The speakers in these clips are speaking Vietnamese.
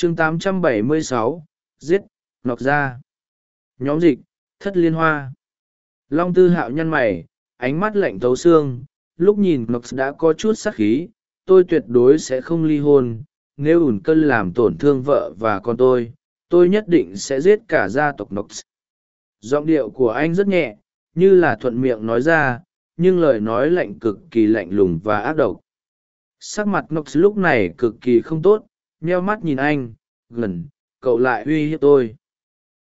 chương 876, giết nọc ra. Nhóm dịch thất liên hoa. Long tư hạo nhăn mày ánh mắt lạnh thấu xương lúc nhìn nọc đã có chút sắc khí tôi tuyệt đối sẽ không ly hôn nếu ủn cân làm tổn thương vợ và con tôi tôi nhất định sẽ giết cả gia tộc nọc. Giọng điệu của anh rất nhẹ như là thuận miệng nói ra nhưng lời nói lạnh cực kỳ lạnh lùng và ác độc. Sắc mặt nox lúc này cực kỳ không tốt nheo mắt nhìn anh, gần, cậu lại uy hiếp tôi.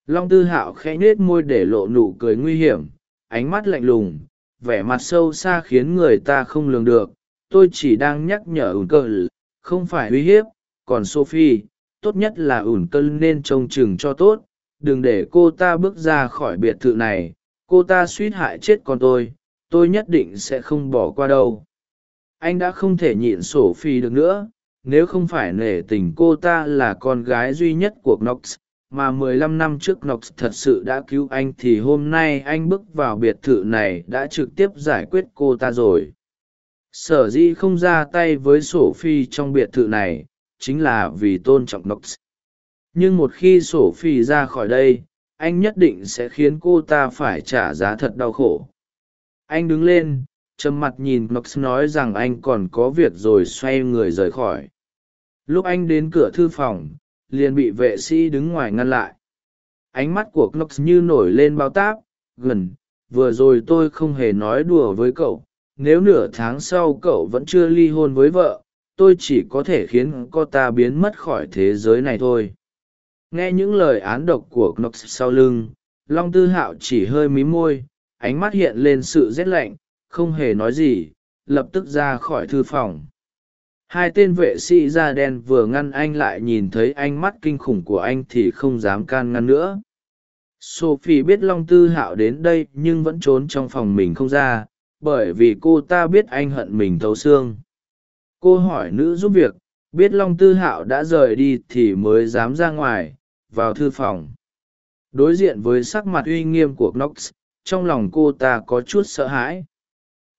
Long tư hạo khẽ nết môi để lộ nụ cười nguy hiểm, ánh mắt lạnh lùng, vẻ mặt sâu xa khiến người ta không lường được. Tôi chỉ đang nhắc nhở ủn cơ không phải uy hiếp, còn sophie, tốt nhất là ủn cơ nên trông chừng cho tốt. Đừng để cô ta bước ra khỏi biệt thự này, cô ta suýt hại chết con tôi tôi nhất định sẽ không bỏ qua đâu. Anh đã không thể nhịn sophie được nữa nếu không phải nể tình cô ta là con gái duy nhất của knox, mà mười lăm năm trước knox thật sự đã cứu anh thì hôm nay anh bước vào biệt thự này đã trực tiếp giải quyết cô ta rồi. Sở dĩ không ra tay với sổ phi trong biệt thự này chính là vì tôn trọng knox. Nhưng một khi sổ phi ra khỏi đây, anh nhất định sẽ khiến cô ta phải trả giá thật đau khổ. Anh đứng lên, trầm mặt nhìn knox nói rằng anh còn có việc rồi xoay người rời khỏi lúc anh đến cửa thư phòng, liền bị vệ sĩ đứng ngoài ngăn lại. Ánh mắt của knox như nổi lên bao táp, gần, vừa rồi tôi không hề nói đùa với cậu, nếu nửa tháng sau cậu vẫn chưa ly hôn với vợ, tôi chỉ có thể khiến cô ta biến mất khỏi thế giới này thôi. Nghe những lời án độc của knox sau lưng, long tư hạo chỉ hơi mí môi, ánh mắt hiện lên sự rét lạnh, không hề nói gì, lập tức ra khỏi thư phòng hai tên vệ sĩ da đen vừa ngăn anh lại nhìn thấy ánh mắt kinh khủng của anh thì không dám can ngăn nữa. Sophie biết long tư hạo đến đây nhưng vẫn trốn trong phòng mình không ra, bởi vì cô ta biết anh hận mình thấu xương. Cô hỏi nữ giúp việc, biết long tư hạo đã rời đi thì mới dám ra ngoài, vào thư phòng. Đối diện với sắc mặt uy nghiêm của knox, trong lòng cô ta có chút sợ hãi.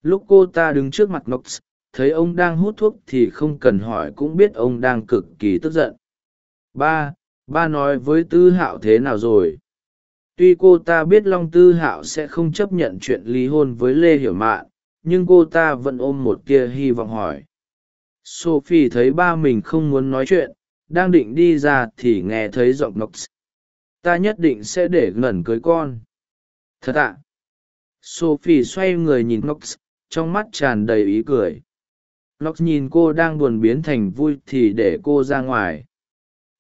Lúc cô ta đứng trước mặt knox thấy ông đang hút thuốc thì không cần hỏi cũng biết ông đang cực kỳ tức giận. Ba ba nói với tư hạo thế nào rồi? Tuy cô ta biết long tư hạo sẽ không chấp nhận chuyện ly hôn với lê hiểu mạn, nhưng cô ta vẫn ôm một tia hy vọng hỏi. Sophie thấy ba mình không muốn nói chuyện, đang định đi ra thì nghe thấy giọng nox ta nhất định sẽ để ngẩn cưới con. Thật ạ. Sophie xoay người nhìn nox trong mắt tràn đầy ý cười nox nhìn cô đang buồn biến thành vui thì để cô ra ngoài.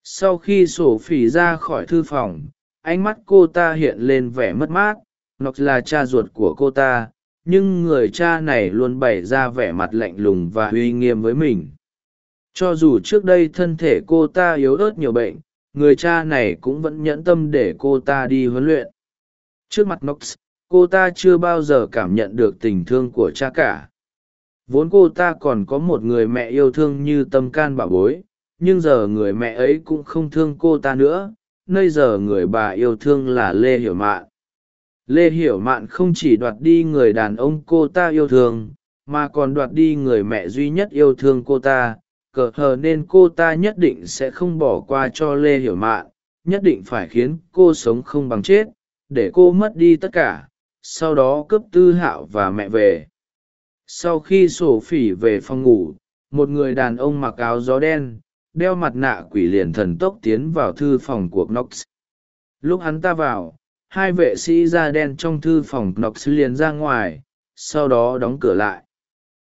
Sau khi sổ phỉ ra khỏi thư phòng, ánh mắt cô ta hiện lên vẻ mất mát. Nox là cha ruột của cô ta, nhưng người cha này luôn bày ra vẻ mặt lạnh lùng và uy nghiêm với mình. Cho dù trước đây thân thể cô ta yếu ớt nhiều bệnh, người cha này cũng vẫn nhẫn tâm để cô ta đi huấn luyện. Trước mặt nox cô ta chưa bao giờ cảm nhận được tình thương của cha cả vốn cô ta còn có một người mẹ yêu thương như tâm can bà bối, nhưng giờ người mẹ ấy cũng không thương cô ta nữa nơi giờ người bà yêu thương là lê hiểu mạn. Lê hiểu mạn không chỉ đoạt đi người đàn ông cô ta yêu thương, mà còn đoạt đi người mẹ duy nhất yêu thương cô ta, cờ hờ nên cô ta nhất định sẽ không bỏ qua cho lê hiểu mạn, nhất định phải khiến cô sống không bằng chết, để cô mất đi tất cả, sau đó cướp tư hạo và mẹ về sau khi sổ phỉ về phòng ngủ, một người đàn ông mặc áo gió đen, đeo mặt nạ quỷ liền thần tốc tiến vào thư phòng của knox. Lúc hắn ta vào, hai vệ sĩ da đen trong thư phòng knox liền ra ngoài, sau đó đóng cửa lại.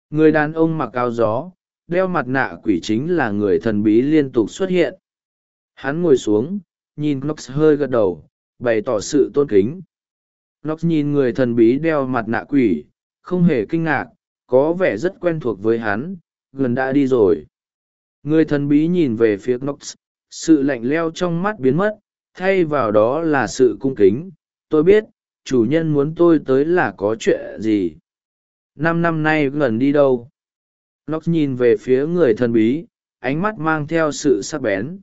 Người đàn ông mặc áo gió, đeo mặt nạ quỷ chính là người thần bí liên tục xuất hiện. Hắn ngồi xuống, nhìn knox hơi gật đầu, bày tỏ sự tôn kính. Knox nhìn người thần bí đeo mặt nạ quỷ, không hề kinh ngạc có vẻ rất quen thuộc với hắn, gần đã đi rồi. Người thần bí nhìn về phía knox, sự lạnh leo trong mắt biến mất, thay vào đó là sự cung kính. Tôi biết, chủ nhân muốn tôi tới là có chuyện gì? Năm năm nay gần đi đâu? Knox nhìn về phía người thần bí, ánh mắt mang theo sự sắc bén.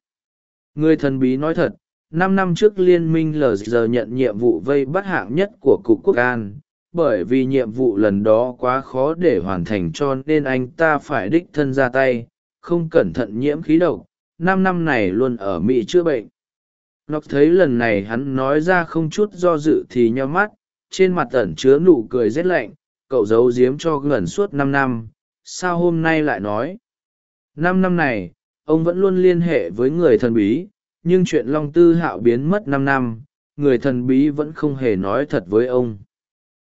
Người thần bí nói thật, năm năm trước liên minh lg nhận nhiệm vụ vây bắt hạng nhất của cục quốc an bởi vì nhiệm vụ lần đó quá khó để hoàn thành cho nên anh ta phải đích thân ra tay, không cẩn thận nhiễm khí độc, năm năm này luôn ở mỹ chữa bệnh. Nó thấy lần này hắn nói ra không chút do dự thì nheo mắt, trên mặt tẩn chứa nụ cười rét lạnh, cậu giấu giếm cho gần suốt năm năm, sao hôm nay lại nói? Năm năm này, ông vẫn luôn liên hệ với người thần bí, nhưng chuyện long tư hạo biến mất năm năm, người thần bí vẫn không hề nói thật với ông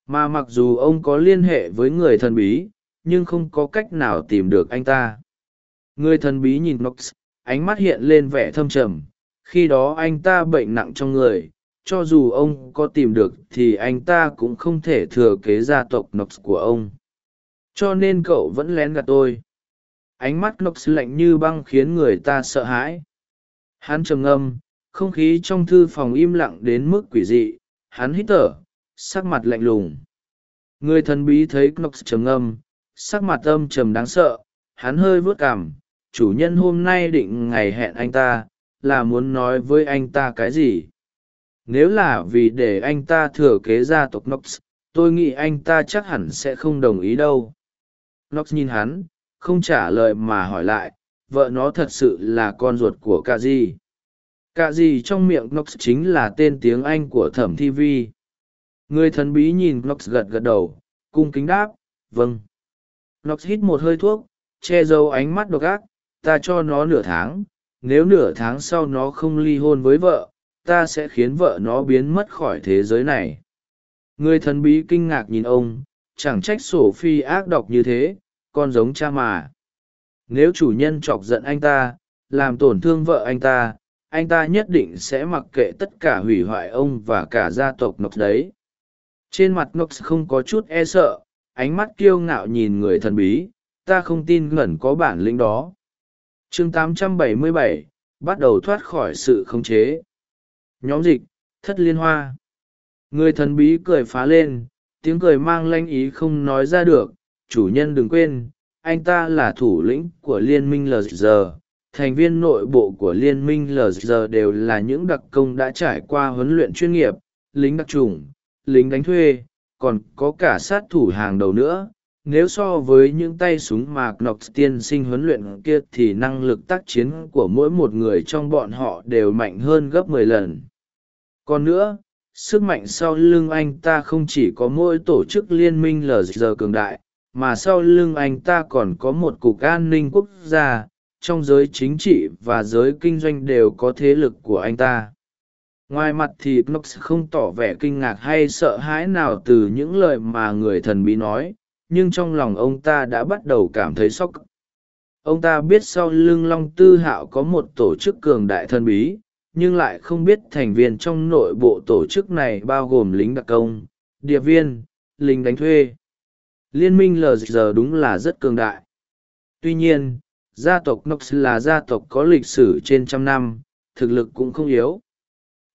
mà mặc dù ông có liên hệ với người thần bí, nhưng không có cách nào tìm được anh ta. Người thần bí nhìn nox ánh mắt hiện lên vẻ thâm trầm. Khi đó anh ta bệnh nặng trong người, cho dù ông có tìm được thì anh ta cũng không thể thừa kế gia tộc nox của ông. Cho nên cậu vẫn lén gạt tôi. Ánh mắt nox lạnh như băng khiến người ta sợ hãi. Hắn trầm ngâm, không khí trong thư phòng im lặng đến mức quỷ dị. Hắn hít thở sắc mặt lạnh lùng. Người thần bí thấy knox trầm ngâm, sắc mặt âm trầm đáng sợ, hắn hơi vớt cảm chủ nhân hôm nay định ngày hẹn anh ta, là muốn nói với anh ta cái gì? Nếu là vì để anh ta thừa kế gia tộc knox, tôi nghĩ anh ta chắc hẳn sẽ không đồng ý đâu. Knox nhìn hắn, không trả lời mà hỏi lại, vợ nó thật sự là con ruột của ca di ca di trong miệng knox chính là tên tiếng anh của thẩm thi vi người thần bí nhìn knox gật gật đầu, cung kính đáp vâng. Knox hít một hơi thuốc, che giấu ánh mắt độc ác, ta cho nó nửa tháng, nếu nửa tháng sau nó không ly hôn với vợ, ta sẽ khiến vợ nó biến mất khỏi thế giới này. Người thần bí kinh ngạc nhìn ông, chẳng trách sổ phi ác độc như thế, con giống cha mà. Nếu chủ nhân chọc giận anh ta, làm tổn thương vợ anh ta anh ta nhất định sẽ mặc kệ tất cả hủy hoại ông và cả gia tộc nọc đấy trên mặt nox không có chút e sợ ánh mắt kiêu ngạo nhìn người thần bí ta không tin ngẩn có bản lĩnh đó. Chương 877, bắt đầu thoát khỏi sự khống chế. Nhóm dịch thất liên hoa. Người thần bí cười phá lên tiếng cười mang lanh ý không nói ra được. Chủ nhân đừng quên anh ta là thủ lĩnh của liên minh lg thành viên nội bộ của liên minh lg đều là những đặc công đã trải qua huấn luyện chuyên nghiệp lính đặc trùng lính đánh thuê, còn có cả sát thủ hàng đầu nữa. Nếu so với những tay súng mà knox tiên sinh huấn luyện kia thì năng lực tác chiến của mỗi một người trong bọn họ đều mạnh hơn gấp mười lần. Còn nữa, sức mạnh sau lưng anh ta không chỉ có mỗi tổ chức liên minh lg cường đại, mà sau lưng anh ta còn có một cục an ninh quốc gia, trong giới chính trị và giới kinh doanh đều có thế lực của anh ta ngoài mặt thì knox không tỏ vẻ kinh ngạc hay sợ hãi nào từ những lời mà người thần bí nói, nhưng trong lòng ông ta đã bắt đầu cảm thấy sốc. Ông ta biết sau lưng long tư hạo có một tổ chức cường đại thần bí, nhưng lại không biết thành viên trong nội bộ tổ chức này bao gồm lính đặc công điệp viên, lính đánh thuê. Liên minh lg đúng là rất cường đại. Tuy nhiên, gia tộc nox là gia tộc có lịch sử trên trăm năm, thực lực cũng không yếu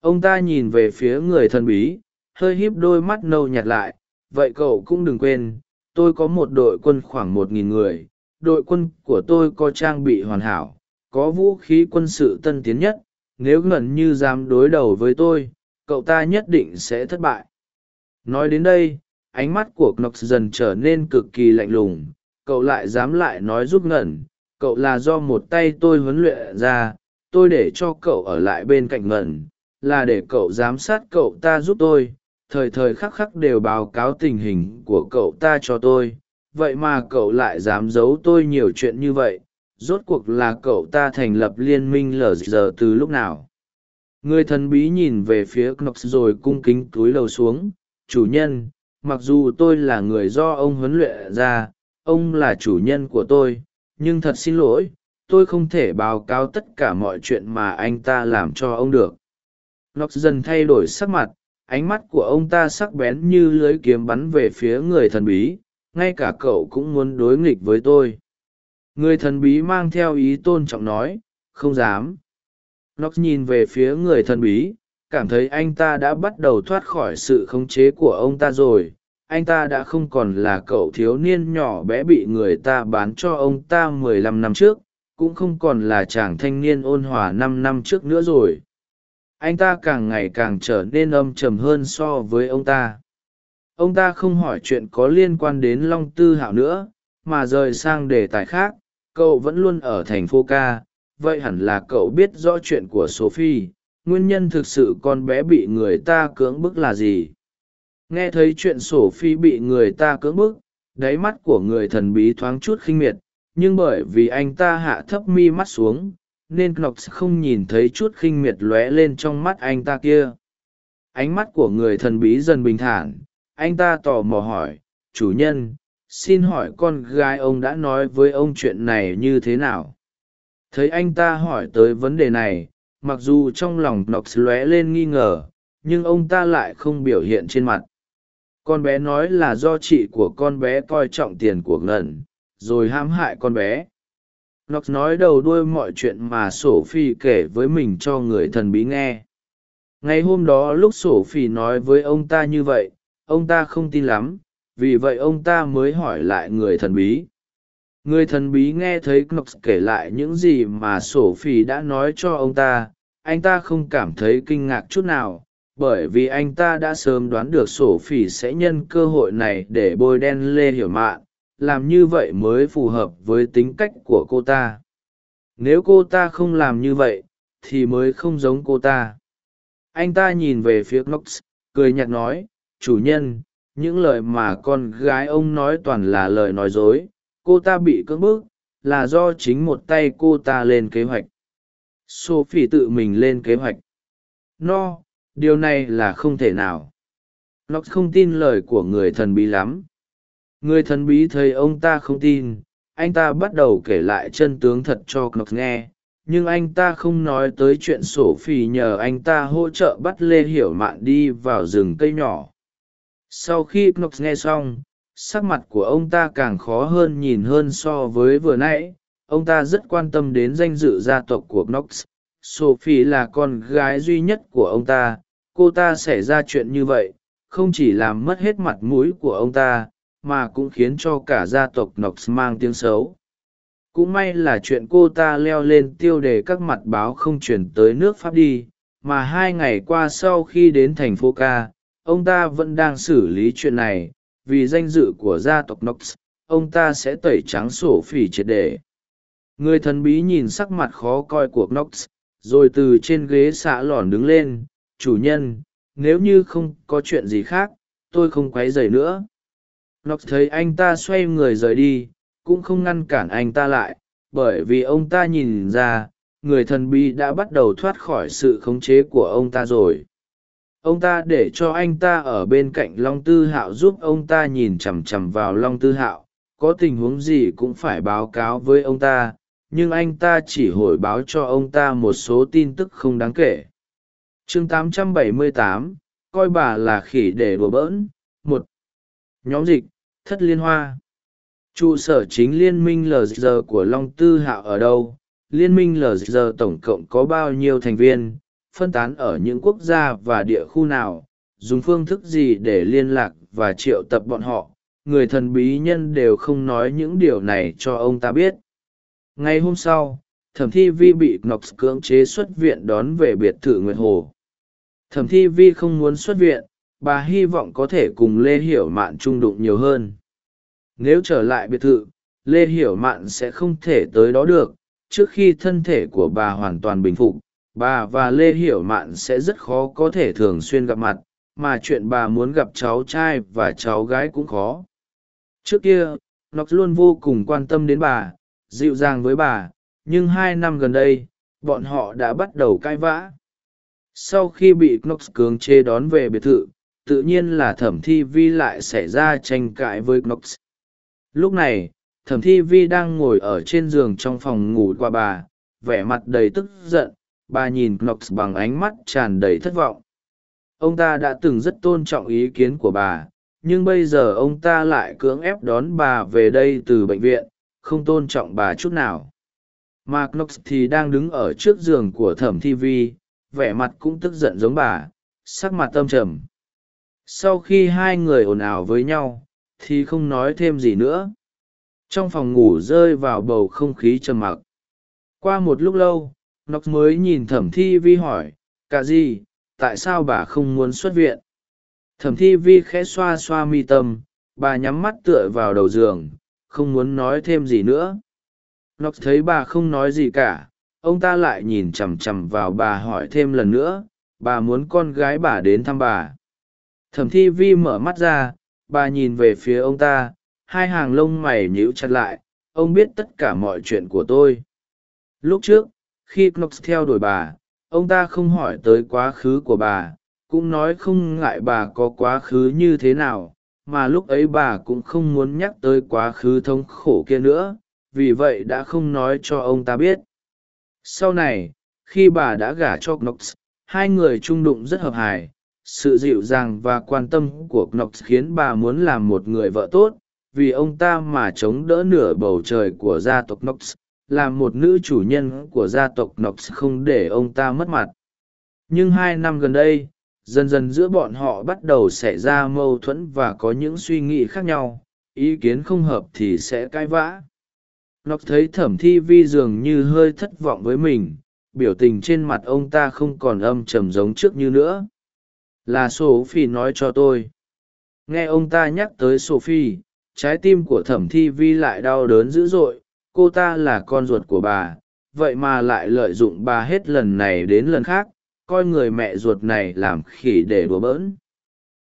ông ta nhìn về phía người thần bí, hơi híp đôi mắt nâu nhạt lại, vậy cậu cũng đừng quên, tôi có một đội quân khoảng một nghìn người, đội quân của tôi có trang bị hoàn hảo, có vũ khí quân sự tân tiến nhất, nếu ngẩn như dám đối đầu với tôi, cậu ta nhất định sẽ thất bại. Nói đến đây, ánh mắt của knox dần trở nên cực kỳ lạnh lùng, cậu lại dám lại nói giúp ngẩn, cậu là do một tay tôi huấn luyện ra, tôi để cho cậu ở lại bên cạnh ngẩn là để cậu giám sát cậu ta giúp tôi, thời thời khắc khắc đều báo cáo tình hình của cậu ta cho tôi. Vậy mà cậu lại dám giấu tôi nhiều chuyện như vậy, rốt cuộc là cậu ta thành lập liên minh lờ giờ từ lúc nào? Người thần bí nhìn về phía knox rồi cung kính túi lầu xuống. Chủ nhân, mặc dù tôi là người do ông huấn luyện ra, ông là chủ nhân của tôi, nhưng thật xin lỗi, tôi không thể báo cáo tất cả mọi chuyện mà anh ta làm cho ông được nox dần thay đổi sắc mặt, ánh mắt của ông ta sắc bén như lưới kiếm bắn về phía người thần bí, ngay cả cậu cũng muốn đối nghịch với tôi. Người thần bí mang theo ý tôn trọng nói, không dám. Nox nhìn về phía người thần bí, cảm thấy anh ta đã bắt đầu thoát khỏi sự khống chế của ông ta rồi. Anh ta đã không còn là cậu thiếu niên nhỏ bé bị người ta bán cho ông ta mười lăm năm trước, cũng không còn là chàng thanh niên ôn hòa năm năm trước nữa rồi anh ta càng ngày càng trở nên âm trầm hơn so với ông ta. Ông ta không hỏi chuyện có liên quan đến long tư hạo nữa, mà rời sang đề tài khác, cậu vẫn luôn ở thành phố ca. Vậy hẳn là cậu biết rõ chuyện của sophie, nguyên nhân thực sự con bé bị người ta cưỡng bức là gì? Nghe thấy chuyện sophie bị người ta cưỡng bức, đáy mắt của người thần bí thoáng chút khinh miệt, nhưng bởi vì anh ta hạ thấp mi mắt xuống nên knox không nhìn thấy chút khinh miệt lóe lên trong mắt anh ta kia. Ánh mắt của người thần bí dần bình thản. Anh ta tò mò hỏi, chủ nhân, xin hỏi con gái ông đã nói với ông chuyện này như thế nào? Thấy anh ta hỏi tới vấn đề này, mặc dù trong lòng Knox lóe lên nghi ngờ, nhưng ông ta lại không biểu hiện trên mặt. Con bé nói là do chị của con bé coi trọng tiền của ngẩn rồi hãm hại con bé nox nói đầu đuôi mọi chuyện mà sổ phi kể với mình cho người thần bí nghe. Ngày hôm đó lúc sổ phi nói với ông ta như vậy, ông ta không tin lắm, vì vậy ông ta mới hỏi lại người thần bí. Người thần bí nghe thấy knox kể lại những gì mà sổ Phi đã nói cho ông ta, anh ta không cảm thấy kinh ngạc chút nào, bởi vì anh ta đã sớm đoán được sổ phỉ sẽ nhân cơ hội này để bôi đen lê hiểu mạn làm như vậy mới phù hợp với tính cách của cô ta. Nếu cô ta không làm như vậy, thì mới không giống cô ta. Anh ta nhìn về phía knox, cười nhạt nói, chủ nhân, những lời mà con gái ông nói toàn là lời nói dối. Cô ta bị cưỡng bức, là do chính một tay cô ta lên kế hoạch. Sophie tự mình lên kế hoạch. No, điều này là không thể nào. Nó không tin lời của người thần bí lắm người thần bí thấy ông ta không tin, anh ta bắt đầu kể lại chân tướng thật cho cọc nghe. Nhưng anh ta không nói tới chuyện sổ phỉ nhờ anh ta hỗ trợ bắt lê hiểu mạn đi vào rừng cây nhỏ. Sau khi knox nghe xong, sắc mặt của ông ta càng khó hơn nhìn hơn so với vừa nãy. Ông ta rất quan tâm đến danh dự gia tộc của knox. Sophie là con gái duy nhất của ông ta. Cô ta xảy ra chuyện như vậy, không chỉ làm mất hết mặt mũi của ông ta mà cũng khiến cho cả gia tộc nox mang tiếng xấu. Cũng may là chuyện cô ta leo lên tiêu đề các mặt báo không chuyển tới nước pháp đi, mà hai ngày qua sau khi đến thành phố ca ông ta vẫn đang xử lý chuyện này, vì danh dự của gia tộc nox ông ta sẽ tẩy trắng sổ phỉ triệt đề người thần bí nhìn sắc mặt khó coi của nox rồi từ trên ghế xạ lòn đứng lên, chủ nhân, nếu như không có chuyện gì khác, tôi không q u ấ y dày nữa nox thấy anh ta xoay người rời đi cũng không ngăn cản anh ta lại bởi vì ông ta nhìn ra người thần bí đã bắt đầu thoát khỏi sự khống chế của ông ta rồi. Ông ta để cho anh ta ở bên cạnh long tư hạo giúp ông ta nhìn chằm chằm vào long tư hạo. Có tình huống gì cũng phải báo cáo với ông ta nhưng anh ta chỉ hồi báo cho ông ta một số tin tức không đáng kể. Chương 878, coi bà là khỉ để đùa bỡn. Một nhóm dịch thất liên hoa. Trụ sở chính liên minh lg của long tư hạo ở đâu? Liên minh lg tổng cộng có bao nhiêu thành viên? Phân tán ở những quốc gia và địa khu nào? Dùng phương thức gì để liên lạc và triệu tập bọn họ? Người thần bí nhân đều không nói những điều này cho ông ta biết. Ngày hôm sau, thẩm thi vi bị knox cưỡng chế xuất viện đón về biệt thự nguyệt hồ. Thẩm thi vi không muốn xuất viện bà hy vọng có thể cùng lê hiểu mạn trung đụng nhiều hơn. Nếu trở lại biệt thự, lê hiểu mạn sẽ không thể tới đó được. Trước khi thân thể của bà hoàn toàn bình phục, bà và lê hiểu mạn sẽ rất khó có thể thường xuyên gặp mặt, mà chuyện bà muốn gặp cháu trai và cháu gái cũng khó. Trước kia nó luôn vô cùng quan tâm đến bà, dịu dàng với bà, nhưng hai năm gần đây, bọn họ đã bắt đầu cãi vã. Sau khi bị knox cưỡng chê đón về biệt thự tự nhiên là thẩm thi vi lại xảy ra tranh cãi với knox. Lúc này, thẩm thi vi đang ngồi ở trên giường trong phòng ngủ qua bà, vẻ mặt đầy tức giận, bà nhìn knox bằng ánh mắt tràn đầy thất vọng. Ông ta đã từng rất tôn trọng ý kiến của bà, nhưng bây giờ ông ta lại cưỡng ép đón bà về đây từ bệnh viện, không tôn trọng bà chút nào. Mà knox thì đang đứng ở trước giường của thẩm thi vi, vẻ mặt cũng tức giận giống bà, sắc mặt tâm trầm sau khi hai người ồn ào với nhau thì không nói thêm gì nữa trong phòng ngủ rơi vào bầu không khí trầm mặc qua một lúc lâu nóc mới nhìn thẩm thi vi hỏi, cả gì, tại sao bà không muốn xuất viện? Thẩm thi vi khẽ xoa xoa mi tâm, bà nhắm mắt tựa vào đầu giường, không muốn nói thêm gì nữa. nóc thấy bà không nói gì cả, ông ta lại nhìn chằm chằm vào bà hỏi thêm lần nữa bà muốn con gái bà đến thăm bà thẩm thi vi mở mắt ra, bà nhìn về phía ông ta, hai hàng lông mày nhíu chặt lại, ông biết tất cả mọi chuyện của tôi. Lúc trước, khi knox theo đuổi bà, ông ta không hỏi tới quá khứ của bà, cũng nói không ngại bà có quá khứ như thế nào, mà lúc ấy bà cũng không muốn nhắc tới quá khứ thống khổ kia nữa, vì vậy đã không nói cho ông ta biết. Sau này, khi bà đã gả cho knox, hai người trung đụng rất hợp hài sự dịu dàng và quan tâm của knox khiến bà muốn làm một người vợ tốt, vì ông ta mà chống đỡ nửa bầu trời của gia tộc knox làm một nữ chủ nhân của gia tộc knox không để ông ta mất mặt. Nhưng hai năm gần đây, dần dần giữa bọn họ bắt đầu xảy ra mâu thuẫn và có những suy nghĩ khác nhau, ý kiến không hợp thì sẽ cãi vã. Knox thấy thẩm thi vi dường như hơi thất vọng với mình, biểu tình trên mặt ông ta không còn âm trầm giống trước như nữa là sophie nói cho tôi. Nghe ông ta nhắc tới sophie, trái tim của thẩm thi vi lại đau đớn dữ dội. Cô ta là con ruột của bà, vậy mà lại lợi dụng bà hết lần này đến lần khác, coi người mẹ ruột này làm khỉ để đùa bỡn.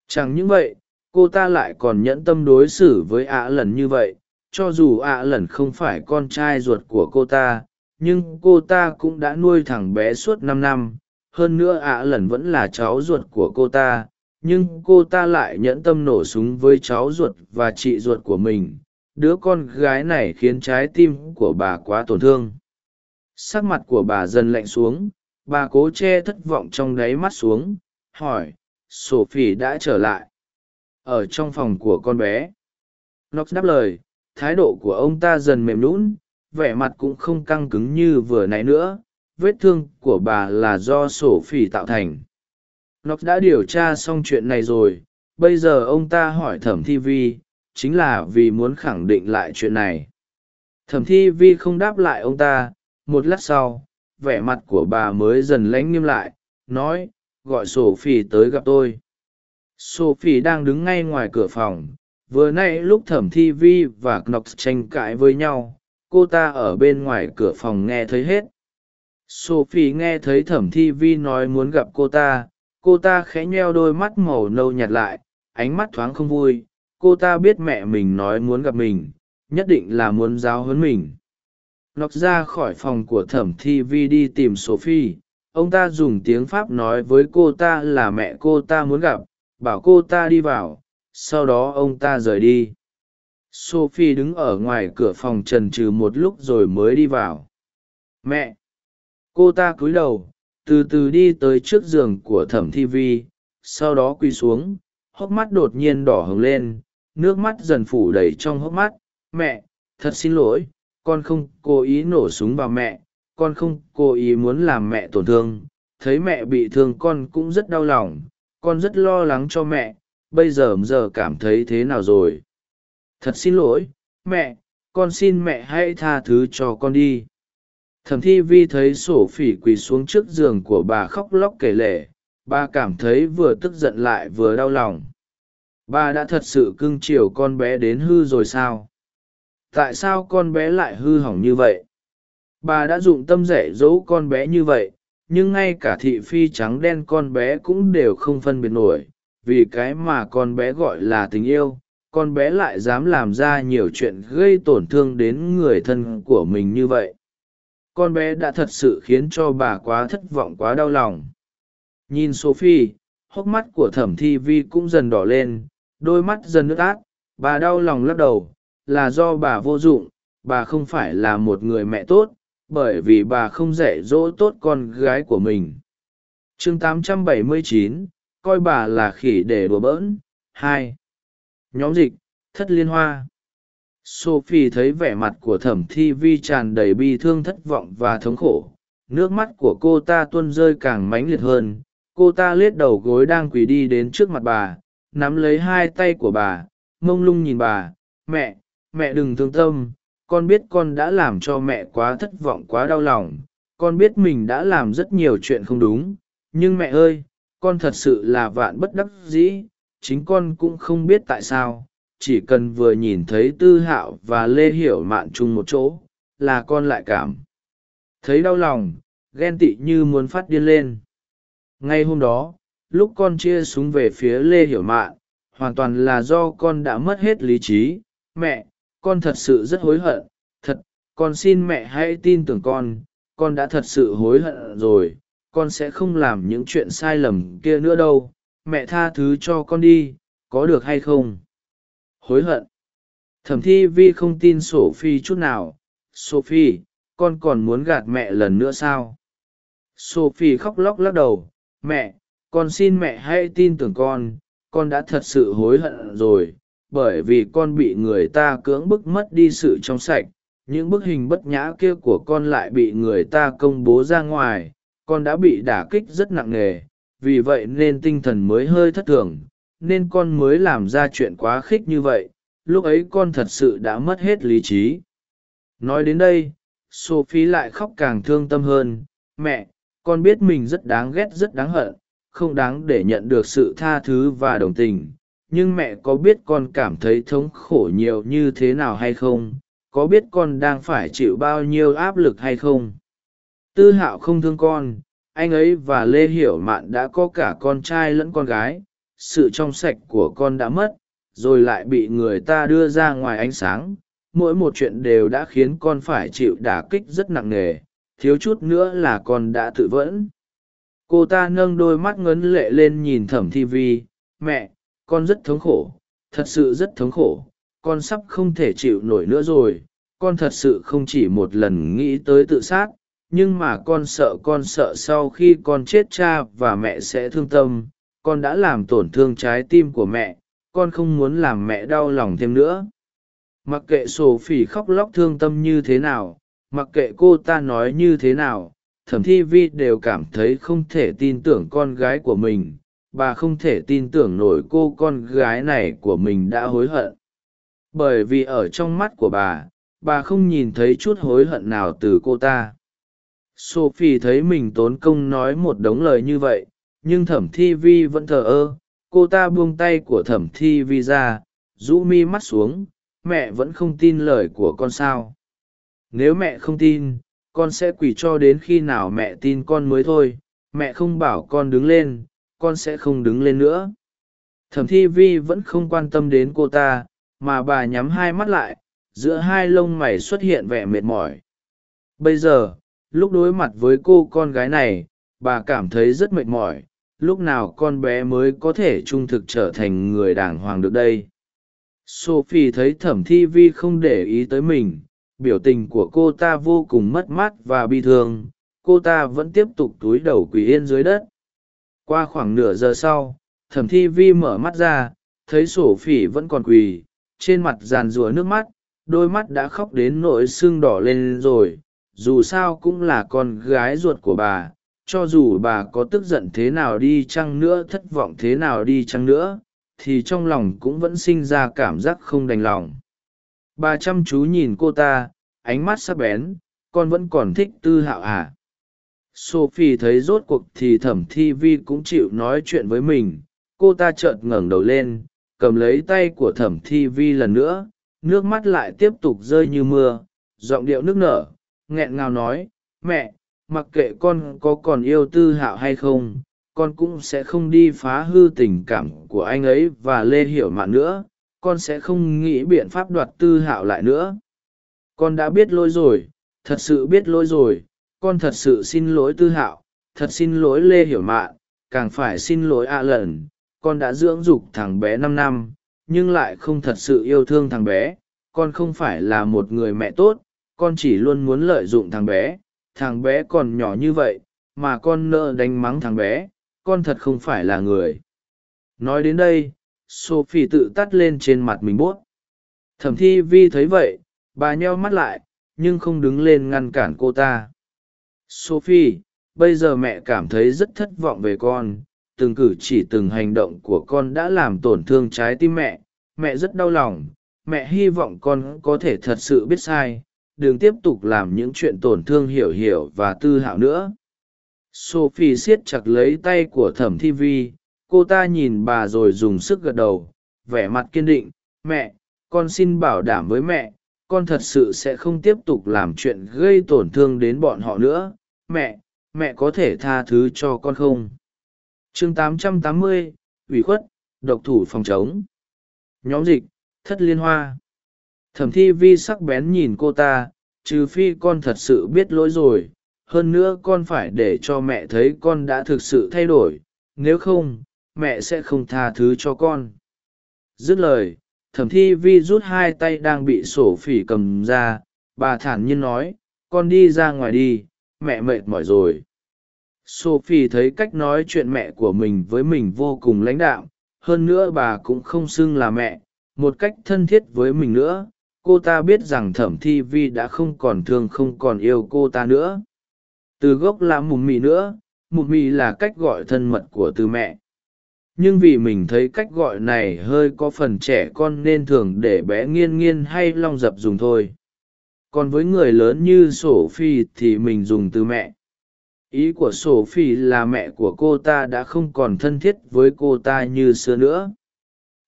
Chẳng những vậy, cô ta lại còn nhẫn tâm đối xử với ạ lần như vậy. Cho dù ạ lần không phải con trai ruột của cô ta, nhưng cô ta cũng đã nuôi thằng bé suốt năm năm hơn nữa ạ lần vẫn là cháu ruột của cô ta, nhưng cô ta lại nhẫn tâm nổ súng với cháu ruột và chị ruột của mình. Đứa con gái này khiến trái tim của bà quá tổn thương. Sắc mặt của bà dần lạnh xuống, bà cố che thất vọng trong đáy mắt xuống, hỏi, sophie đã trở lại? Ở trong phòng của con bé. Nox đáp lời, thái độ của ông ta dần mềm lún vẻ mặt cũng không căng cứng như vừa nãy nữa vết thương của bà là do sổ phỉ tạo thành. Nó đã điều tra xong chuyện này rồi, bây giờ ông ta hỏi thẩm thi vi, chính là vì muốn khẳng định lại chuyện này. Thẩm thi vi không đáp lại ông ta, một lát sau, vẻ mặt của bà mới dần lãnh nghiêm lại, nói, gọi sổ phỉ tới gặp tôi. Sổ phỉ đang đứng ngay ngoài cửa phòng, vừa n ã y lúc thẩm thi vi và knox tranh cãi với nhau, cô ta ở bên ngoài cửa phòng nghe thấy hết sophie nghe thấy thẩm thi vi nói muốn gặp cô ta cô ta khẽ nheo đôi mắt màu nâu nhạt lại, ánh mắt thoáng không vui. Cô ta biết mẹ mình nói muốn gặp mình, nhất định là muốn giáo huấn mình. Nọc ra khỏi phòng của thẩm thi vi đi tìm sophie. Ông ta dùng tiếng pháp nói với cô ta là mẹ cô ta muốn gặp, bảo cô ta đi vào, sau đó ông ta rời đi. Sophie đứng ở ngoài cửa phòng trần trừ một lúc rồi mới đi vào. Mẹ cô ta cúi đầu, từ từ đi tới trước giường của thẩm thi vi, sau đó quỳ xuống, hốc mắt đột nhiên đỏ hồng lên, nước mắt dần phủ đầy trong hốc mắt. Mẹ, thật xin lỗi, con không cố ý nổ súng vào mẹ, con không cố ý muốn làm mẹ tổn thương. Thấy mẹ bị thương con cũng rất đau lòng, con rất lo lắng cho mẹ, bây giờ giờ cảm thấy thế nào rồi? Thật xin lỗi, mẹ, con xin mẹ hãy tha thứ cho con đi thẩm thi vi thấy sổ phỉ quỳ xuống trước giường của bà khóc lóc kể lể, bà cảm thấy vừa tức giận lại vừa đau lòng. Bà đã thật sự cưng chiều con bé đến hư rồi sao? Tại sao con bé lại hư hỏng như vậy? Bà đã dụng tâm dạy dỗ con bé như vậy, nhưng ngay cả thị phi trắng đen con bé cũng đều không phân biệt nổi, vì cái mà con bé gọi là tình yêu, con bé lại dám làm ra nhiều chuyện gây tổn thương đến người thân của mình như vậy con bé đã thật sự khiến cho bà quá thất vọng quá đau lòng. Nhìn sophie hốc mắt của thẩm thi vi cũng dần đỏ lên đôi mắt dần nước át. Bà đau lòng lắc đầu là do bà vô dụng bà không phải là một người mẹ tốt bởi vì bà không dạy dỗ tốt con gái của mình. Chương 879, coi bà là khỉ để đùa bỡn. Hai. Nhóm dịch thất liên hoa sophie thấy vẻ mặt của thẩm thi vi tràn đầy bi thương thất vọng và thống khổ. Nước mắt của cô ta tuôn rơi càng mãnh liệt hơn. Cô ta liết đầu gối đang quỳ đi đến trước mặt bà, nắm lấy hai tay của bà, mông lung nhìn bà. Mẹ mẹ đừng thương tâm. Con biết con đã làm cho mẹ quá thất vọng, quá đau lòng. Con biết mình đã làm rất nhiều chuyện không đúng. Nhưng mẹ ơi, con thật sự là vạn bất đắc dĩ. Chính con cũng không biết tại sao chỉ cần vừa nhìn thấy tư hạo và lê hiểu mạn chung một chỗ, là con lại cảm. Thấy đau lòng, ghen tị như muốn phát điên lên. Ngay hôm đó, lúc con chia súng về phía lê hiểu mạn, hoàn toàn là do con đã mất hết lý trí. Mẹ, con thật sự rất hối hận. Thật, con xin mẹ hãy tin tưởng con. Con đã thật sự hối hận rồi. Con sẽ không làm những chuyện sai lầm kia nữa đâu. Mẹ tha thứ cho con đi. Có được hay không? Hối hận. Thẩm thi vi không tin sophie chút nào. Sophie, con còn muốn gạt mẹ lần nữa sao? Sophie khóc lóc lắc đầu. Mẹ, con xin mẹ hãy tin tưởng con. Con đã thật sự hối hận rồi. Bởi vì con bị người ta cưỡng bức mất đi sự trong sạch. Những bức hình bất nhã kia của con lại bị người ta công bố ra ngoài. Con đã bị đả kích rất nặng nề. Vì vậy nên tinh thần mới hơi thất thường nên con mới làm ra chuyện quá khích như vậy, lúc ấy con thật sự đã mất hết lý trí. Nói đến đây, sophie lại khóc càng thương tâm hơn, mẹ, con biết mình rất đáng ghét, rất đáng hận, không đáng để nhận được sự tha thứ và đồng tình, nhưng mẹ có biết con cảm thấy thống khổ nhiều như thế nào hay không? Có biết con đang phải chịu bao nhiêu áp lực hay không? Tư hạo không thương con, anh ấy và lê hiểu mạn đã có cả con trai lẫn con gái sự trong sạch của con đã mất, rồi lại bị người ta đưa ra ngoài ánh sáng. Mỗi một chuyện đều đã khiến con phải chịu đả kích rất nặng nề, thiếu chút nữa là con đã tự vẫn. Cô ta nâng đôi mắt ngấn lệ lên nhìn thẩm thi vi. Mẹ, con rất thống khổ, thật sự rất thống khổ. Con sắp không thể chịu nổi nữa rồi. Con thật sự không chỉ một lần nghĩ tới tự sát, nhưng mà con sợ con sợ sau khi con chết cha và mẹ sẽ thương tâm con đã làm tổn thương trái tim của mẹ, con không muốn làm mẹ đau lòng thêm nữa. Mặc kệ sổ phỉ khóc lóc thương tâm như thế nào, mặc kệ cô ta nói như thế nào, thẩm thi vi đều cảm thấy không thể tin tưởng con gái của mình, bà không thể tin tưởng nổi cô con gái này của mình đã hối hận. Bởi vì ở trong mắt của bà bà không nhìn thấy chút hối hận nào từ cô ta. Sophie thấy mình tốn công nói một đống lời như vậy nhưng thẩm thi vi vẫn thờ ơ. Cô ta buông tay của thẩm thi vi ra, rũ mi mắt xuống, mẹ vẫn không tin lời của con sao. Nếu mẹ không tin, con sẽ quỳ cho đến khi nào mẹ tin con mới thôi. Mẹ không bảo con đứng lên, con sẽ không đứng lên nữa. Thẩm thi vi vẫn không quan tâm đến cô ta, mà bà nhắm hai mắt lại, giữa hai lông mày xuất hiện vẻ mệt mỏi. Bây giờ, lúc đối mặt với cô con gái này, bà cảm thấy rất mệt mỏi lúc nào con bé mới có thể trung thực trở thành người đàng hoàng được đây? Sophie thấy thẩm thi vi không để ý tới mình, biểu tình của cô ta vô cùng mất mát và bi thương, cô ta vẫn tiếp tục túi đầu quỳ yên dưới đất. Qua khoảng nửa giờ sau, thẩm thi vi mở mắt ra, thấy sổ phỉ vẫn còn quỳ, trên mặt giàn rùa nước mắt, đôi mắt đã khóc đến nỗi sưng đỏ lên rồi, dù sao cũng là con gái ruột của bà cho dù bà có tức giận thế nào đi chăng nữa, thất vọng thế nào đi chăng nữa, thì trong lòng cũng vẫn sinh ra cảm giác không đành lòng. Bà chăm chú nhìn cô ta, ánh mắt sắc bén, con vẫn còn thích tư hạo à? Sophie thấy rốt cuộc thì thẩm thi vi cũng chịu nói chuyện với mình. Cô ta chợt ngẩng đầu lên, cầm lấy tay của thẩm thi vi lần nữa, nước mắt lại tiếp tục rơi như mưa, giọng điệu nước nở, nghẹn ngào nói, mẹ mặc kệ con có còn yêu tư hạo hay không, con cũng sẽ không đi phá hư tình cảm của anh ấy và lê hiểu mạn nữa, con sẽ không nghĩ biện pháp đoạt tư hạo lại nữa. Con đã biết lỗi rồi, thật sự biết lỗi rồi, con thật sự xin lỗi tư hạo, thật xin lỗi lê hiểu mạn, càng phải xin lỗi a lần. Con đã dưỡng dục thằng bé năm năm, nhưng lại không thật sự yêu thương thằng bé. Con không phải là một người mẹ tốt, con chỉ luôn muốn lợi dụng thằng bé thằng bé còn nhỏ như vậy, mà con nợ đánh mắng thằng bé, con thật không phải là người. Nói đến đây, sophie tự tắt lên trên mặt mình buốt thẩm thi vi thấy vậy, bà nheo mắt lại, nhưng không đứng lên ngăn cản cô ta. Sophie, bây giờ mẹ cảm thấy rất thất vọng về con, từng cử chỉ từng hành động của con đã làm tổn thương trái tim mẹ. Mẹ rất đau lòng, mẹ hy vọng con có thể thật sự biết sai đừng tiếp tục làm những chuyện tổn thương hiểu hiểu và tư hạo nữa. Sophie siết chặt lấy tay của thẩm thi vi cô ta nhìn bà rồi dùng sức gật đầu vẻ mặt kiên định mẹ con xin bảo đảm với mẹ con thật sự sẽ không tiếp tục làm chuyện gây tổn thương đến bọn họ nữa. Mẹ mẹ có thể tha thứ cho con không? Chương 880, ủy khuất độc thủ phòng chống. Nhóm dịch thất liên hoa thẩm thi vi sắc bén nhìn cô ta, trừ phi con thật sự biết lỗi rồi, hơn nữa con phải để cho mẹ thấy con đã thực sự thay đổi, nếu không, mẹ sẽ không tha thứ cho con. Dứt lời, thẩm thi vi rút hai tay đang bị sổ phỉ cầm ra, bà thản nhiên nói, con đi ra ngoài đi, mẹ mệt mỏi rồi. Sophie thấy cách nói chuyện mẹ của mình với mình vô cùng lãnh đạm, hơn nữa bà cũng không xưng là mẹ, một cách thân thiết với mình nữa cô ta biết rằng thẩm thi vi đã không còn thương không còn yêu cô ta nữa. Từ gốc là mù mì nữa mù mì là cách gọi thân mật của từ mẹ. Nhưng vì mình thấy cách gọi này hơi có phần trẻ con nên thường để bé nghiên nghiên hay long dập dùng thôi. Còn với người lớn như sổ phi thì mình dùng từ mẹ. Ý của sổ phi là mẹ của cô ta đã không còn thân thiết với cô ta như xưa nữa.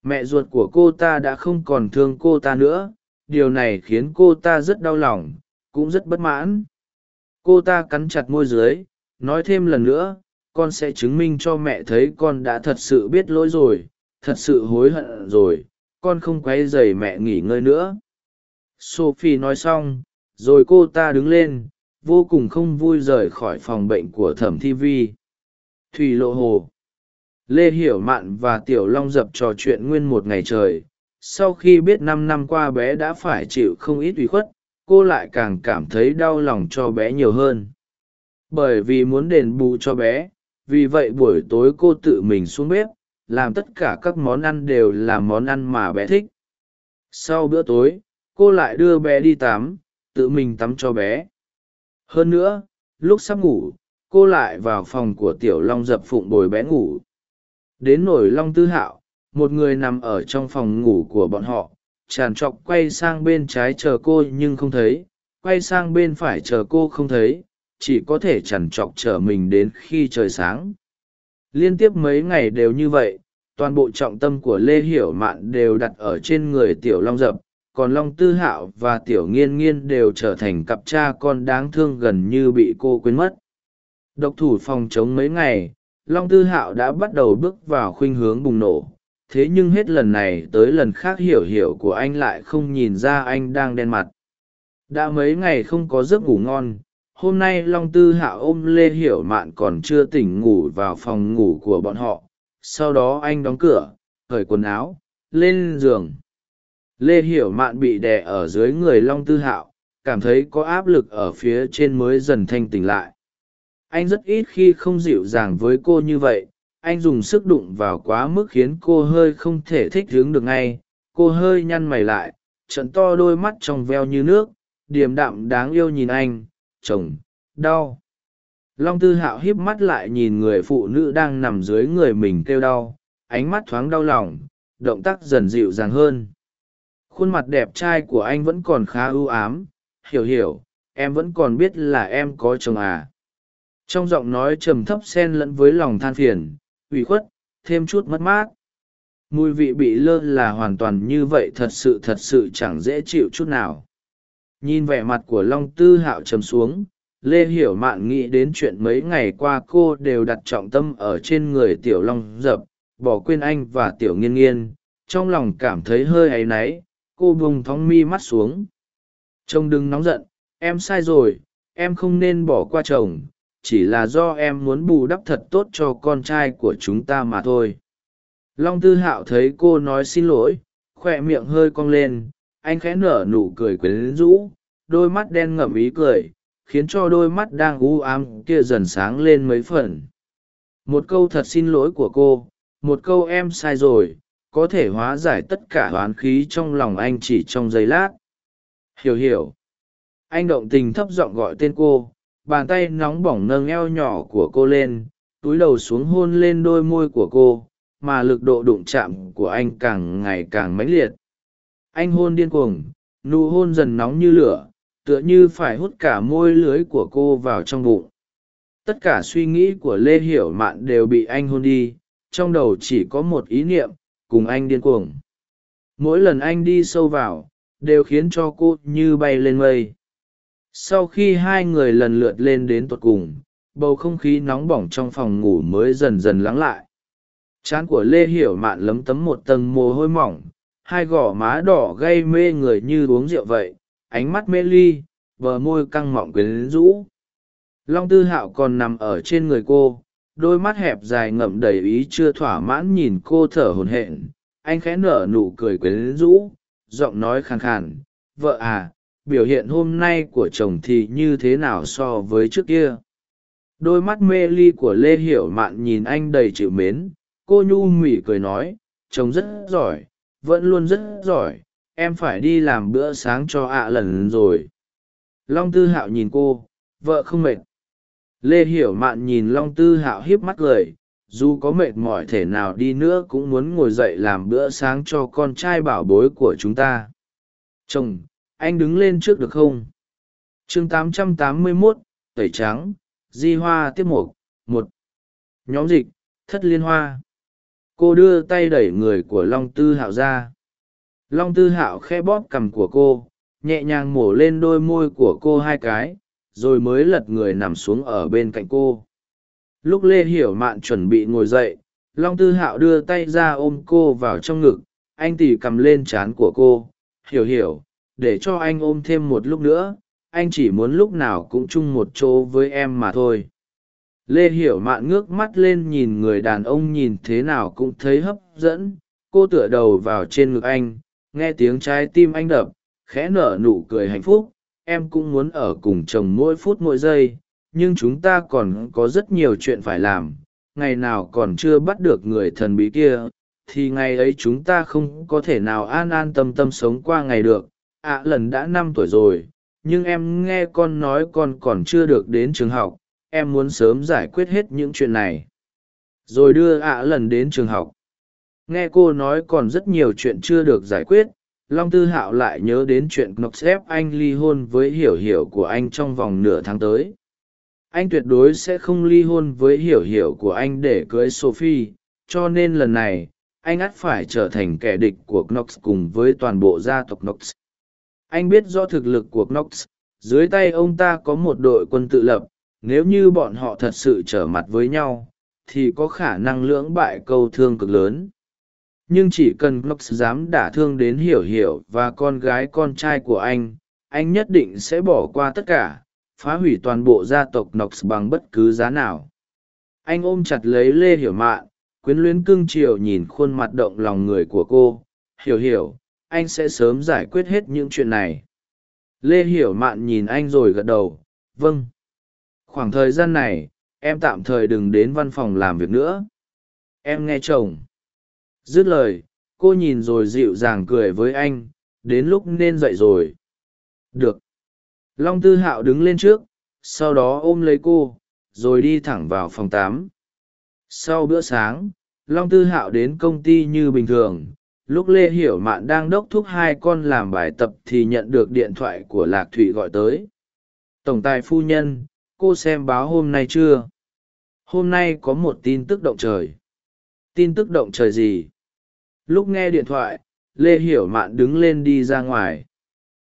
Mẹ ruột của cô ta đã không còn thương cô ta nữa điều này khiến cô ta rất đau lòng, cũng rất bất mãn. Cô ta cắn chặt môi dưới, nói thêm lần nữa, con sẽ chứng minh cho mẹ thấy con đã thật sự biết lỗi rồi, thật sự hối hận rồi, con không q u ấ y dày mẹ nghỉ ngơi nữa. Sophie nói xong, rồi cô ta đứng lên, vô cùng không vui rời khỏi phòng bệnh của thẩm thi vi. Thủy lộ hồ. Lê hiểu mạn và tiểu long dập trò chuyện nguyên một ngày trời sau khi biết năm năm qua bé đã phải chịu không ít ủy khuất, cô lại càng cảm thấy đau lòng cho bé nhiều hơn. Bởi vì muốn đền bù cho bé, vì vậy buổi tối cô tự mình xuống bếp, làm tất cả các món ăn đều là món ăn mà bé thích. Sau bữa tối, cô lại đưa bé đi tắm, tự mình tắm cho bé. Hơn nữa, lúc sắp ngủ, cô lại vào phòng của tiểu long dập phụng bồi bé ngủ. Đến nổi long tư hạo một người nằm ở trong phòng ngủ của bọn họ, tràn trọc quay sang bên trái chờ cô nhưng không thấy, quay sang bên phải chờ cô không thấy, chỉ có thể chằn trọc chở mình đến khi trời sáng. Liên tiếp mấy ngày đều như vậy, toàn bộ trọng tâm của lê hiểu mạn đều đặt ở trên người tiểu long dập, còn long tư hạo và tiểu nghiên nghiên đều trở thành cặp cha con đáng thương gần như bị cô quên mất. Độc thủ phòng chống mấy ngày, long tư hạo đã bắt đầu bước vào khuynh hướng bùng nổ thế nhưng hết lần này tới lần khác hiểu hiểu của anh lại không nhìn ra anh đang đen mặt. Đã mấy ngày không có giấc ngủ ngon, hôm nay long tư hạo ôm lê hiểu mạn còn chưa tỉnh ngủ vào phòng ngủ của bọn họ. Sau đó anh đóng cửa khởi quần áo, lên giường. Lê hiểu mạn bị đè ở dưới người long tư hạo cảm thấy có áp lực ở phía trên mới dần thanh tỉnh lại. Anh rất ít khi không dịu dàng với cô như vậy anh dùng sức đụng vào quá mức khiến cô hơi không thể thích hướng được ngay. Cô hơi nhăn mày lại, trận to đôi mắt trong veo như nước, điềm đạm đáng yêu nhìn anh, chồng, đau. Long tư hạo híp mắt lại nhìn người phụ nữ đang nằm dưới người mình kêu đau, ánh mắt thoáng đau lòng, động tác dần dịu dàng hơn. Khuôn mặt đẹp trai của anh vẫn còn khá ưu ám, hiểu hiểu, em vẫn còn biết là em có chồng à. Trong giọng nói trầm thấp xen lẫn với lòng than phiền ủy khuất, thêm chút mất mát. Mùi vị bị lơ là hoàn toàn như vậy thật sự thật sự chẳng dễ chịu chút nào. Nhìn vẻ mặt của long tư hạo trầm xuống, lê hiểu mạn nghĩ đến chuyện mấy ngày qua cô đều đặt trọng tâm ở trên người tiểu long dập, bỏ quên anh và tiểu nghiên nghiên. Trong lòng cảm thấy hơi áy náy, cô bùng thóng mi mắt xuống. Chồng đừng nóng giận, em sai rồi, em không nên bỏ qua chồng chỉ là do em muốn bù đắp thật tốt cho con trai của chúng ta mà thôi. Long tư hạo thấy cô nói xin lỗi khoe miệng hơi cong lên, anh khẽ nở nụ cười quyến rũ, đôi mắt đen ngậm ý cười, khiến cho đôi mắt đang u ám kia dần sáng lên mấy phần. Một câu thật xin lỗi của cô, một câu em sai rồi, có thể hóa giải tất cả oán khí trong lòng anh chỉ trong giây lát. Hiểu hiểu. Anh động tình thấp giọng gọi tên cô bàn tay nóng bỏng nâng eo nhỏ của cô lên, túi đầu xuống hôn lên đôi môi của cô, mà lực độ đụng chạm của anh càng ngày càng mãnh liệt. Anh hôn điên cuồng, nụ hôn dần nóng như lửa, tựa như phải hút cả môi lưới của cô vào trong bụng. Tất cả suy nghĩ của lê hiểu mạn đều bị anh hôn đi, trong đầu chỉ có một ý niệm, cùng anh điên cuồng. Mỗi lần anh đi sâu vào, đều khiến cho cô như bay lên mây sau khi hai người lần lượt lên đến tột cùng, bầu không khí nóng bỏng trong phòng ngủ mới dần dần lắng lại. Trán của lê hiểu mạn lấm tấm một tầng mồ hôi mỏng, hai gò má đỏ gây mê người như uống rượu vậy, ánh mắt mê ly, bờ môi căng mọng quyến rũ. Long tư hạo còn nằm ở trên người cô, đôi mắt hẹp dài ngậm đầy ý chưa thỏa mãn nhìn cô thở hồn hển, anh khẽ nở nụ cười quyến rũ, giọng nói khàn khàn, vợ à biểu hiện hôm nay của chồng thì như thế nào so với trước kia? Đôi mắt mê ly của lê hiểu mạn nhìn anh đầy chịu mến. Cô nhu mỉ cười nói, chồng rất giỏi, vẫn luôn rất giỏi. Em phải đi làm bữa sáng cho ạ lần rồi. Long tư hạo nhìn cô, vợ không mệt. Lê hiểu mạn nhìn long tư hạo hiếp mắt cười, dù có mệt mỏi thể nào đi nữa cũng muốn ngồi dậy làm bữa sáng cho con trai bảo bối của chúng ta. Chồng anh đứng lên trước được không? Chương 881, t ẩy trắng di hoa tiếp mục một. Nhóm dịch thất liên hoa. Cô đưa tay đẩy người của long tư hạo ra. Long tư hạo khe bóp cằm của cô nhẹ nhàng mổ lên đôi môi của cô hai cái rồi mới lật người nằm xuống ở bên cạnh cô. Lúc lê hiểu mạn chuẩn bị ngồi dậy long tư hạo đưa tay ra ôm cô vào trong ngực anh tỉ cầm lên c h á n của cô. Hiểu hiểu để cho anh ôm thêm một lúc nữa, anh chỉ muốn lúc nào cũng chung một chỗ với em mà thôi. Lê hiểu mạn ngước mắt lên nhìn người đàn ông nhìn thế nào cũng thấy hấp dẫn, cô tựa đầu vào trên ngực anh, nghe tiếng trái tim anh đập, khẽ nở nụ cười hạnh phúc, em cũng muốn ở cùng chồng mỗi phút mỗi giây, nhưng chúng ta còn có rất nhiều chuyện phải làm, ngày nào còn chưa bắt được người thần bí kia, thì ngày ấy chúng ta không có thể nào an an tâm tâm sống qua ngày được ạ lần đã năm tuổi rồi, nhưng em nghe con nói con còn chưa được đến trường học, em muốn sớm giải quyết hết những chuyện này. Rồi đưa ạ lần đến trường học. Nghe cô nói còn rất nhiều chuyện chưa được giải quyết, long tư hạo lại nhớ đến chuyện knox ép anh ly hôn với hiểu hiểu của anh trong vòng nửa tháng tới. Anh tuyệt đối sẽ không ly hôn với hiểu hiểu của anh để cưới sophie, cho nên lần này, anh ắt phải trở thành kẻ địch của knox cùng với toàn bộ gia tộc knox anh biết do thực lực của knox, dưới tay ông ta có một đội quân tự lập, nếu như bọn họ thật sự trở mặt với nhau, thì có khả năng lưỡng bại câu thương cực lớn. Nhưng chỉ cần knox dám đả thương đến hiểu hiểu và con gái con trai của anh anh nhất định sẽ bỏ qua tất cả, phá hủy toàn bộ gia tộc Knox bằng bất cứ giá nào. Anh ôm chặt lấy lê hiểu mạn, quyến luyến cưng chiều nhìn khuôn mặt động lòng người của cô. Hiểu hiểu anh sẽ sớm giải quyết hết những chuyện này. Lê hiểu mạn nhìn anh rồi gật đầu vâng. Khoảng thời gian này, em tạm thời đừng đến văn phòng làm việc nữa. Em nghe chồng. Dứt lời, cô nhìn rồi dịu dàng cười với anh, đến lúc nên dậy rồi. Được. Long tư hạo đứng lên trước, sau đó ôm lấy cô, rồi đi thẳng vào phòng tám sau bữa sáng, long tư hạo đến công ty như bình thường lúc lê hiểu mạn đang đốc thúc hai con làm bài tập thì nhận được điện thoại của lạc thụy gọi tới. Tổng tài phu nhân, cô xem báo hôm nay chưa? Hôm nay có một tin tức động trời. Tin tức động trời gì? Lúc nghe điện thoại, lê hiểu mạn đứng lên đi ra ngoài.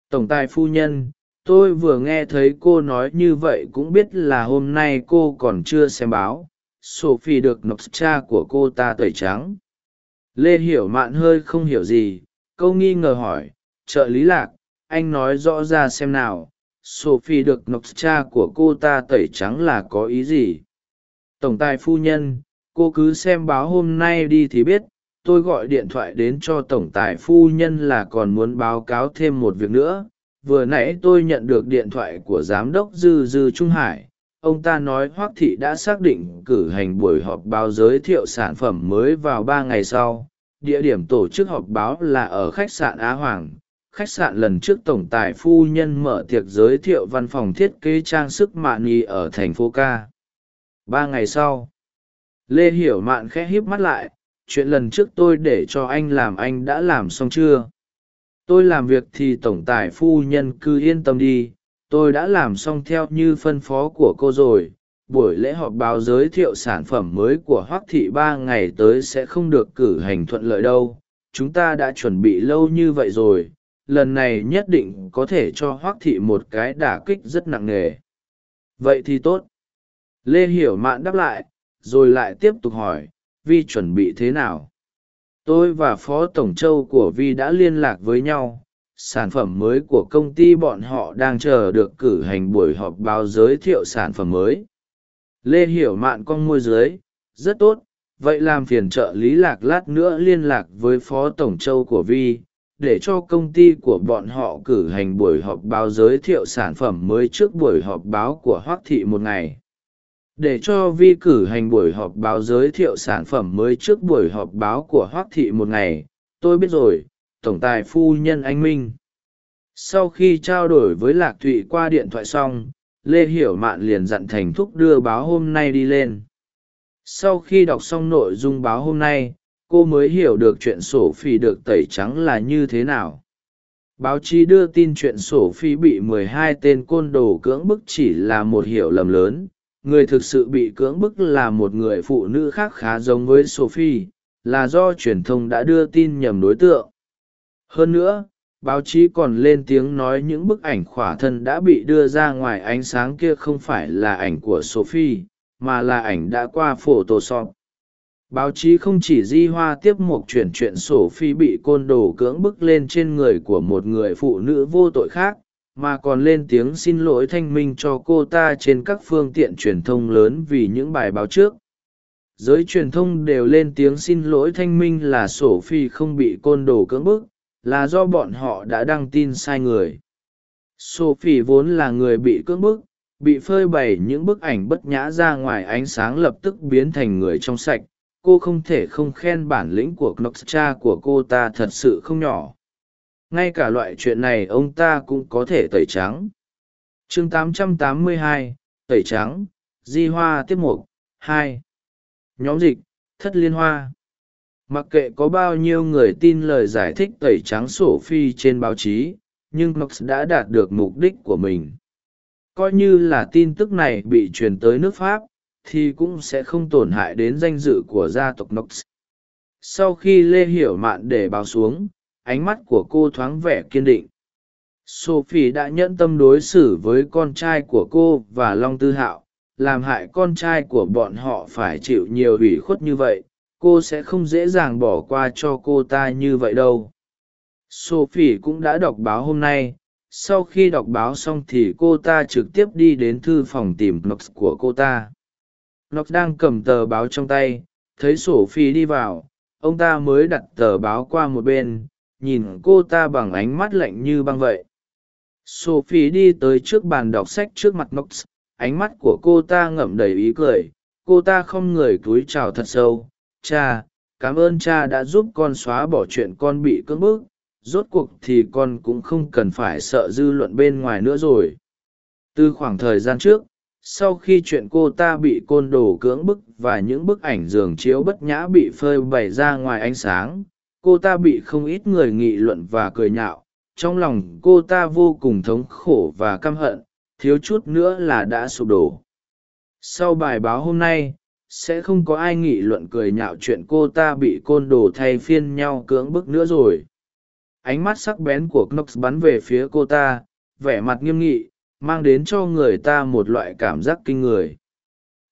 Tổng tài phu nhân, tôi vừa nghe thấy cô nói như vậy cũng biết là hôm nay cô còn chưa xem báo. Sophie được nộp cha của cô ta tẩy trắng lê hiểu mạn hơi không hiểu gì, câu nghi ngờ hỏi, trợ lý lạc, anh nói rõ ra xem nào, sophie được nộp cha của cô ta tẩy trắng là có ý gì? Tổng tài phu nhân, cô cứ xem báo hôm nay đi thì biết, tôi gọi điện thoại đến cho tổng tài phu nhân là còn muốn báo cáo thêm một việc nữa, vừa nãy tôi nhận được điện thoại của giám đốc dư dư trung hải ông ta nói hoác thị đã xác định cử hành buổi họp báo giới thiệu sản phẩm mới vào ba ngày sau. Địa điểm tổ chức họp báo là ở khách sạn á hoàng. Khách sạn lần trước tổng tài phu nhân mở tiệc giới thiệu văn phòng thiết kế trang sức mạn nghi ở thành phố ca ba ngày sau, lê hiểu mạn khẽ híp mắt lại. Chuyện lần trước tôi để cho anh làm, anh đã làm xong chưa? Tôi làm việc thì tổng tài phu nhân cứ yên tâm đi tôi đã làm xong theo như phân phó của cô rồi. Buổi lễ họp báo giới thiệu sản phẩm mới của hoác thị ba ngày tới sẽ không được cử hành thuận lợi đâu. Chúng ta đã chuẩn bị lâu như vậy rồi. Lần này nhất định có thể cho hoác thị một cái đả kích rất nặng nề. Vậy thì tốt. Lê hiểu mạn đáp lại, rồi lại tiếp tục hỏi, vi chuẩn bị thế nào? Tôi và phó tổng châu của vi đã liên lạc với nhau sản phẩm mới của công ty bọn họ đang chờ được cử hành buổi họp báo giới thiệu sản phẩm mới. Lê hiểu mạn con môi giới, rất tốt vậy làm phiền trợ lý lạc lát nữa liên lạc với phó tổng châu của vi để cho công ty của bọn họ cử hành buổi họp báo giới thiệu sản phẩm mới trước buổi họp báo của hoác thị một ngày. Để cho vi cử hành buổi họp báo giới thiệu sản phẩm mới trước buổi họp báo của hoác thị một ngày tôi biết rồi tổng tài phu nhân anh minh. Sau khi trao đổi với lạc thụy qua điện thoại xong, lê hiểu mạn liền dặn thành thúc đưa báo hôm nay đi lên. Sau khi đọc xong nội dung báo hôm nay, cô mới hiểu được chuyện sổ phi được tẩy trắng là như thế nào. Báo chí đưa tin chuyện sổ phi bị mười hai tên côn đồ cưỡng bức chỉ là một hiểu lầm lớn. Người thực sự bị cưỡng bức là một người phụ nữ khác khá giống với sophie, là do truyền thông đã đưa tin nhầm đối tượng hơn nữa, báo chí còn lên tiếng nói những bức ảnh khỏa thân đã bị đưa ra ngoài ánh sáng kia không phải là ảnh của sophie, mà là ảnh đã qua photoshop. Báo chí không chỉ di hoa tiếp một chuyển chuyện sổ phi bị côn đồ cưỡng bức lên trên người của một người phụ nữ vô tội khác, mà còn lên tiếng xin lỗi thanh minh cho cô ta trên các phương tiện truyền thông lớn vì những bài báo trước. Giới truyền thông đều lên tiếng xin lỗi thanh minh là sổ phi không bị côn đồ cưỡng bức là do bọn họ đã đăng tin sai người. Sophie vốn là người bị cưỡng bức bị phơi bày những bức ảnh bất nhã ra ngoài ánh sáng lập tức biến thành người trong sạch. Cô không thể không khen bản lĩnh của knox cha của cô ta thật sự không nhỏ. Ngay cả loại chuyện này ông ta cũng có thể tẩy trắng. Chương 882, tẩy trắng di hoa tiếp mục hai. Nhóm dịch thất liên hoa mặc kệ có bao nhiêu người tin lời giải thích tẩy trắng sổ phi trên báo chí, nhưng max đã đạt được mục đích của mình. Coi như là tin tức này bị truyền tới nước pháp, thì cũng sẽ không tổn hại đến danh dự của gia tộc max sau khi lê hiểu mạn để báo xuống, ánh mắt của cô thoáng vẻ kiên định. Sophie đã nhẫn tâm đối xử với con trai của cô và long tư hạo, làm hại con trai của bọn họ phải chịu nhiều ủy khuất như vậy cô sẽ không dễ dàng bỏ qua cho cô ta như vậy đâu. Sophie cũng đã đọc báo hôm nay sau khi đọc báo xong thì cô ta trực tiếp đi đến thư phòng tìm Knox của cô ta. Knox đang cầm tờ báo trong tay thấy sophie đi vào ông ta mới đặt tờ báo qua một bên nhìn cô ta bằng ánh mắt lạnh như băng vậy. Sophie đi tới trước bàn đọc sách trước mặt Knox, ánh mắt của cô ta ngậm đầy ý cười cô ta không người cúi chào thật sâu cha, cảm ơn cha đã giúp con xóa bỏ chuyện con bị cưỡng bức, rốt cuộc thì con cũng không cần phải sợ dư luận bên ngoài nữa rồi. Từ khoảng thời gian trước, sau khi chuyện cô ta bị côn đồ cưỡng bức và những bức ảnh giường chiếu bất nhã bị phơi bày ra ngoài ánh sáng, cô ta bị không ít người nghị luận và cười nhạo. Trong lòng cô ta vô cùng thống khổ và căm hận, thiếu chút nữa là đã sụp đổ. Sau bài báo hôm nay sẽ không có ai nghị luận cười nhạo chuyện cô ta bị côn đồ thay phiên nhau cưỡng bức nữa rồi. Ánh mắt sắc bén của knox bắn về phía cô ta, vẻ mặt nghiêm nghị, mang đến cho người ta một loại cảm giác kinh người.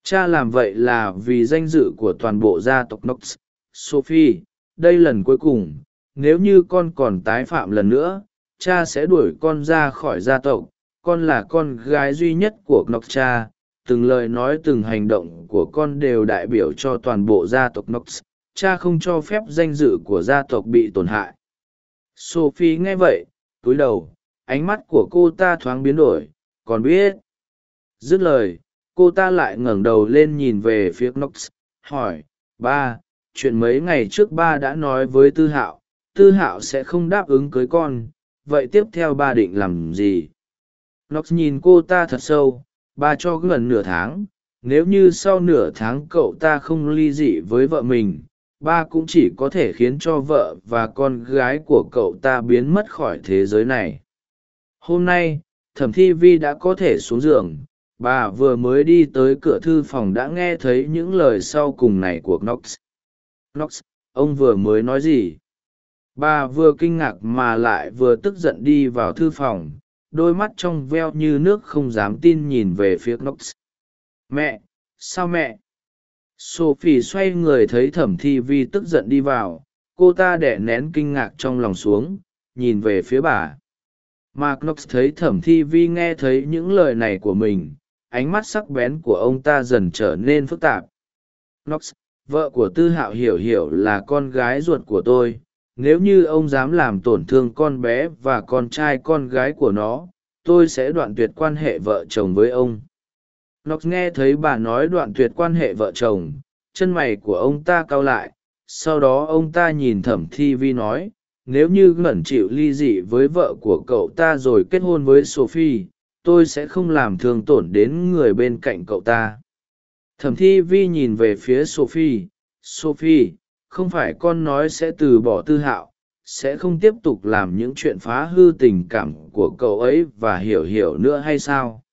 Cha làm vậy là vì danh dự của toàn bộ gia tộc knox. Sophie, đây lần cuối cùng, nếu như con còn tái phạm lần nữa, cha sẽ đuổi con ra khỏi gia tộc. Con là con gái duy nhất của knox cha từng lời nói từng hành động của con đều đại biểu cho toàn bộ gia tộc knox, cha không cho phép danh dự của gia tộc bị tổn hại. Sophie nghe vậy, túi đầu, ánh mắt của cô ta thoáng biến đổi, còn biết. Dứt lời, cô ta lại ngẩng đầu lên nhìn về phía knox, hỏi, ba, chuyện mấy ngày trước ba đã nói với tư hạo tư hạo sẽ không đáp ứng cưới con, vậy tiếp theo ba định làm gì? Knox nhìn cô ta thật sâu ba cho gần nửa tháng, nếu như sau nửa tháng cậu ta không ly dị với vợ mình, ba cũng chỉ có thể khiến cho vợ và con gái của cậu ta biến mất khỏi thế giới này. Hôm nay, thẩm thi vi đã có thể xuống giường. Bà vừa mới đi tới cửa thư phòng đã nghe thấy những lời sau cùng này của knox. Knox, ông vừa mới nói gì? Bà vừa kinh ngạc mà lại vừa tức giận đi vào thư phòng đôi mắt trong veo như nước không dám tin nhìn về phía knox. Mẹ, sao mẹ? Sophie xoay người thấy thẩm thi vi tức giận đi vào, cô ta đẻ nén kinh ngạc trong lòng xuống, nhìn về phía bà. Mark knox thấy thẩm thi vi nghe thấy những lời này của mình, ánh mắt sắc bén của ông ta dần trở nên phức tạp. Knox, vợ của tư hạo hiểu hiểu là con gái ruột của tôi nếu như ông dám làm tổn thương con bé và con trai con gái của nó, tôi sẽ đoạn tuyệt quan hệ vợ chồng với ông. Nox nghe thấy bà nói đoạn tuyệt quan hệ vợ chồng, chân mày của ông ta cau lại, sau đó ông ta nhìn thẩm thi vi nói, nếu như ngẩn chịu ly dị với vợ của cậu ta rồi kết hôn với sophie, tôi sẽ không làm thương tổn đến người bên cạnh cậu ta. Thẩm thi vi nhìn về phía sophie sophie không phải con nói sẽ từ bỏ tư hạo, sẽ không tiếp tục làm những chuyện phá hư tình cảm của cậu ấy và hiểu hiểu nữa hay sao?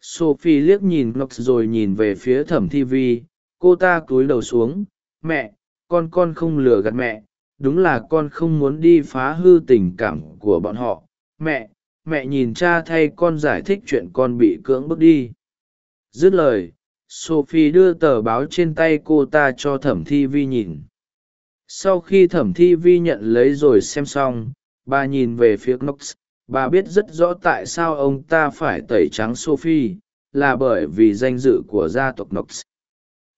Sophie liếc nhìn Lux rồi nhìn về phía thẩm thi vi, cô ta cúi đầu xuống, mẹ, con con không lừa gạt mẹ, đúng là con không muốn đi phá hư tình cảm của bọn họ. Mẹ mẹ nhìn cha thay con giải thích chuyện con bị cưỡng bức đi. Dứt lời, sophie đưa tờ báo trên tay cô ta cho thẩm thi vi nhìn sau khi thẩm thi vi nhận lấy rồi xem xong, bà nhìn về phía knox, bà biết rất rõ tại sao ông ta phải tẩy trắng sophie, là bởi vì danh dự của gia tộc knox.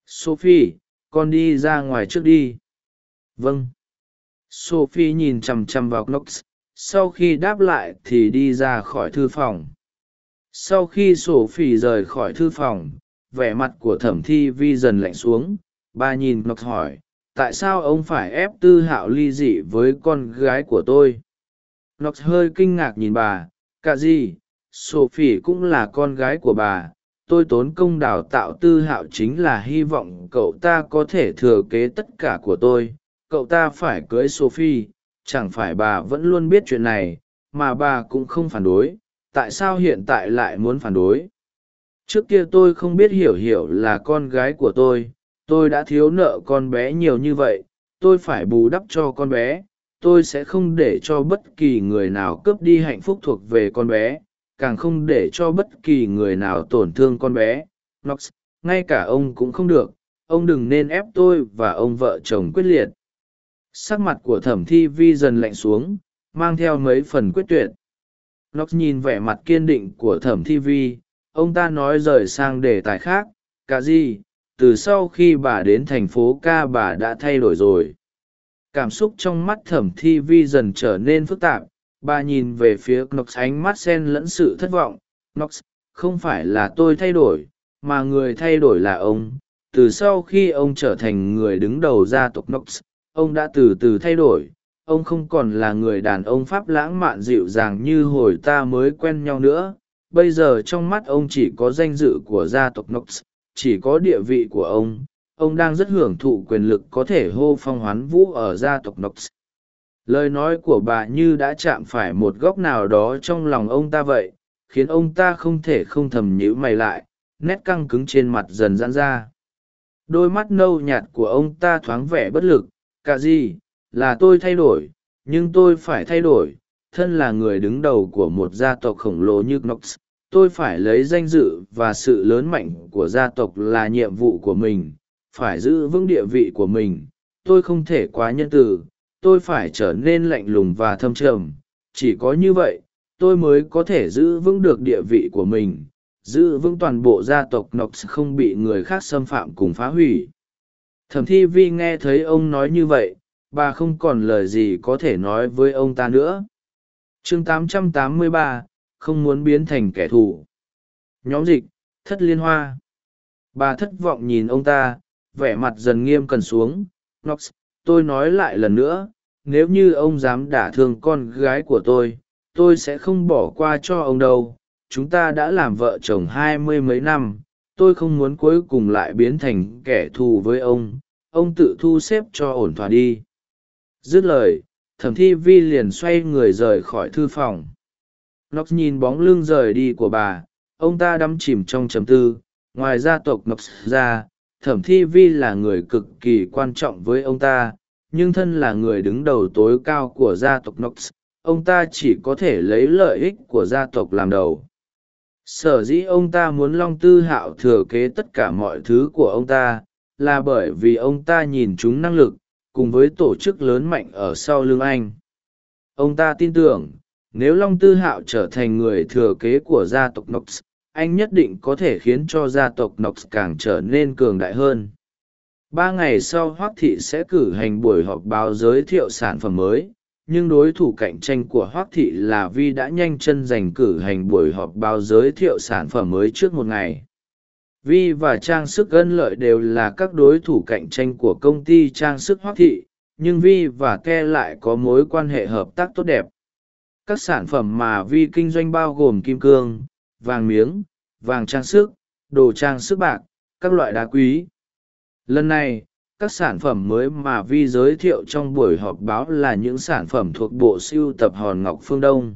Sophie, con đi ra ngoài trước đi. Vâng. Sophie nhìn chằm chằm vào knox, sau khi đáp lại thì đi ra khỏi thư phòng. Sau khi sophie rời khỏi thư phòng, vẻ mặt của thẩm thi vi dần lạnh xuống, bà nhìn knox hỏi tại sao ông phải ép tư hạo ly dị với con gái của tôi? Nox hơi kinh ngạc nhìn bà, cả gì? Sophie cũng là con gái của bà. Tôi tốn công đào tạo tư hạo chính là hy vọng cậu ta có thể thừa kế tất cả của tôi. Cậu ta phải cưới sophie. Chẳng phải bà vẫn luôn biết chuyện này, mà bà cũng không phản đối. Tại sao hiện tại lại muốn phản đối? Trước kia tôi không biết hiểu hiểu là con gái của tôi tôi đã thiếu nợ con bé nhiều như vậy, tôi phải bù đắp cho con bé, tôi sẽ không để cho bất kỳ người nào cướp đi hạnh phúc thuộc về con bé, càng không để cho bất kỳ người nào tổn thương con bé. Nox ngay cả ông cũng không được, ông đừng nên ép tôi và ông vợ chồng quyết liệt. Sắc mặt của thẩm thi vi dần lạnh xuống, mang theo mấy phần quyết tuyệt. Nox nhìn vẻ mặt kiên định của thẩm thi vi, ông ta nói rời sang đề tài khác, cả gì từ sau khi bà đến thành phố ca bà đã thay đổi rồi. Cảm xúc trong mắt thẩm thi vi dần trở nên phức tạp. Bà nhìn về phía knox ánh mắt sen lẫn sự thất vọng. Knox, không phải là tôi thay đổi, mà người thay đổi là ông. Từ sau khi ông trở thành người đứng đầu gia tộc knox, ông đã từ từ thay đổi. Ông không còn là người đàn ông pháp lãng mạn dịu dàng như hồi ta mới quen nhau nữa. Bây giờ trong mắt ông chỉ có danh dự của gia tộc knox chỉ có địa vị của ông. Ông đang rất hưởng thụ quyền lực có thể hô phong hoán vũ ở gia tộc nox. Lời nói của bà như đã chạm phải một góc nào đó trong lòng ông ta vậy, khiến ông ta không thể không thầm nhíu mày lại, nét căng cứng trên mặt dần giãn ra. Đôi mắt nâu nhạt của ông ta thoáng vẻ bất lực, cả gì? Là tôi thay đổi, nhưng tôi phải thay đổi. Thân là người đứng đầu của một gia tộc khổng lồ như knox tôi phải lấy danh dự và sự lớn mạnh của gia tộc là nhiệm vụ của mình phải giữ vững địa vị của mình. Tôi không thể quá nhân từ tôi phải trở nên lạnh lùng và thâm trầm. Chỉ có như vậy tôi mới có thể giữ vững được địa vị của mình giữ vững toàn bộ gia tộc nox không bị người khác xâm phạm cùng phá hủy. Thẩm thi vi nghe thấy ông nói như vậy bà không còn lời gì có thể nói với ông ta nữa. Chương 883, không muốn biến thành kẻ thù. Nhóm dịch, thất liên hoa. Bà thất vọng nhìn ông ta, vẻ mặt dần nghiêm cần xuống. Nox tôi nói lại lần nữa, nếu như ông dám đả thương con gái của tôi tôi sẽ không bỏ qua cho ông đâu. Chúng ta đã làm vợ chồng hai mươi mấy năm, tôi không muốn cuối cùng lại biến thành kẻ thù với ông. Ông tự thu xếp cho ổn thỏa đi. Dứt lời, thẩm thi vi liền xoay người rời khỏi thư phòng nox nhìn bóng lưng rời đi của bà. Ông ta đắm chìm trong trầm tư. Ngoài gia tộc nox ra, thẩm thi vi là người cực kỳ quan trọng với ông ta, nhưng thân là người đứng đầu tối cao của gia tộc nox, ông ta chỉ có thể lấy lợi ích của gia tộc làm đầu. Sở dĩ ông ta muốn long tư hạo thừa kế tất cả mọi thứ của ông ta là bởi vì ông ta nhìn chúng năng lực cùng với tổ chức lớn mạnh ở sau lưng anh. Ông ta tin tưởng nếu long tư hạo trở thành người thừa kế của gia tộc nox, anh nhất định có thể khiến cho gia tộc nox càng trở nên cường đại hơn. Ba ngày sau hoác thị sẽ cử hành buổi họp báo giới thiệu sản phẩm mới, nhưng đối thủ cạnh tranh của hoác thị là vi đã nhanh chân giành cử hành buổi họp báo giới thiệu sản phẩm mới trước một ngày. Vi và trang sức ân lợi đều là các đối thủ cạnh tranh của công ty trang sức hoác thị, nhưng vi và ke lại có mối quan hệ hợp tác tốt đẹp các sản phẩm mà vi kinh doanh bao gồm kim cương, vàng miếng, vàng trang sức, đồ trang sức bạc, các loại đá quý. Lần này, các sản phẩm mới mà vi giới thiệu trong buổi họp báo là những sản phẩm thuộc bộ siêu tập hòn ngọc phương đông.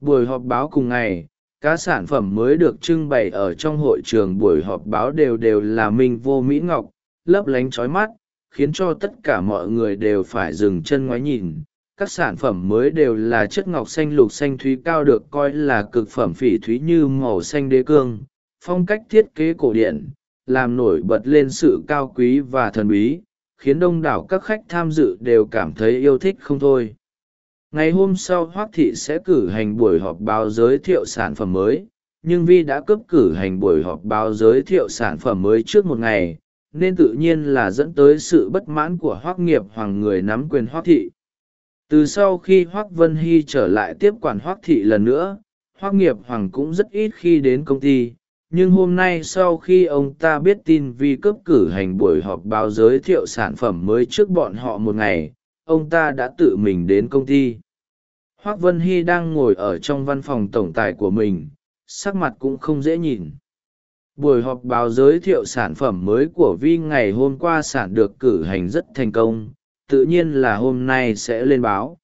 Buổi họp báo cùng ngày, các sản phẩm mới được trưng bày ở trong hội trường buổi họp báo đều đều là minh vô mỹ ngọc, lấp lánh trói mắt, khiến cho tất cả mọi người đều phải dừng chân ngoái nhìn các sản phẩm mới đều là chất ngọc xanh, lục xanh, thúy cao được coi là cực phẩm phỉ thúy như màu xanh đế cương. Phong cách thiết kế cổ điển, làm nổi bật lên sự cao quý và thần bí, khiến đông đảo các khách tham dự đều cảm thấy yêu thích không thôi. Ngày hôm sau, hoác thị sẽ cử hành buổi họp báo giới thiệu sản phẩm mới, nhưng vi đã cấp cử hành buổi họp báo giới thiệu sản phẩm mới trước một ngày, nên tự nhiên là dẫn tới sự bất mãn của hoác nghiệp hoàng người nắm quyền hoác thị từ sau khi hoác vân hy trở lại tiếp quản hoác thị lần nữa, hoác nghiệp hoàng cũng rất ít khi đến công ty, nhưng hôm nay sau khi ông ta biết tin vi cấp cử hành buổi họp báo giới thiệu sản phẩm mới trước bọn họ một ngày, ông ta đã tự mình đến công ty. Hoác vân hy đang ngồi ở trong văn phòng tổng tài của mình, sắc mặt cũng không dễ nhìn. Buổi họp báo giới thiệu sản phẩm mới của vi ngày hôm qua sản được cử hành rất thành công tự nhiên là hôm nay sẽ lên báo.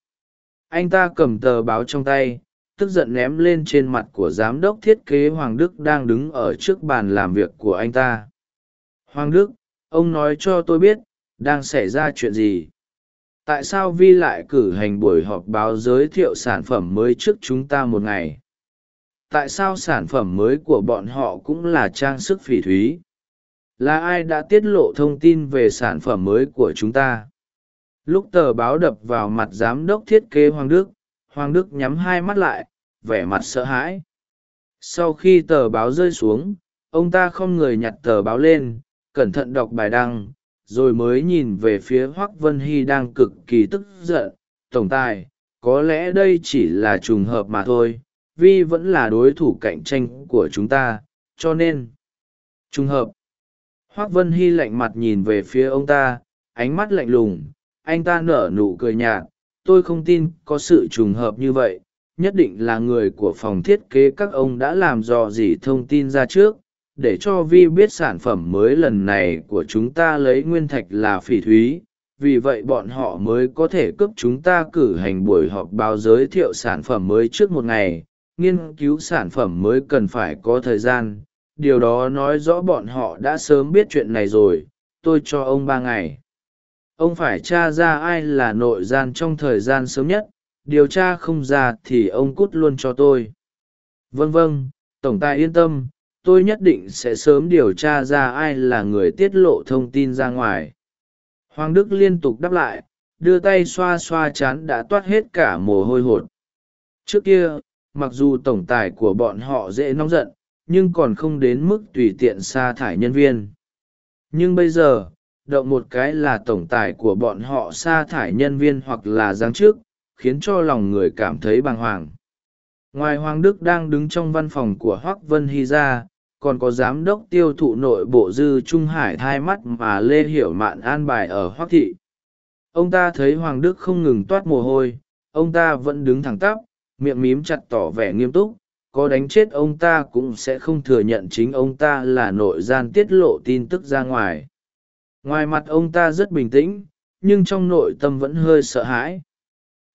Anh ta cầm tờ báo trong tay, tức giận ném lên trên mặt của giám đốc thiết kế hoàng đức đang đứng ở trước bàn làm việc của anh ta. Hoàng đức, ông nói cho tôi biết, đang xảy ra chuyện gì? Tại sao vi lại cử hành buổi họp báo giới thiệu sản phẩm mới trước chúng ta một ngày? Tại sao sản phẩm mới của bọn họ cũng là trang sức phỉ thúy? Là ai đã tiết lộ thông tin về sản phẩm mới của chúng ta? Lúc tờ báo đập vào mặt giám đốc thiết kế hoàng đức hoàng đức nhắm hai mắt lại, vẻ mặt sợ hãi. Sau khi tờ báo rơi xuống, ông ta không người nhặt tờ báo lên, cẩn thận đọc bài đăng, rồi mới nhìn về phía hoác vân hy đang cực kỳ tức giận. Tổng tài, có lẽ đây chỉ là trùng hợp mà thôi, vi vẫn là đối thủ cạnh tranh của chúng ta, cho nên. Trùng hợp. Hoác vân hy lạnh mặt nhìn về phía ông ta, ánh mắt lạnh lùng anh ta nở nụ cười nhạt, tôi không tin có sự trùng hợp như vậy, nhất định là người của phòng thiết kế các ông đã làm dò dỉ thông tin ra trước, để cho vi biết sản phẩm mới lần này của chúng ta lấy nguyên thạch là phỉ thúy, vì vậy bọn họ mới có thể cướp chúng ta cử hành buổi họp báo giới thiệu sản phẩm mới trước một ngày, nghiên cứu sản phẩm mới cần phải có thời gian, điều đó nói rõ bọn họ đã sớm biết chuyện này rồi, tôi cho ông ba ngày ông phải t r a ra ai là nội gian trong thời gian sớm nhất, điều tra không ra thì ông cút luôn cho tôi. Vâng vâng tổng tài yên tâm, tôi nhất định sẽ sớm điều tra ra ai là người tiết lộ thông tin ra ngoài. Hoàng đức liên tục đáp lại, đưa tay xoa xoa chán đã toát hết cả mồ hôi hột. Trước kia, mặc dù tổng tài của bọn họ dễ nóng giận, nhưng còn không đến mức tùy tiện sa thải nhân viên. Nhưng bây giờ động một cái là tổng tài của bọn họ sa thải nhân viên hoặc là giáng chức, khiến cho lòng người cảm thấy bàng hoàng. Ngoài hoàng đức đang đứng trong văn phòng của hoác vân hy ra còn có giám đốc tiêu thụ nội bộ dư trung hải thai mắt mà lê hiểu mạn an bài ở hoác thị. Ông ta thấy hoàng đức không ngừng toát mồ hôi ông ta vẫn đứng thẳng tắp miệng mím chặt tỏ vẻ nghiêm túc có đánh chết ông ta cũng sẽ không thừa nhận chính ông ta là nội gian tiết lộ tin tức ra ngoài ngoài mặt ông ta rất bình tĩnh, nhưng trong nội tâm vẫn hơi sợ hãi.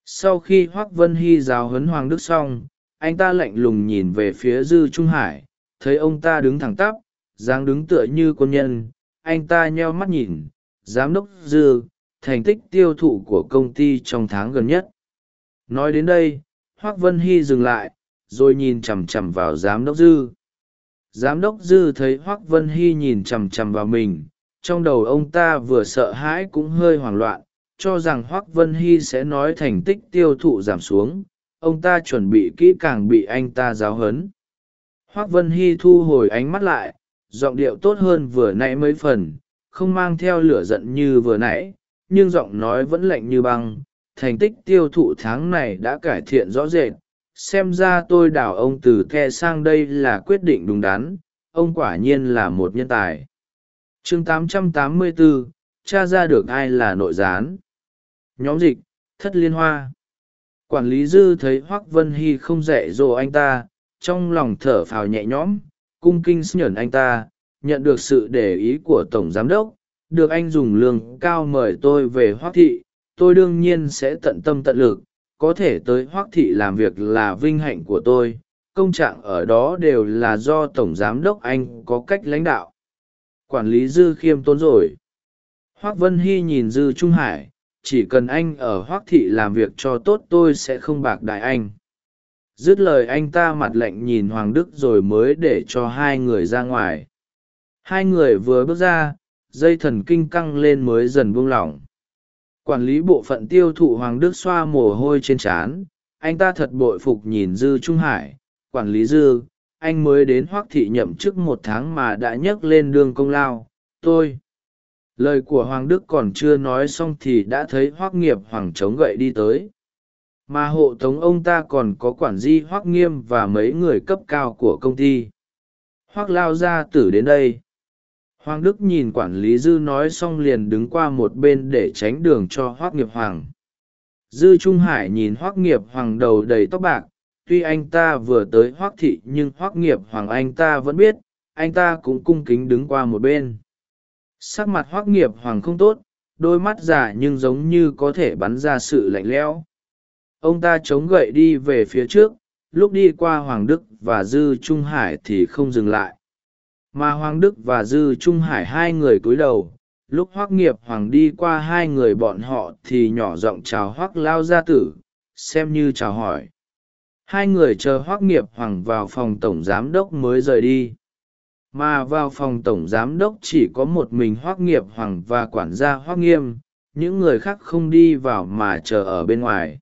Sau khi hoác vân hy giáo huấn hoàng đức xong, anh ta lạnh lùng nhìn về phía dư trung hải, thấy ông ta đứng thẳng tắp, dáng đứng tựa như quân nhân. Anh ta nheo mắt nhìn, giám đốc dư, thành tích tiêu thụ của công ty trong tháng gần nhất. Nói đến đây, hoác vân hy dừng lại, rồi nhìn chằm chằm vào giám đốc dư. Giám đốc dư thấy hoác vân hy nhìn chằm chằm vào mình trong đầu ông ta vừa sợ hãi cũng hơi hoảng loạn, cho rằng hoác vân hy sẽ nói thành tích tiêu thụ giảm xuống, ông ta chuẩn bị kỹ càng bị anh ta giáo hấn hoác vân hy thu hồi ánh mắt lại, giọng điệu tốt hơn vừa nãy mấy phần, không mang theo lửa giận như vừa nãy, nhưng giọng nói vẫn lạnh như băng, thành tích tiêu thụ tháng này đã cải thiện rõ rệt, xem ra tôi đảo ông từ the sang đây là quyết định đúng đắn, ông quả nhiên là một nhân tài chương 884, tra ra được ai là nội gián? Nhóm dịch thất liên hoa. Quản lý dư thấy hoác vân hy không dạy dỗ anh ta trong lòng thở phào nhẹ nhõm cung kinh nhẫn anh ta nhận được sự để ý của tổng giám đốc được anh dùng lương cao mời tôi về hoác thị tôi đương nhiên sẽ tận tâm tận lực có thể tới hoác thị làm việc là vinh hạnh của tôi công trạng ở đó đều là do tổng giám đốc anh có cách lãnh đạo quản lý dư khiêm tốn rồi. Hoác vân hy nhìn dư trung hải, chỉ cần anh ở hoác thị làm việc cho tốt tôi sẽ không bạc đại anh. Dứt lời anh ta mặt lạnh nhìn hoàng đức rồi mới để cho hai người ra ngoài. Hai người vừa bước ra, dây thần kinh căng lên mới dần buông lỏng. Quản lý bộ phận tiêu thụ hoàng đức xoa mồ hôi trên trán, anh ta thật bội phục nhìn dư trung hải, quản lý dư anh mới đến hoác thị nhậm chức một tháng mà đã nhấc lên đường công lao. Tôi, lời của hoàng đức còn chưa nói xong thì đã thấy hoác nghiệp hoàng chống gậy đi tới. Mà hộ tống ông ta còn có quản di hoác nghiêm và mấy người cấp cao của công ty. Hoác lao gia tử đến đây. Hoàng đức nhìn quản lý dư nói xong liền đứng qua một bên để tránh đường cho hoác nghiệp hoàng. Dư trung hải nhìn hoác nghiệp hoàng đầu đầy tóc bạc tuy anh ta vừa tới hoác thị nhưng hoác nghiệp hoàng anh ta vẫn biết, anh ta cũng cung kính đứng qua một bên. Sắc mặt hoác nghiệp hoàng không tốt, đôi mắt giả nhưng giống như có thể bắn ra sự lạnh lẽo. Ông ta chống gậy đi về phía trước, lúc đi qua hoàng đức và dư trung hải thì không dừng lại. Mà hoàng đức và dư trung hải hai người cúi đầu, lúc hoác nghiệp hoàng đi qua hai người bọn họ thì nhỏ giọng chào hoác lao gia tử, xem như chào hỏi hai người chờ hoác nghiệp hoàng vào phòng tổng giám đốc mới rời đi. Mà vào phòng tổng giám đốc chỉ có một mình hoác nghiệp hoàng và quản gia hoác nghiêm, những người khác không đi vào mà chờ ở bên ngoài.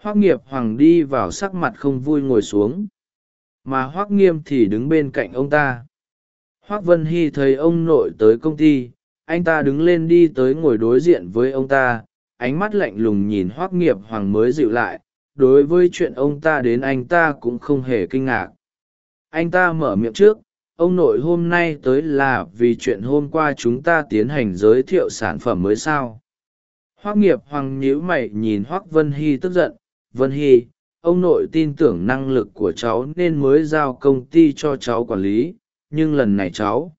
Hoác nghiệp hoàng đi vào sắc mặt không vui ngồi xuống. Mà hoác nghiêm thì đứng bên cạnh ông ta. Hoác vân hy thấy ông nội tới công ty, anh ta đứng lên đi tới ngồi đối diện với ông ta, ánh mắt lạnh lùng nhìn hoác nghiệp hoàng mới dịu lại đối với chuyện ông ta đến anh ta cũng không hề kinh ngạc. Anh ta mở miệng trước, ông nội hôm nay tới là vì chuyện hôm qua chúng ta tiến hành giới thiệu sản phẩm mới sao? Hoác nghiệp hoàng nhíu mày nhìn hoác vân hy tức giận. Vân hy, ông nội tin tưởng năng lực của cháu nên mới giao công ty cho cháu quản lý, nhưng lần này cháu.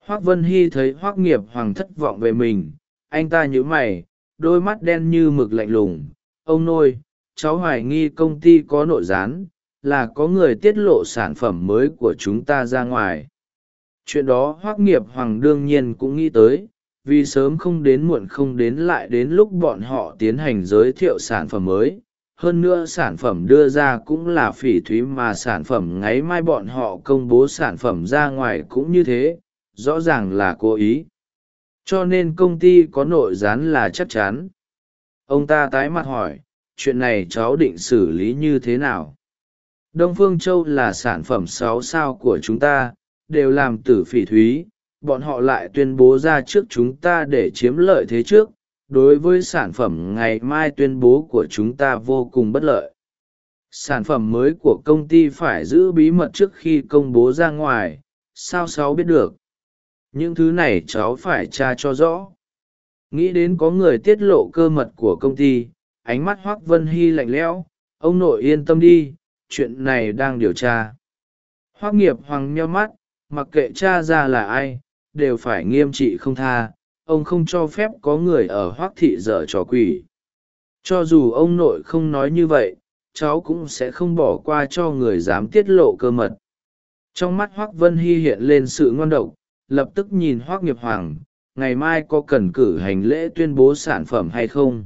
Hoác vân hy thấy hoác nghiệp hoàng thất vọng về mình. Anh ta nhíu mày, đôi mắt đen như mực lạnh lùng. Ông nôi cháu hoài nghi công ty có nội gián, là có người tiết lộ sản phẩm mới của chúng ta ra ngoài. Chuyện đó hoác nghiệp hoàng đương nhiên cũng nghĩ tới, vì sớm không đến muộn không đến lại đến lúc bọn họ tiến hành giới thiệu sản phẩm mới. Hơn nữa sản phẩm đưa ra cũng là phỉ thúy mà sản phẩm ngáy mai bọn họ công bố sản phẩm ra ngoài cũng như thế, rõ ràng là cố ý. Cho nên công ty có nội gián là chắc chắn. Ông ta tái mặt hỏi chuyện này cháu định xử lý như thế nào? Đông phương châu là sản phẩm sáu sao của chúng ta, đều làm từ phỉ thúy. Bọn họ lại tuyên bố ra trước chúng ta để chiếm lợi thế trước. Đối với sản phẩm ngày mai tuyên bố của chúng ta vô cùng bất lợi. Sản phẩm mới của công ty phải giữ bí mật trước khi công bố ra ngoài. Sao sáu biết được? Những thứ này cháu phải tra cho rõ. Nghĩ đến có người tiết lộ cơ mật của công ty ánh mắt hoác vân hy lạnh lẽo, ông nội yên tâm đi, chuyện này đang điều tra. Hoác nghiệp hoàng nheo mắt, mặc kệ cha ra là ai, đều phải nghiêm trị không tha, ông không cho phép có người ở hoác thị dở trò quỷ. Cho dù ông nội không nói như vậy, cháu cũng sẽ không bỏ qua cho người dám tiết lộ cơ mật. Trong mắt hoác vân hy hiện lên sự ngon độc, lập tức nhìn hoác nghiệp hoàng, ngày mai có cần cử hành lễ tuyên bố sản phẩm hay không?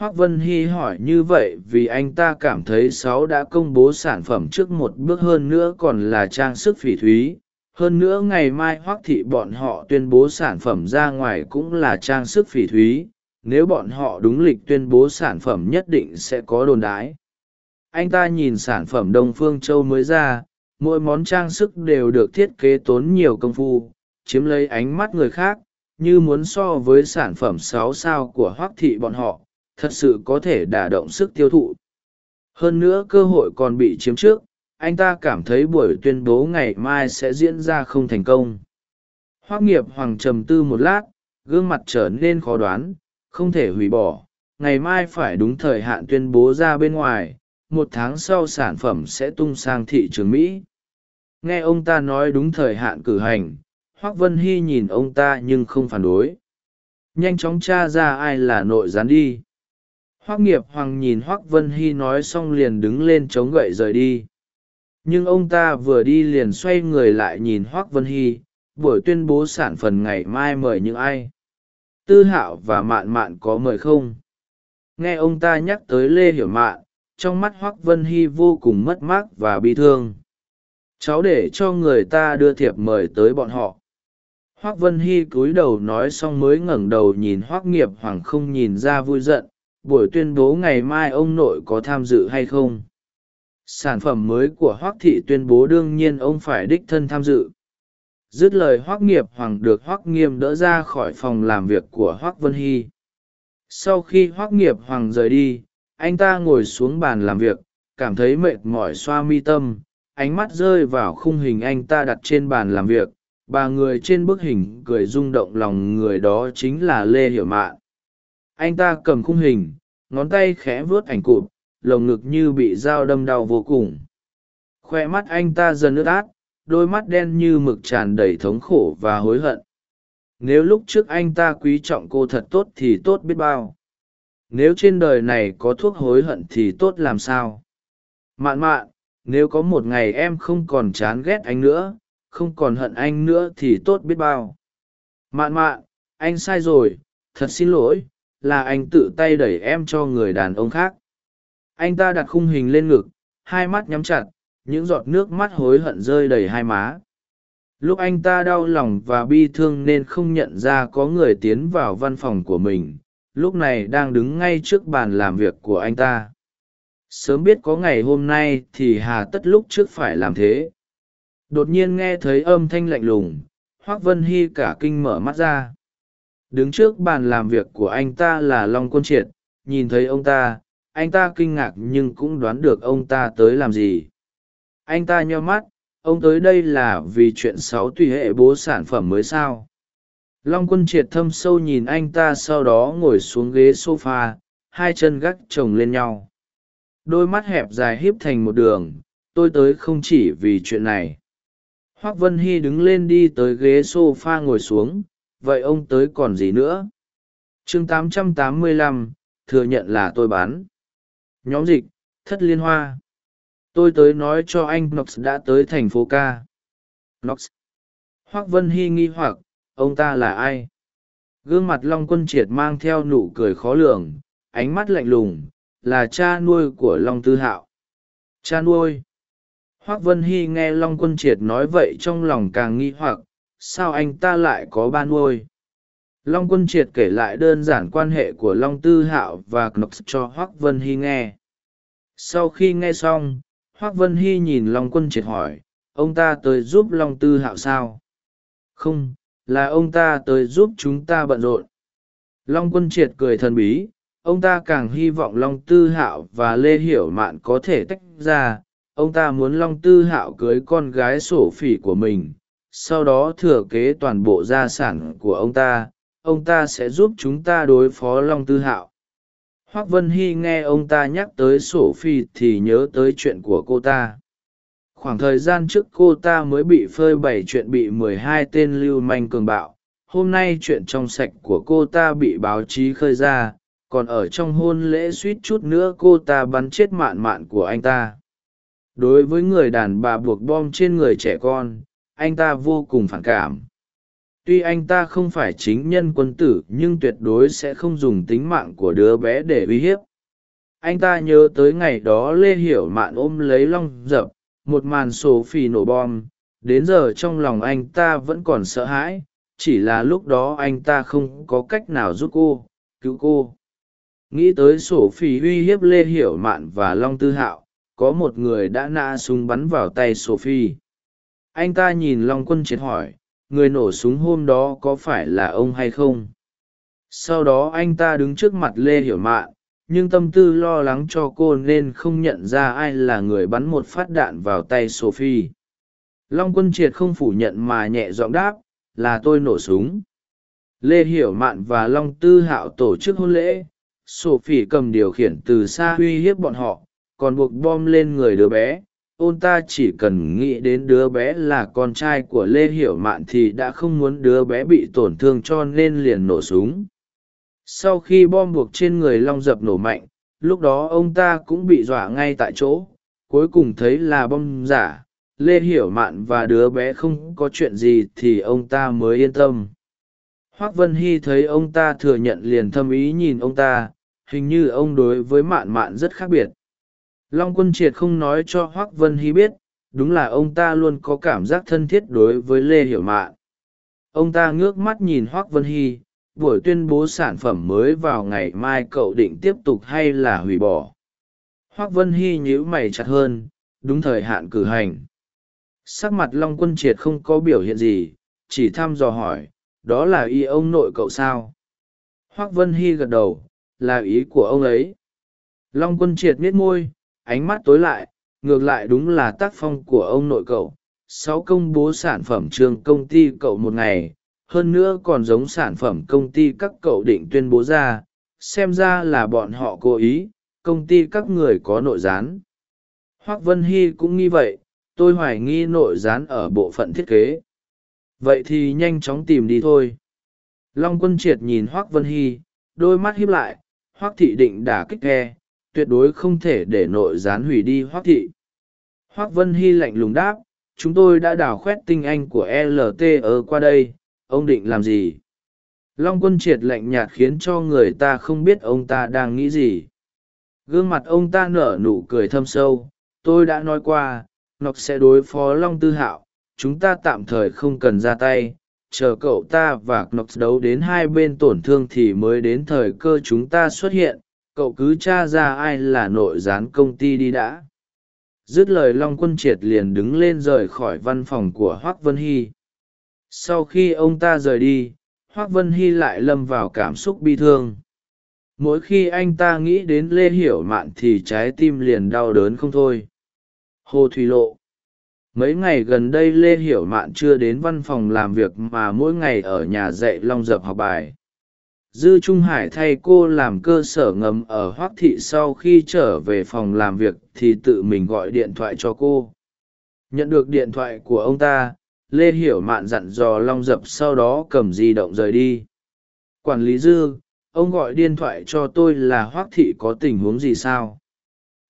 Hoác vân hy hỏi như vậy vì anh ta cảm thấy sáu đã công bố sản phẩm trước một bước hơn nữa còn là trang sức phỉ thúy. Hơn nữa ngày mai hoác thị bọn họ tuyên bố sản phẩm ra ngoài cũng là trang sức phỉ thúy. Nếu bọn họ đúng lịch tuyên bố sản phẩm nhất định sẽ có đồn đái. Anh ta nhìn sản phẩm đông phương châu mới ra, mỗi món trang sức đều được thiết kế tốn nhiều công phu, chiếm lấy ánh mắt người khác, như muốn so với sản phẩm sáu sao của hoác thị bọn họ thật sự có thể đả động sức tiêu thụ. Hơn nữa cơ hội còn bị chiếm trước, anh ta cảm thấy buổi tuyên bố ngày mai sẽ diễn ra không thành công. Hoác nghiệp hoàng trầm tư một lát, gương mặt trở nên khó đoán, không thể hủy bỏ, ngày mai phải đúng thời hạn tuyên bố ra bên ngoài, một tháng sau sản phẩm sẽ tung sang thị trường mỹ. Nghe ông ta nói đúng thời hạn cử hành, hoác vân hy nhìn ông ta nhưng không phản đối. Nhanh chóng t r a ra ai là nội gián đi hoác nghiệp hoàng nhìn hoác vân hy nói xong liền đứng lên chống gậy rời đi. Nhưng ông ta vừa đi liền xoay người lại nhìn hoác vân hy, buổi tuyên bố sản phần ngày mai mời những ai? Tư hạo và mạn mạn có mời không? Nghe ông ta nhắc tới lê hiểu mạn, trong mắt hoác vân hy vô cùng mất mát và bi thương. Cháu để cho người ta đưa thiệp mời tới bọn họ. Hoác vân hy cúi đầu nói xong mới ngẩng đầu nhìn hoác nghiệp hoàng không nhìn ra vui giận buổi tuyên bố ngày mai ông nội có tham dự hay không? Sản phẩm mới của hoác thị tuyên bố đương nhiên ông phải đích thân tham dự. Dứt lời hoác nghiệp hoàng được hoác nghiêm đỡ ra khỏi phòng làm việc của hoác vân hy. Sau khi hoác nghiệp hoàng rời đi, anh ta ngồi xuống bàn làm việc, cảm thấy mệt mỏi xoa mi tâm, ánh mắt rơi vào khung hình anh ta đặt trên bàn làm việc. Bà người trên bức hình cười rung động lòng người đó chính là lê hiểu mạn anh ta cầm khung hình, ngón tay khẽ vuốt ảnh cụt lồng ngực như bị dao đâm đau vô cùng. Khoe mắt anh ta dần ướt át, đôi mắt đen như mực tràn đầy thống khổ và hối hận. Nếu lúc trước anh ta quý trọng cô thật tốt thì tốt biết bao. Nếu trên đời này có thuốc hối hận thì tốt làm sao? Mạn mạn, nếu có một ngày em không còn chán ghét anh nữa, không còn hận anh nữa thì tốt biết bao. Mạn mạn, anh sai rồi, thật xin lỗi là anh tự tay đẩy em cho người đàn ông khác. Anh ta đặt khung hình lên ngực, hai mắt nhắm chặt, những giọt nước mắt hối hận rơi đầy hai má. Lúc anh ta đau lòng và bi thương nên không nhận ra có người tiến vào văn phòng của mình, lúc này đang đứng ngay trước bàn làm việc của anh ta. Sớm biết có ngày hôm nay thì hà tất lúc trước phải làm thế. Đột nhiên nghe thấy âm thanh lạnh lùng, hoác vân hy cả kinh mở mắt ra đứng trước bàn làm việc của anh ta là long quân triệt, nhìn thấy ông ta, anh ta kinh ngạc nhưng cũng đoán được ông ta tới làm gì. Anh ta nho mắt, ông tới đây là vì chuyện sáu tùy hệ bố sản phẩm mới sao. Long quân triệt thâm sâu nhìn anh ta sau đó ngồi xuống ghế s o f a hai chân gác chồng lên nhau. Đôi mắt hẹp dài híp thành một đường, tôi tới không chỉ vì chuyện này. Hoác vân hy đứng lên đi tới ghế s o f a ngồi xuống vậy ông tới còn gì nữa? Chương 885, thừa nhận là tôi bán. Nhóm dịch thất liên hoa. Tôi tới nói cho anh nox đã tới thành phố ca nox hoác vân hy nghi hoặc ông ta là ai? Gương mặt long quân triệt mang theo nụ cười khó lường ánh mắt lạnh lùng là cha nuôi của long tư hạo. Cha nuôi. Hoác vân hy nghe long quân triệt nói vậy trong lòng càng nghi hoặc sao anh ta lại có ba nuôi? Long quân triệt kể lại đơn giản quan hệ của long tư hạo và knox cho hoác vân hy nghe. Sau khi nghe xong, hoác vân hy nhìn long quân triệt hỏi, ông ta tới giúp long tư hạo sao? Không, là ông ta tới giúp chúng ta bận rộn. Long quân triệt cười thần bí, ông ta càng hy vọng long tư hạo và lê hiểu mạn có thể tách ra. Ông ta muốn long tư hạo cưới con gái sổ phỉ của mình sau đó thừa kế toàn bộ gia sản của ông ta ông ta sẽ giúp chúng ta đối phó long tư hạo. Hoác vân hy nghe ông ta nhắc tới sổ phi thì nhớ tới chuyện của cô ta. Khoảng thời gian trước cô ta mới bị phơi bày chuyện bị mười hai tên lưu manh cường bạo. Hôm nay chuyện trong sạch của cô ta bị báo chí khơi ra, còn ở trong hôn lễ suýt chút nữa cô ta bắn chết mạn mạn của anh ta. Đối với người đàn bà buộc bom trên người trẻ con anh ta vô cùng phản cảm. Tuy anh ta không phải chính nhân quân tử, nhưng tuyệt đối sẽ không dùng tính mạng của đứa bé để uy hiếp. Anh ta nhớ tới ngày đó lê hiểu mạn ôm lấy long dập, một màn sổ phì nổ bom. Đến giờ trong lòng anh ta vẫn còn sợ hãi, chỉ là lúc đó anh ta không có cách nào giúp cô, cứu cô. Nghĩ tới sổ phì uy hiếp lê hiểu mạn và long tư hạo, có một người đã nã súng bắn vào tay sophie anh ta nhìn long quân triệt hỏi, người nổ súng hôm đó có phải là ông hay không? Sau đó anh ta đứng trước mặt lê hiểu mạn, nhưng tâm tư lo lắng cho cô nên không nhận ra ai là người bắn một phát đạn vào tay sophie. Long quân triệt không phủ nhận mà nhẹ giọng đáp, là tôi nổ súng. Lê hiểu mạn và long tư hạo tổ chức hôn lễ. Sophie cầm điều khiển từ xa uy hiếp bọn họ, còn buộc bom lên người đứa bé ôn ta chỉ cần nghĩ đến đứa bé là con trai của lê hiểu mạn thì đã không muốn đứa bé bị tổn thương cho nên liền nổ súng. Sau khi bom buộc trên người long dập nổ mạnh, lúc đó ông ta cũng bị dọa ngay tại chỗ. Cuối cùng thấy là bom giả, lê hiểu mạn và đứa bé không có chuyện gì thì ông ta mới yên tâm. Hoác vân hy thấy ông ta thừa nhận liền thâm ý nhìn ông ta, hình như ông đối với mạn mạn rất khác biệt long quân triệt không nói cho hoác vân hy biết, đúng là ông ta luôn có cảm giác thân thiết đối với lê hiểu mạn. Ông ta ngước mắt nhìn hoác vân hy, buổi tuyên bố sản phẩm mới vào ngày mai cậu định tiếp tục hay là hủy bỏ? Hoác vân hy nhíu mày chặt hơn, đúng thời hạn cử hành. Sắc mặt long quân triệt không có biểu hiện gì, chỉ thăm dò hỏi, đó là ý ông nội cậu sao? Hoác vân hy gật đầu, là ý của ông ấy. Long quân triệt miết môi ánh mắt tối lại, ngược lại đúng là tác phong của ông nội cậu. Sáu công bố sản phẩm trường công ty cậu một ngày, hơn nữa còn giống sản phẩm công ty các cậu định tuyên bố ra, xem ra là bọn họ cố ý, công ty các người có nội gián. Hoác vân hy cũng nghi vậy, tôi hoài nghi nội gián ở bộ phận thiết kế. Vậy thì nhanh chóng tìm đi thôi. Long quân triệt nhìn hoác vân hy, đôi mắt hiếp lại, hoác thị định đả kích ghe tuyệt đối không thể để nội gián hủy đi hoác thị. Hoác vân hy lạnh lùng đáp, chúng tôi đã đào khoét tinh anh của lt ở qua đây, ông định làm gì? Long quân triệt lạnh nhạt khiến cho người ta không biết ông ta đang nghĩ gì. Gương mặt ông ta nở nụ cười thâm sâu, tôi đã nói qua nọc sẽ đối phó long tư hạo, chúng ta tạm thời không cần ra tay, chờ cậu ta và knox đấu đến hai bên tổn thương thì mới đến thời cơ chúng ta xuất hiện cậu cứ t r a ra ai là nội gián công ty đi đã. Dứt lời long quân triệt liền đứng lên rời khỏi văn phòng của hoác vân hy. Sau khi ông ta rời đi, hoác vân hy lại lâm vào cảm xúc bi thương. Mỗi khi anh ta nghĩ đến lê hiểu mạn thì trái tim liền đau đớn không thôi. Hồ thủy lộ. Mấy ngày gần đây lê hiểu mạn chưa đến văn phòng làm việc mà mỗi ngày ở nhà dạy long dập học bài dư trung hải thay cô làm cơ sở ngầm ở hoác thị sau khi trở về phòng làm việc thì tự mình gọi điện thoại cho cô. Nhận được điện thoại của ông ta, lê hiểu mạn dặn dò long dập sau đó cầm di động rời đi. Quản lý dư, ông gọi điện thoại cho tôi là hoác thị có tình huống gì sao?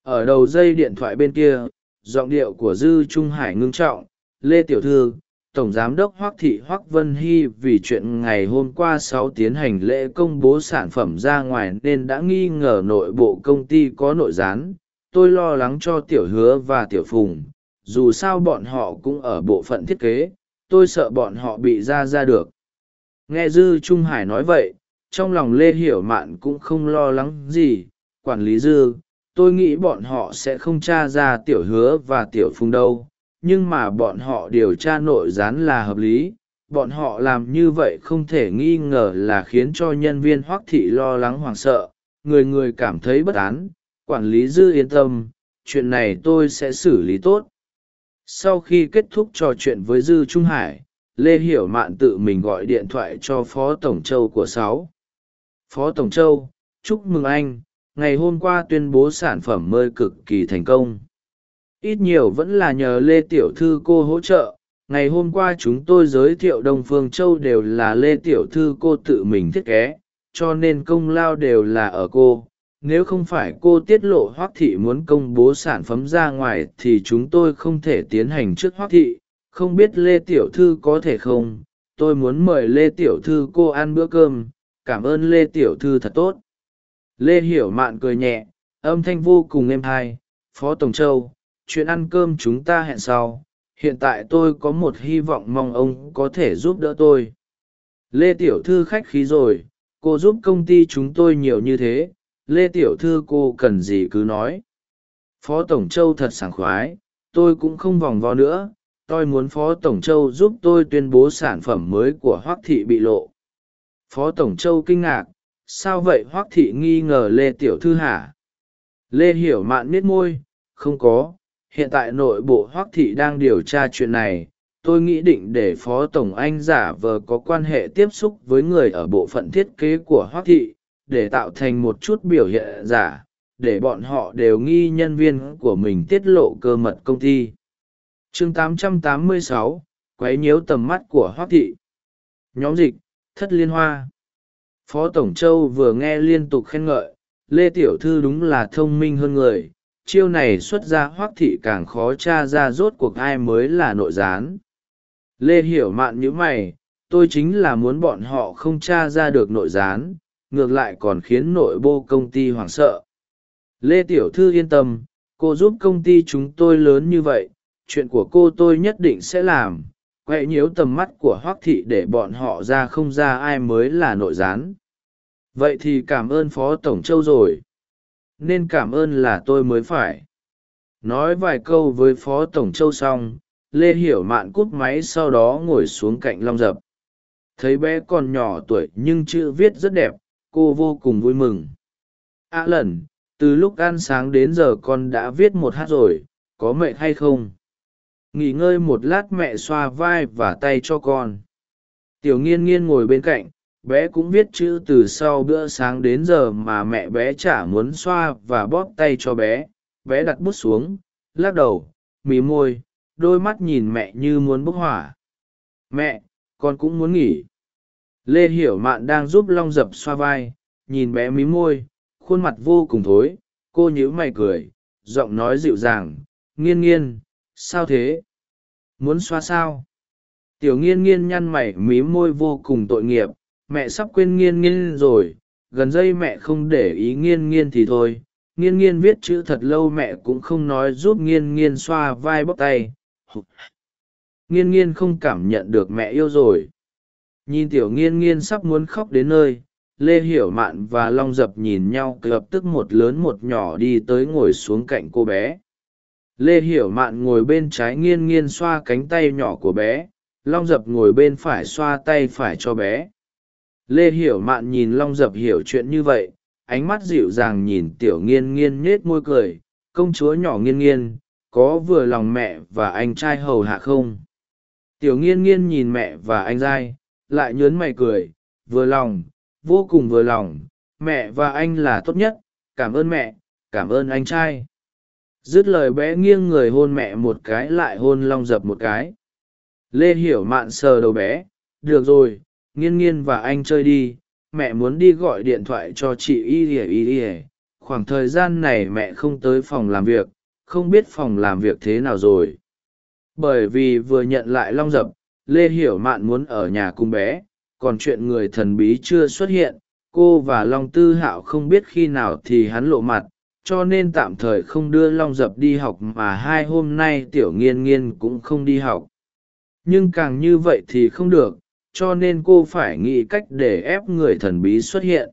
Ở đầu dây điện thoại bên kia, giọng điệu của dư trung hải ngưng trọng. Lê tiểu thư tổng giám đốc hoác thị hoác vân hy vì chuyện ngày hôm qua sáu tiến hành lễ công bố sản phẩm ra ngoài nên đã nghi ngờ nội bộ công ty có nội gián. Tôi lo lắng cho tiểu hứa và tiểu phùng, dù sao bọn họ cũng ở bộ phận thiết kế, tôi sợ bọn họ bị ra ra được. Nghe dư trung hải nói vậy, trong lòng lê hiểu mạn cũng không lo lắng gì. Quản lý dư, tôi nghĩ bọn họ sẽ không tra ra tiểu hứa và tiểu phùng đâu nhưng mà bọn họ điều tra nội gián là hợp lý. Bọn họ làm như vậy không thể nghi ngờ là khiến cho nhân viên hoác thị lo lắng hoảng sợ. Người người cảm thấy bất án quản lý dư yên tâm. Chuyện này tôi sẽ xử lý tốt. Sau khi kết thúc trò chuyện với dư trung hải, lê hiểu mạn tự mình gọi điện thoại cho phó tổng châu của sáu. Phó tổng châu, chúc mừng anh. Ngày hôm qua tuyên bố sản phẩm mơi cực kỳ thành công ít nhiều vẫn là nhờ lê tiểu thư cô hỗ trợ. Ngày hôm qua chúng tôi giới thiệu đông phương châu đều là lê tiểu thư cô tự mình thiết kế, cho nên công lao đều là ở cô. Nếu không phải cô tiết lộ hoác thị muốn công bố sản phẩm ra ngoài thì chúng tôi không thể tiến hành trước hoác thị. Không biết lê tiểu thư có thể không? Tôi muốn mời lê tiểu thư cô ăn bữa cơm. Cảm ơn lê tiểu thư thật tốt. Lê hiểu mạn cười nhẹ, âm thanh vô cùng êm hai phó tổng châu chuyện ăn cơm chúng ta hẹn sau. Hiện tại tôi có một hy vọng mong ông có thể giúp đỡ tôi. Lê tiểu thư khách khí rồi. Cô giúp công ty chúng tôi nhiều như thế. Lê tiểu thư cô cần gì cứ nói. Phó tổng châu thật sảng khoái. Tôi cũng không vòng vo nữa. Tôi muốn phó tổng châu giúp tôi tuyên bố sản phẩm mới của hoác thị bị lộ. Phó tổng châu kinh ngạc. Sao vậy hoác thị nghi ngờ lê tiểu thư hả? Lê hiểu mạn miết môi. Không có hiện tại nội bộ hoác thị đang điều tra chuyện này tôi nghĩ định để phó tổng anh giả vờ có quan hệ tiếp xúc với người ở bộ phận thiết kế của hoác thị để tạo thành một chút biểu hiện giả để bọn họ đều nghi nhân viên của mình tiết lộ cơ mật công ty. Chương 886, quấy nhiễu tầm mắt của hoác thị. Nhóm dịch thất liên hoa. Phó tổng châu vừa nghe liên tục khen ngợi lê tiểu thư đúng là thông minh hơn người chiêu này xuất ra hoác thị càng khó t r a ra rốt cuộc ai mới là nội gián. Lê hiểu mạn nhữ mày, tôi chính là muốn bọn họ không t r a ra được nội gián, ngược lại còn khiến nội bộ công ty hoảng sợ. Lê tiểu thư yên tâm, cô giúp công ty chúng tôi lớn như vậy, chuyện của cô tôi nhất định sẽ làm quậy nhiễu tầm mắt của hoác thị để bọn họ ra không ra ai mới là nội gián. Vậy thì cảm ơn phó tổng châu rồi nên cảm ơn là tôi mới phải. Nói vài câu với phó tổng châu xong, lê hiểu mạn cút máy sau đó ngồi xuống cạnh long dập. Thấy bé còn nhỏ tuổi nhưng chữ viết rất đẹp, cô vô cùng vui mừng. A à lần từ lúc ăn sáng đến giờ con đã viết một hát rồi, có mệt hay không? Nghỉ ngơi một lát mẹ xoa vai và tay cho con. Tiểu nghiên nghiên ngồi bên cạnh bé cũng viết chữ từ sau bữa sáng đến giờ mà mẹ bé chả muốn xoa và bóp tay cho bé. Bé đặt bút xuống, lắc đầu mí môi, đôi mắt nhìn mẹ như muốn bốc hỏa. Mẹ, con cũng muốn nghỉ. Lê hiểu mạn đang giúp long dập xoa vai, nhìn bé mí môi, khuôn mặt vô cùng thối. Cô nhíu mày cười, giọng nói dịu dàng, nghiên nghiên, sao thế? Muốn xoa sao? Tiểu nghiên nghiên nhăn mày mí môi vô cùng tội nghiệp mẹ sắp quên nghiên nghiên rồi, gần đây mẹ không để ý nghiên nghiên thì thôi. Nghiên nghiên viết chữ thật lâu mẹ cũng không nói giúp nghiên nghiên xoa vai bóc tay. Nghiên nghiên không cảm nhận được mẹ yêu rồi. Nhìn tiểu nghiên nghiên sắp muốn khóc đến nơi, lê hiểu mạn và long dập nhìn nhau lập tức một lớn một nhỏ đi tới ngồi xuống cạnh cô bé. Lê hiểu mạn ngồi bên trái nghiên nghiên xoa cánh tay nhỏ của bé, long dập ngồi bên phải xoa tay phải cho bé lê hiểu mạn nhìn long dập hiểu chuyện như vậy, ánh mắt dịu dàng nhìn tiểu nghiên nghiên nhết môi cười, công chúa nhỏ nghiên nghiên, có vừa lòng mẹ và anh trai hầu hạ không? Tiểu nghiên nghiên nhìn mẹ và anh giai lại nhớn mày cười, vừa lòng, vô cùng vừa lòng, mẹ và anh là tốt nhất, cảm ơn mẹ, cảm ơn anh trai. Dứt lời bé nghiêng người hôn mẹ một cái lại hôn long dập một cái. Lê hiểu mạn sờ đầu bé, được rồi nghiên nghiên và anh chơi đi, mẹ muốn đi gọi điện thoại cho chị y ỉa y ỉa khoảng thời gian này mẹ không tới phòng làm việc, không biết phòng làm việc thế nào rồi. Bởi vì vừa nhận lại long dập, lê hiểu mạn muốn ở nhà cùng bé, còn chuyện người thần bí chưa xuất hiện, cô và long tư hạo không biết khi nào thì hắn lộ mặt, cho nên tạm thời không đưa long dập đi học mà hai hôm nay tiểu nghiên nghiên cũng không đi học. Nhưng càng như vậy thì không được cho nên cô phải nghĩ cách để ép người thần bí xuất hiện.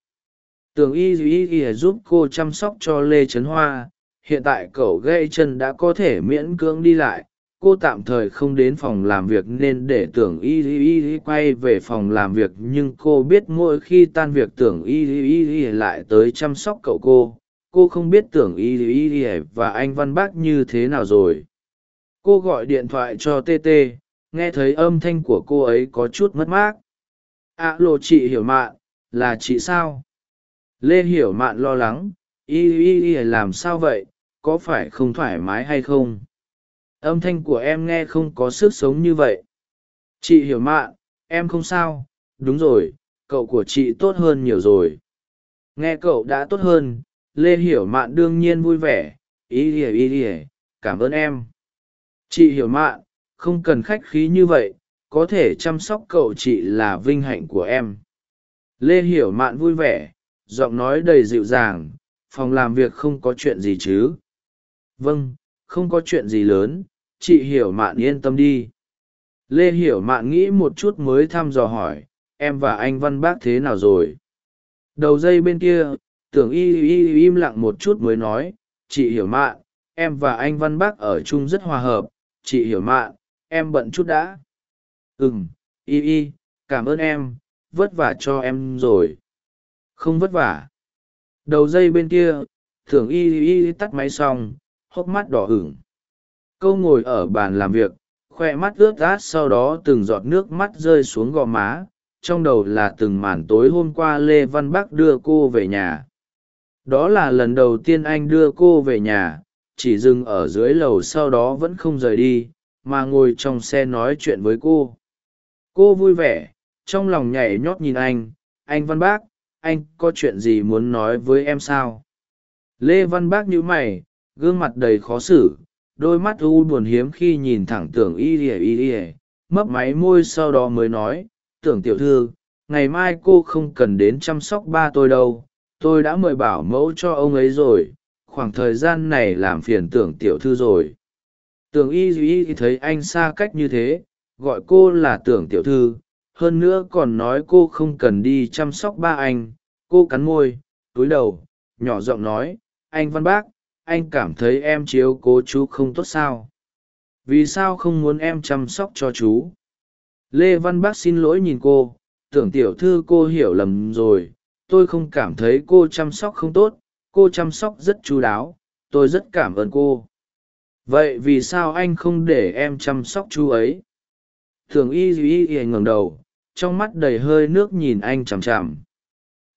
Tường y y y giúp cô chăm sóc cho lê trấn hoa, hiện tại cậu gây chân đã có thể miễn cưỡng đi lại, cô tạm thời không đến phòng làm việc nên để tưởng y y y quay về phòng làm việc, nhưng cô biết mỗi khi tan việc tưởng y y y lại tới chăm sóc cậu cô cô không biết tưởng y y y và anh văn bác như thế nào rồi. Cô gọi điện thoại cho tt nghe thấy âm thanh của cô ấy có chút mất mát. Ạ à, lộ chị hiểu mạn là chị sao? Lê hiểu mạn lo lắng y y y làm sao vậy? Có phải không thoải mái hay không? Âm thanh của em nghe không có sức sống như vậy. Chị hiểu mạn em không sao. Đúng rồi cậu của chị tốt hơn nhiều rồi. Nghe cậu đã tốt hơn lê hiểu mạn đương nhiên vui vẻ. Ý ỉa ý ỉa cảm ơn em. Chị hiểu mạn không cần khách khí như vậy, có thể chăm sóc cậu chị là vinh hạnh của em. Lê hiểu mạn vui vẻ, giọng nói đầy dịu dàng, phòng làm việc không có chuyện gì chứ? Vâng không có chuyện gì lớn, chị hiểu mạn yên tâm đi. Lê hiểu mạn nghĩ một chút mới thăm dò hỏi, em và anh văn bác thế nào rồi? Đầu dây bên kia, tưởng y y im lặng một chút mới nói, chị hiểu mạn, em và anh văn bác ở chung rất hòa hợp, chị hiểu mạn em bận chút đã. Ừ m y y, cảm ơn em, vất vả cho em rồi. Không vất vả. Đầu dây bên kia thường y y tắt máy xong, hốc mắt đỏ hửng câu ngồi ở bàn làm việc, khoe mắt ướt át sau đó từng giọt nước mắt rơi xuống gò má, trong đầu là từng màn tối hôm qua lê văn bắc đưa cô về nhà. Đó là lần đầu tiên anh đưa cô về nhà, chỉ dừng ở dưới lầu sau đó vẫn không rời đi mà ngồi trong xe nói chuyện với cô. Cô vui vẻ, trong lòng nhảy nhót nhìn anh. Anh văn bác, anh có chuyện gì muốn nói với em sao? Lê văn bác nhíu mày, gương mặt đầy khó xử, đôi mắt u buồn hiếm khi nhìn thẳng tưởng y ỉa y ỉa mấp máy môi sau đó mới nói, tưởng tiểu thư, ngày mai cô không cần đến chăm sóc ba tôi đâu. Tôi đã mời bảo mẫu cho ông ấy rồi. Khoảng thời gian này làm phiền tưởng tiểu thư rồi tưởng y duy thấy anh xa cách như thế, gọi cô là tưởng tiểu thư, hơn nữa còn nói cô không cần đi chăm sóc ba anh, cô cắn môi, túi đầu, nhỏ giọng nói, anh văn bác, anh cảm thấy em chiếu cố chú không tốt sao? Vì sao không muốn em chăm sóc cho chú? Lê văn bác xin lỗi nhìn cô, tưởng tiểu thư cô hiểu lầm rồi, tôi không cảm thấy cô chăm sóc không tốt, cô chăm sóc rất chú đáo, tôi rất cảm ơn cô vậy vì sao anh không để em chăm sóc chú ấy? Thường y duy y ngẩng đầu, trong mắt đầy hơi nước nhìn anh chằm chằm.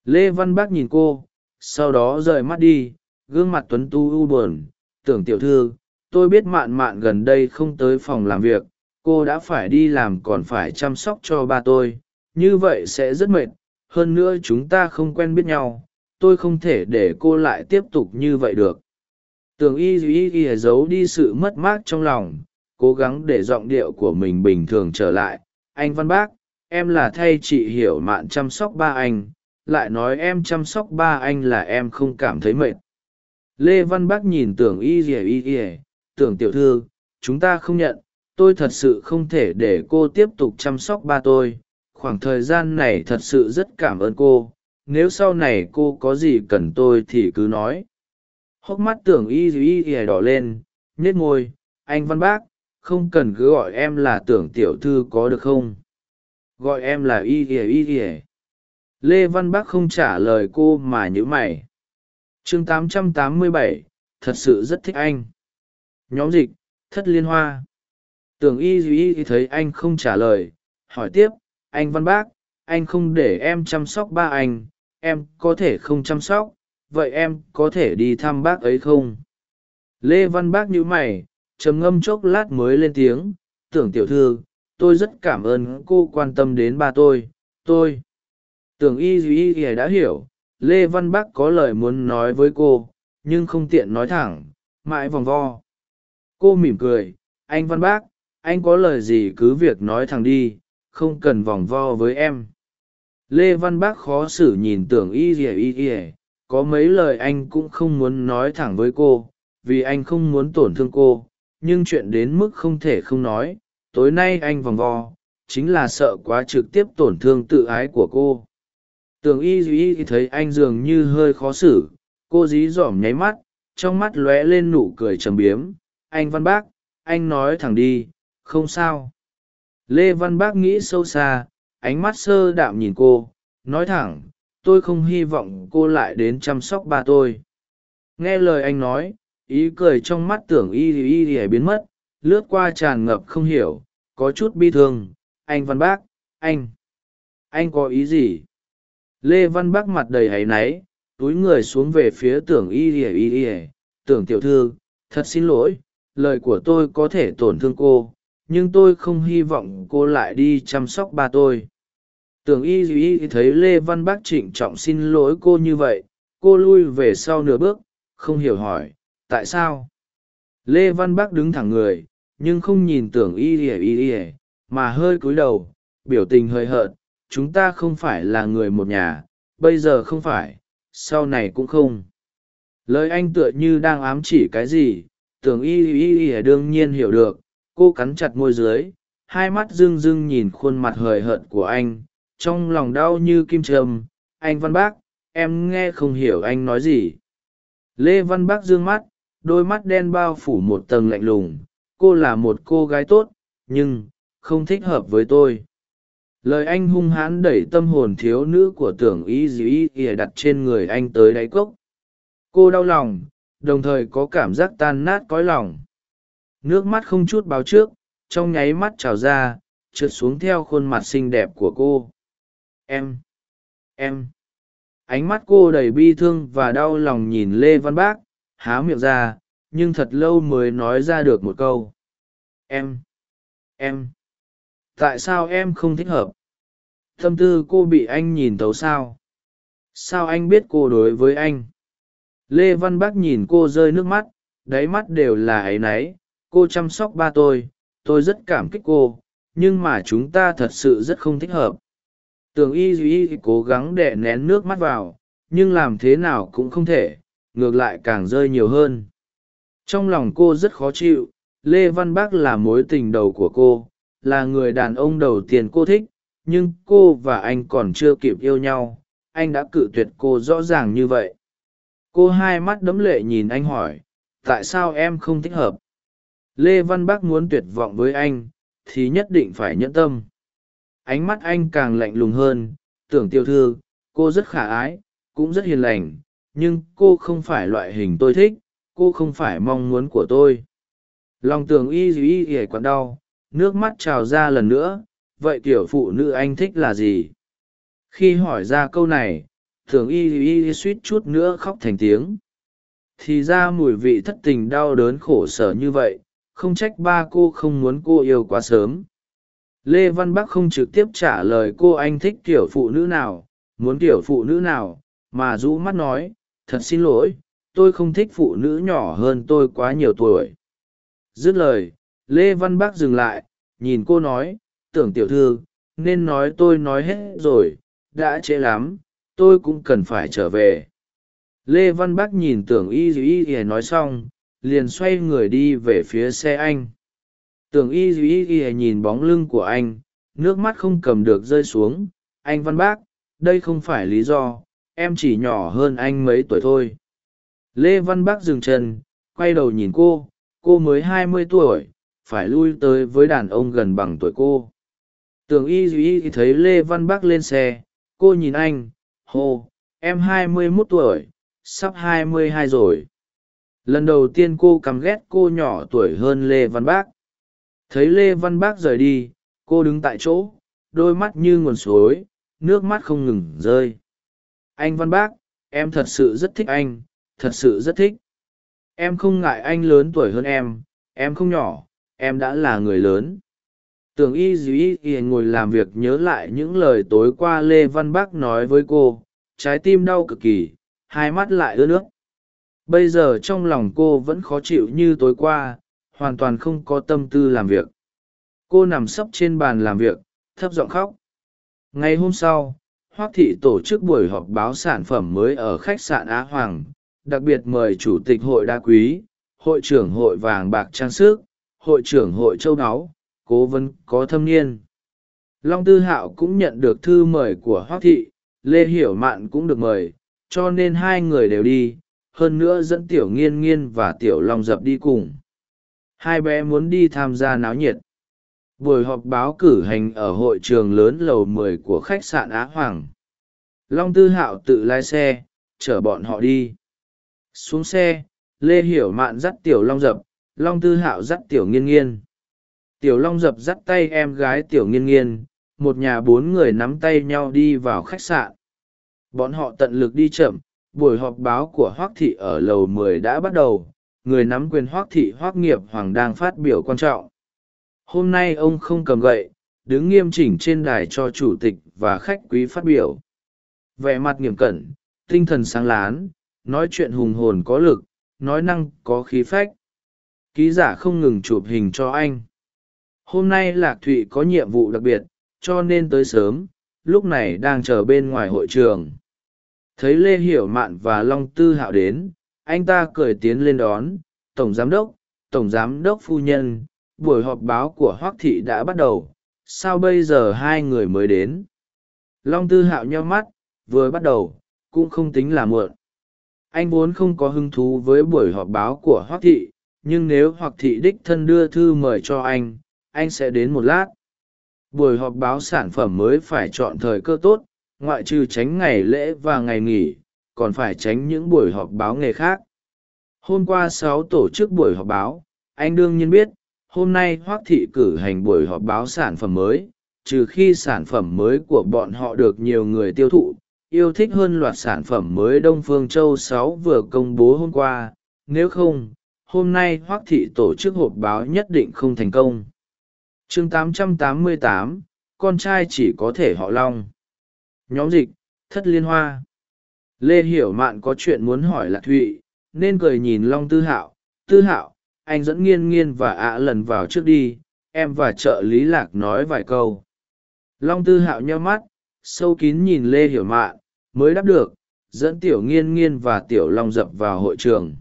Lê văn bác nhìn cô, sau đó rời mắt đi, gương mặt tuấn tu u buồn. Tưởng tiểu thư, tôi biết mạn mạn gần đây không tới phòng làm việc, cô đã phải đi làm còn phải chăm sóc cho ba tôi. Như vậy sẽ rất mệt, hơn nữa chúng ta không quen biết nhau, tôi không thể để cô lại tiếp tục như vậy được. Tường y duy y giấu đi sự mất mát trong lòng, cố gắng để giọng điệu của mình bình thường trở lại. Anh văn bác, em là thay chị hiểu mạn chăm sóc ba anh, lại nói em chăm sóc ba anh là em không cảm thấy mệt. Lê văn bác nhìn tưởng y ỉa y ỉa tưởng tiểu thư, chúng ta không nhận, tôi thật sự không thể để cô tiếp tục chăm sóc ba tôi. Khoảng thời gian này thật sự rất cảm ơn cô, nếu sau này cô có gì cần tôi thì cứ nói hốc mắt tưởng y y y đỏ lên nhét môi anh văn bác không cần cứ gọi em là tưởng tiểu thư có được không? Gọi em là y y y y lê văn bác không trả lời cô mà nhữ mày. Chương 887, thật sự rất thích anh. Nhóm dịch thất liên hoa. Tưởng y y y thấy anh không trả lời hỏi tiếp anh văn bác anh không để em chăm sóc ba anh em có thể không chăm sóc? Vậy em có thể đi thăm bác ấy không? Lê văn bác nhíu mày, trầm ngâm chốc lát mới lên tiếng, tưởng tiểu thư, tôi rất cảm ơn cô quan tâm đến ba tôi tôi. Tưởng y duy y đã hiểu, lê văn bắc có lời muốn nói với cô, nhưng không tiện nói thẳng, mãi vòng vo. Cô mỉm cười, anh văn bác, anh có lời gì cứ việc nói thẳng đi, không cần vòng vo với em. Lê văn bác khó xử nhìn tưởng y ỉa y ỉa có mấy lời anh cũng không muốn nói thẳng với cô, vì anh không muốn tổn thương cô, nhưng chuyện đến mức không thể không nói, tối nay anh vòng vo, chính là sợ quá trực tiếp tổn thương tự ái của cô. Tưởng y duy thấy anh dường như hơi khó xử, cô dí dỏm nháy mắt, trong mắt lóe lên nụ cười trầm biếm, anh văn bác, anh nói thẳng đi, không sao. Lê văn bác nghĩ sâu xa, ánh mắt sơ đạm nhìn cô, nói thẳng tôi không hy vọng cô lại đến chăm sóc ba tôi. Nghe lời anh nói, ý cười trong mắt tưởng y y y biến mất, lướt qua tràn ngập không hiểu, có chút bi thương. Anh văn bác, anh anh có ý gì? Lê văn Bác mặt đầy áy náy, túi người xuống về phía tưởng y ỉa y ỉa tưởng tiểu thư, thật xin lỗi, lời của tôi có thể tổn thương cô, nhưng tôi không hy vọng cô lại đi chăm sóc ba tôi tưởng y y thấy lê văn Bác trịnh trọng xin lỗi cô như vậy, cô lui về sau nửa bước, không hiểu hỏi, tại sao? Lê văn Bác đứng thẳng người, nhưng không nhìn tưởng y ỉa y ỉa mà hơi cúi đầu, biểu tình hơi hợt, chúng ta không phải là người một nhà, bây giờ không phải, sau này cũng không. Lời anh tựa như đang ám chỉ cái gì, tưởng y y y đương nhiên hiểu được, cô cắn chặt môi dưới, hai mắt rưng rưng nhìn khuôn mặt hời hợt của anh trong lòng đau như kim trầm. Anh văn bác, em nghe không hiểu anh nói gì. Lê văn bác d ư ơ n g mắt, đôi mắt đen bao phủ một tầng lạnh lùng. Cô là một cô gái tốt, nhưng không thích hợp với tôi. Lời anh hung hãn đẩy tâm hồn thiếu nữ của tưởng ý dì y ỉa đặt trên người anh tới đáy cốc. Cô đau lòng, đồng thời có cảm giác tan nát cõi lòng. Nước mắt không chút báo trước, trong nháy mắt trào ra, trượt xuống theo khuôn mặt xinh đẹp của cô em. Em. Ánh mắt cô đầy bi thương và đau lòng nhìn lê văn bác, há miệng ra, nhưng thật lâu mới nói ra được một câu. Em. Em. Tại sao em không thích hợp? Tâm tư cô bị anh nhìn tấu sao? Sao anh biết cô đối với anh? Lê văn bác nhìn cô rơi nước mắt, đáy mắt đều là áy náy. Cô chăm sóc ba tôi tôi rất cảm kích cô, nhưng mà chúng ta thật sự rất không thích hợp tường y duy cố gắng để nén nước mắt vào, nhưng làm thế nào cũng không thể, ngược lại càng rơi nhiều hơn. Trong lòng cô rất khó chịu, lê văn bác là mối tình đầu của cô, là người đàn ông đầu tiên cô thích, nhưng cô và anh còn chưa kịp yêu nhau, anh đã cự tuyệt cô rõ ràng như vậy. Cô hai mắt đấm lệ nhìn anh hỏi, tại sao em không thích hợp? Lê văn bác muốn tuyệt vọng với anh, thì nhất định phải nhẫn tâm ánh mắt anh càng lạnh lùng hơn, tưởng tiêu thư, cô rất khả ái, cũng rất hiền lành, nhưng cô không phải loại hình tôi thích, cô không phải mong muốn của tôi. Lòng Tưởng y y ỉa quặn đau, nước mắt trào ra lần nữa, vậy tiểu phụ nữ anh thích là gì? Khi hỏi ra câu này, Tưởng y y suýt chút nữa khóc thành tiếng. Thì ra mùi vị thất tình đau đớn khổ sở như vậy, không trách ba cô không muốn cô yêu quá sớm lê văn bắc không trực tiếp trả lời cô anh thích kiểu phụ nữ nào, muốn kiểu phụ nữ nào, mà rũ mắt nói, thật xin lỗi, tôi không thích phụ nữ nhỏ hơn tôi quá nhiều tuổi. Dứt lời, lê văn bắc dừng lại, nhìn cô nói, tưởng tiểu thư, nên nói tôi nói hết rồi, đã trễ lắm, tôi cũng cần phải trở về. Lê văn bắc nhìn tưởng y y y nói xong, liền xoay người đi về phía xe anh tưởng y duy y nhìn bóng lưng của anh, nước mắt không cầm được rơi xuống. Anh văn bác, đây không phải lý do, em chỉ nhỏ hơn anh mấy tuổi thôi. Lê văn bác dừng chân, quay đầu nhìn cô cô mới hai mươi tuổi, phải lui tới với đàn ông gần bằng tuổi cô. Tưởng y duy thấy lê văn bác lên xe, cô nhìn anh, hô, em hai mươi mốt tuổi, sắp hai mươi hai rồi. Lần đầu tiên cô căm ghét cô nhỏ tuổi hơn lê văn bác thấy lê văn bác rời đi, cô đứng tại chỗ, đôi mắt như nguồn suối, nước mắt không ngừng rơi. Anh văn bác, em thật sự rất thích anh, thật sự rất thích. Em không ngại anh lớn tuổi hơn em em không nhỏ, em đã là người lớn. Tưởng y dĩ y ngồi làm việc nhớ lại những lời tối qua lê văn bác nói với cô, trái tim đau cực kỳ, hai mắt lại ướt nước. Bây giờ trong lòng cô vẫn khó chịu như tối qua hoàn toàn không có tâm tư làm việc. Cô nằm sấp trên bàn làm việc, thấp giọng khóc. Ngày hôm sau, hoác thị tổ chức buổi họp báo sản phẩm mới ở khách sạn á hoàng, đặc biệt mời chủ tịch hội đa quý, hội trưởng hội vàng bạc trang sức, hội trưởng hội châu đáo cố vấn có thâm niên. Long tư hạo cũng nhận được thư mời của hoác thị, lê hiểu mạn cũng được mời, cho nên hai người đều đi, hơn nữa dẫn tiểu nghiên nghiên và tiểu long dập đi cùng hai bé muốn đi tham gia náo nhiệt. Buổi họp báo cử hành ở hội trường lớn lầu mười của khách sạn á hoàng. Long tư hạo tự lái xe, chở bọn họ đi. Xuống xe, lê hiểu mạn dắt tiểu long dập, long tư hạo dắt tiểu nghiên nghiên. Tiểu long dập dắt tay em gái tiểu nghiên nghiên, một nhà bốn người nắm tay nhau đi vào khách sạn. Bọn họ tận lực đi chậm, buổi họp báo của hoác thị ở lầu 10 đã bắt đầu người nắm quyền hoác thị hoác nghiệp hoàng đang phát biểu quan trọng. Hôm nay ông không cầm gậy, đứng nghiêm chỉnh trên đài cho chủ tịch và khách quý phát biểu. Vẻ mặt nghiêm cẩn, tinh thần sáng lán, nói chuyện hùng hồn có lực, nói năng có khí phách. Ký giả không ngừng chụp hình cho anh. Hôm nay lạc thụy có nhiệm vụ đặc biệt, cho nên tới sớm, lúc này đang chờ bên ngoài hội trường. Thấy lê hiểu mạn và long tư hạo đến anh ta cười tiến lên đón, tổng giám đốc, tổng giám đốc phu nhân, buổi họp báo của hoác thị đã bắt đầu. Sao bây giờ hai người mới đến? Long tư hạo nheo mắt, vừa bắt đầu, cũng không tính là muộn. Anh vốn không có hứng thú với buổi họp báo của hoác thị, nhưng nếu hoặc thị đích thân đưa thư mời cho anh anh sẽ đến một lát. Buổi họp báo sản phẩm mới phải chọn thời cơ tốt, ngoại trừ tránh ngày lễ và ngày nghỉ còn phải tránh những buổi họp báo nghề khác. Hôm qua sáu tổ chức buổi họp báo anh đương nhiên biết hôm nay hoác thị cử hành buổi họp báo sản phẩm mới trừ khi sản phẩm mới của bọn họ được nhiều người tiêu thụ yêu thích hơn loạt sản phẩm mới đông phương châu sáu vừa công bố hôm qua. Nếu không hôm nay hoác thị tổ chức họp báo nhất định không thành công. Chương 888, con trai chỉ có thể họ long. Nhóm dịch thất liên hoa lê hiểu mạn có chuyện muốn hỏi lạc thụy, nên cười nhìn long tư hạo. Tư hạo, anh dẫn nghiên nghiên và ạ lần vào trước đi, em và trợ lý lạc nói vài câu. Long tư hạo nheo mắt, sâu kín nhìn lê hiểu mạn, mới đáp được, dẫn tiểu nghiên nghiên và tiểu long dập vào hội trường.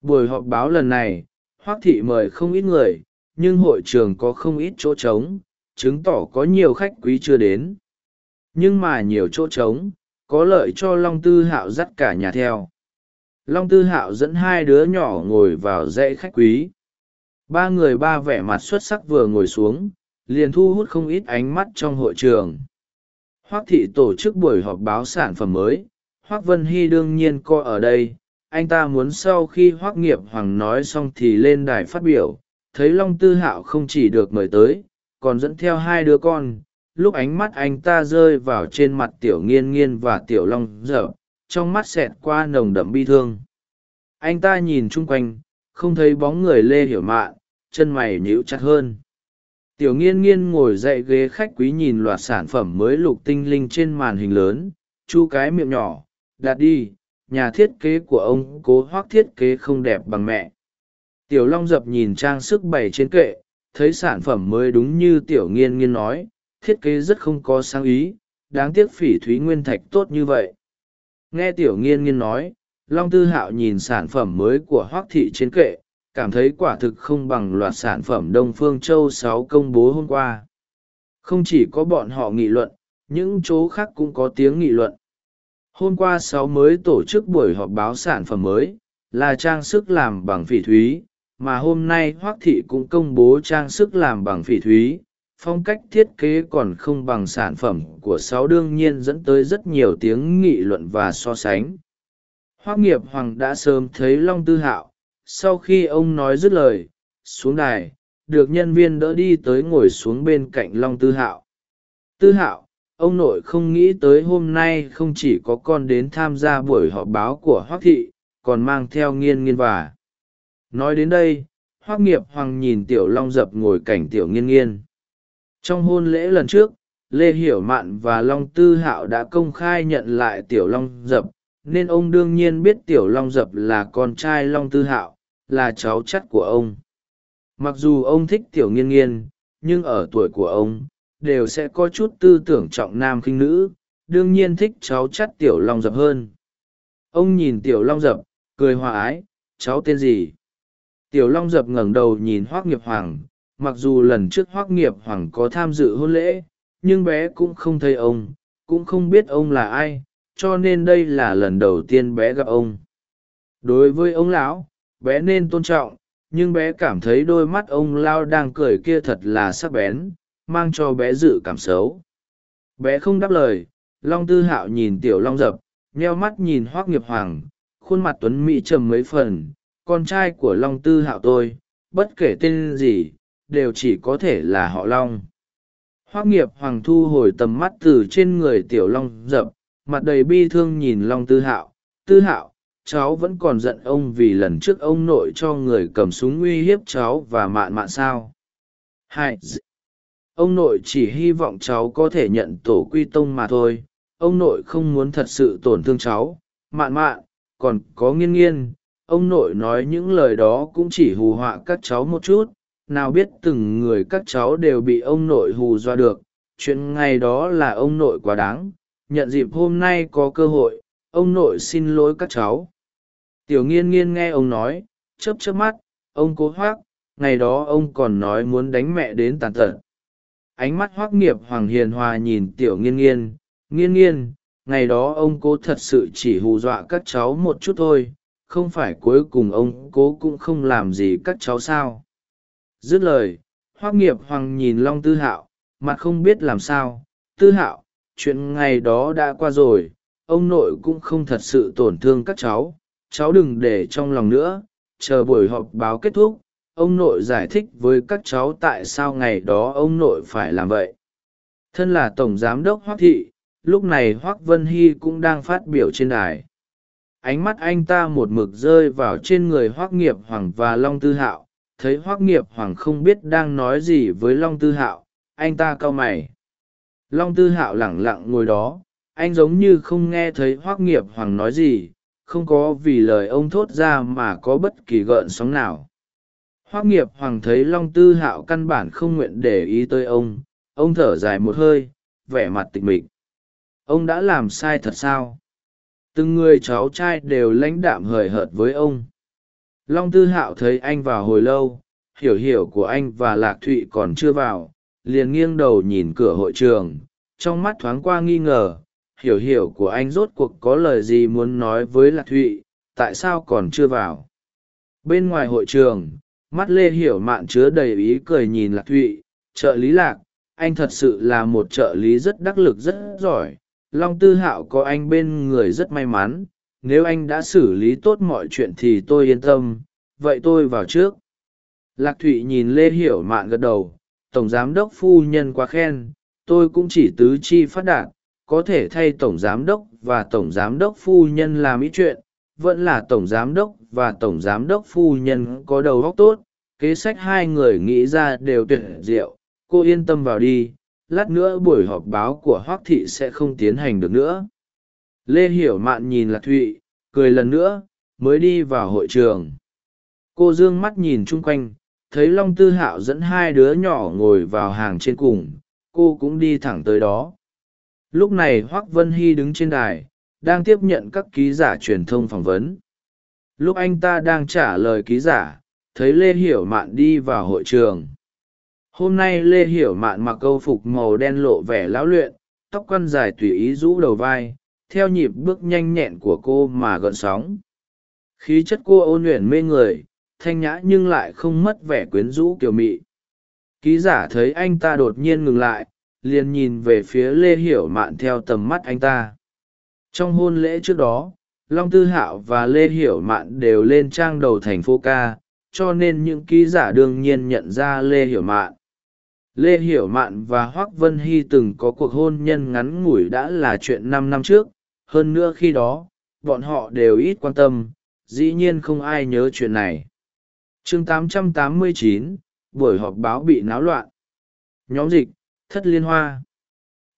Buổi họp báo lần này hoác thị mời không ít người, nhưng hội trường có không ít chỗ trống, chứng tỏ có nhiều khách quý chưa đến. Nhưng mà nhiều chỗ trống có lợi cho long tư hạo dắt cả nhà theo. Long tư hạo dẫn hai đứa nhỏ ngồi vào dãy khách quý. Ba người ba vẻ mặt xuất sắc vừa ngồi xuống, liền thu hút không ít ánh mắt trong hội trường. Hoác thị tổ chức buổi họp báo sản phẩm mới. Hoác vân hy đương nhiên coi ở đây. Anh ta muốn sau khi hoác nghiệp hoàng nói xong thì lên đài phát biểu. Thấy long tư hạo không chỉ được mời tới, còn dẫn theo hai đứa con lúc ánh mắt anh ta rơi vào trên mặt tiểu nghiên nghiên và tiểu long dở, trong mắt xẹt qua nồng đậm bi thương. Anh ta nhìn chung quanh, không thấy bóng người lê hiểu mạn, chân mày nhíu chặt hơn. Tiểu nghiên nghiên ngồi dậy ghế khách quý nhìn loạt sản phẩm mới lục tinh linh trên màn hình lớn, chu cái miệng nhỏ đạt đi, nhà thiết kế của ông cố hoác thiết kế không đẹp bằng mẹ. Tiểu long dập nhìn trang sức bày trên kệ, thấy sản phẩm mới đúng như tiểu nghiên nghiên nói thiết kế rất không có sáng ý, đáng tiếc phỉ thúy nguyên thạch tốt như vậy. Nghe tiểu nghiên nghiên nói, long tư hạo nhìn sản phẩm mới của hoác thị trên kệ, cảm thấy quả thực không bằng loạt sản phẩm đông phương châu sáu công bố hôm qua. Không chỉ có bọn họ nghị luận, những chỗ khác cũng có tiếng nghị luận. Hôm qua sáu mới tổ chức buổi họp báo sản phẩm mới, là trang sức làm bằng phỉ thúy, mà hôm nay hoác thị cũng công bố trang sức làm bằng phỉ thúy phong cách thiết kế còn không bằng sản phẩm của sáu đương nhiên dẫn tới rất nhiều tiếng nghị luận và so sánh. Hoác nghiệp hoàng đã sớm thấy long tư hạo. Sau khi ông nói dứt lời, xuống đài, được nhân viên đỡ đi tới ngồi xuống bên cạnh long tư hạo. Tư hạo, ông nội không nghĩ tới hôm nay không chỉ có con đến tham gia buổi họp báo của hoác thị, còn mang theo nghiên nghiên và. Nói đến đây, hoác nghiệp hoàng nhìn tiểu long dập ngồi cảnh tiểu nghiên nghiên trong hôn lễ lần trước, lê hiểu mạn và long tư hạo đã công khai nhận lại tiểu long dập, nên ông đương nhiên biết tiểu long dập là con trai long tư hạo, là cháu chắt của ông. Mặc dù ông thích tiểu nghiên nghiên, nhưng ở tuổi của ông, đều sẽ có chút tư tưởng trọng nam khinh nữ, đương nhiên thích cháu chắt tiểu long dập hơn. Ông nhìn tiểu long dập, cười hòa ái, cháu tên gì? Tiểu long dập ngẩng đầu nhìn hoác nghiệp hoàng mặc dù lần trước hoác nghiệp hoàng có tham dự hôn lễ, nhưng bé cũng không thấy ông, cũng không biết ông là ai, cho nên đây là lần đầu tiên bé gặp ông. Đối với ông lão, bé nên tôn trọng, nhưng bé cảm thấy đôi mắt ông lao đang cười kia thật là sắc bén, mang cho bé dự cảm xấu. Bé không đáp lời, long tư hạo nhìn tiểu long dập, nheo mắt nhìn hoác nghiệp hoàng, khuôn mặt tuấn mỹ trầm mấy phần, con trai của long tư hạo tôi, bất kể tên gì đều chỉ có thể là họ long. Hoác nghiệp, hoàng thu hồi tầm mắt từ trên người tiểu long dập, mặt đầy bi thương nhìn long tư hạo. Tư hạo, cháu vẫn còn giận ông vì lần trước ông nội cho người cầm súng uy hiếp cháu và mạn mạn sao? Hai ông nội chỉ hy vọng cháu có thể nhận tổ quy tông mà thôi. Ông nội không muốn thật sự tổn thương cháu. Mạn mạn, còn có nghiên nghiên, ông nội nói những lời đó cũng chỉ hù họa các cháu một chút nào biết từng người các cháu đều bị ông nội hù dọa được, chuyện ngày đó là ông nội quá đáng, nhận dịp hôm nay có cơ hội, ông nội xin lỗi các cháu. Tiểu nghiên nghiên nghe ông nói, chớp chớp mắt, ông cố hoác, ngày đó ông còn nói muốn đánh mẹ đến tàn tật. Ánh mắt hoác nghiệp hoàng hiền hòa nhìn tiểu nghiên nghiên nghiên nghiên, ngày đó ông cố thật sự chỉ hù dọa các cháu một chút thôi, không phải cuối cùng ông cố cũng không làm gì các cháu sao dứt lời, hoác nghiệp hoàng nhìn long tư hạo, mặt không biết làm sao. Tư hạo, chuyện ngày đó đã qua rồi, ông nội cũng không thật sự tổn thương các cháu. Cháu đừng để trong lòng nữa, chờ buổi họp báo kết thúc, ông nội giải thích với các cháu tại sao ngày đó ông nội phải làm vậy. Thân là tổng giám đốc hoác thị, lúc này hoác vân hy cũng đang phát biểu trên đài. Ánh mắt anh ta một mực rơi vào trên người hoác nghiệp hoàng và long tư hạo thấy hoác nghiệp hoàng không biết đang nói gì với long tư hạo, anh ta cau mày. Long tư hạo lẳng lặng ngồi đó, anh giống như không nghe thấy hoác nghiệp hoàng nói gì, không có vì lời ông thốt ra mà có bất kỳ gợn sóng nào. Hoác nghiệp hoàng thấy long tư hạo căn bản không nguyện để ý tới ông ông thở dài một hơi, vẻ mặt tịch mịch. Ông đã làm sai thật sao? Từng người cháu trai đều lãnh đạm hời hợt với ông long tư hạo thấy anh vào hồi lâu, hiểu hiểu của anh và lạc thụy còn chưa vào, liền nghiêng đầu nhìn cửa hội trường, trong mắt thoáng qua nghi ngờ, hiểu hiểu của anh rốt cuộc có lời gì muốn nói với lạc thụy, tại sao còn chưa vào. Bên ngoài hội trường, mắt lê hiểu mạn chứa đầy ý cười nhìn lạc thụy, trợ lý lạc, anh thật sự là một trợ lý rất đắc lực rất giỏi, long tư hạo có anh bên người rất may mắn nếu anh đã xử lý tốt mọi chuyện thì tôi yên tâm, vậy tôi vào trước. Lạc thụy nhìn lê hiểu mạn gật đầu, tổng giám đốc phu nhân quá khen, tôi cũng chỉ tứ chi phát đạt, có thể thay tổng giám đốc và tổng giám đốc phu nhân làm ý chuyện, vẫn là tổng giám đốc và tổng giám đốc phu nhân có đầu óc tốt, kế sách hai người nghĩ ra đều tuyệt diệu, cô yên tâm vào đi, lát nữa buổi họp báo của hoác thị sẽ không tiến hành được nữa lê hiểu mạn nhìn lạc thụy, cười lần nữa, mới đi vào hội trường. Cô d ư ơ n g mắt nhìn chung quanh, thấy long tư hạo dẫn hai đứa nhỏ ngồi vào hàng trên cùng, cô cũng đi thẳng tới đó. Lúc này hoác vân hy đứng trên đài, đang tiếp nhận các ký giả truyền thông phỏng vấn. Lúc anh ta đang trả lời ký giả, thấy lê hiểu mạn đi vào hội trường. Hôm nay lê hiểu mạn mặc câu phục màu đen lộ vẻ lão luyện, tóc quăn dài tùy ý rũ đầu vai theo nhịp bước nhanh nhẹn của cô mà gợn sóng. Khí chất cô ôn luyện mê người, thanh nhã nhưng lại không mất vẻ quyến rũ kiều mị. Ký giả thấy anh ta đột nhiên ngừng lại, liền nhìn về phía lê hiểu mạn theo tầm mắt anh ta. Trong hôn lễ trước đó, long tư hạo và lê hiểu mạn đều lên trang đầu thành phố ca, cho nên những ký giả đương nhiên nhận ra lê hiểu mạn lê hiểu mạn và hoác vân hy từng có cuộc hôn nhân ngắn ngủi đã là chuyện năm năm trước. Hơn nữa khi đó bọn họ đều ít quan tâm dĩ nhiên không ai nhớ chuyện này. Chương 889, buổi họp báo bị náo loạn. Nhóm dịch thất liên hoa.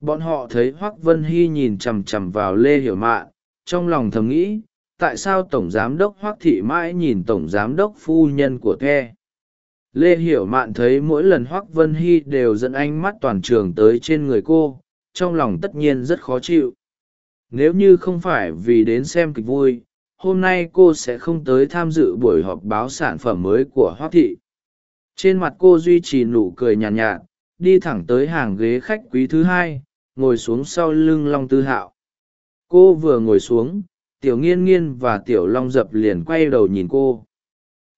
Bọn họ thấy hoác vân hy nhìn chằm chằm vào lê hiểu mạn trong lòng thầm nghĩ tại sao tổng giám đốc hoác thị mãi nhìn tổng giám đốc phu nhân của the lê hiểu mạn thấy mỗi lần hoác vân hy đều dẫn ánh mắt toàn trường tới trên người cô trong lòng tất nhiên rất khó chịu. Nếu như không phải vì đến xem kịch vui hôm nay cô sẽ không tới tham dự buổi họp báo sản phẩm mới của hoác thị. Trên mặt cô duy trì nụ cười nhàn nhạt, nhạt đi thẳng tới hàng ghế khách quý thứ hai ngồi xuống sau lưng long tư hạo. Cô vừa ngồi xuống tiểu nghiên nghiên và tiểu long dập liền quay đầu nhìn cô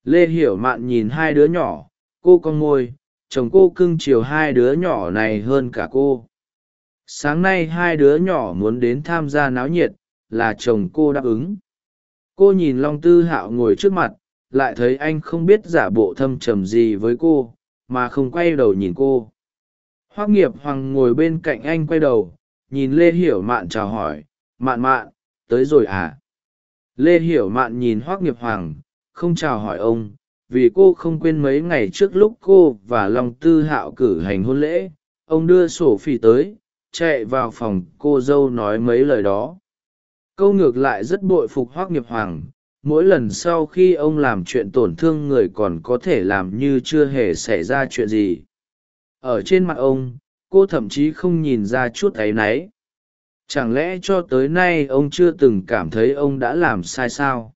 lê hiểu mạn nhìn hai đứa nhỏ, cô con môi chồng cô cưng chiều hai đứa nhỏ này hơn cả cô. Sáng nay hai đứa nhỏ muốn đến tham gia náo nhiệt, là chồng cô đáp ứng. Cô nhìn long tư hạo ngồi trước mặt, lại thấy anh không biết giả bộ thâm trầm gì với cô, mà không quay đầu nhìn cô. Hoác nghiệp hoàng ngồi bên cạnh anh quay đầu, nhìn lê hiểu mạn chào hỏi, mạn mạn, tới rồi à? Lê hiểu mạn nhìn hoác nghiệp hoàng không chào hỏi ông, vì cô không quên mấy ngày trước lúc cô và long tư hạo cử hành hôn lễ, ông đưa sổ phi tới, chạy vào phòng cô dâu nói mấy lời đó. Câu ngược lại rất bội phục hoác nghiệp hoàng, mỗi lần sau khi ông làm chuyện tổn thương người còn có thể làm như chưa hề xảy ra chuyện gì. Ở trên mặt ông, cô thậm chí không nhìn ra chút áy náy. Chẳng lẽ cho tới nay ông chưa từng cảm thấy ông đã làm sai sao?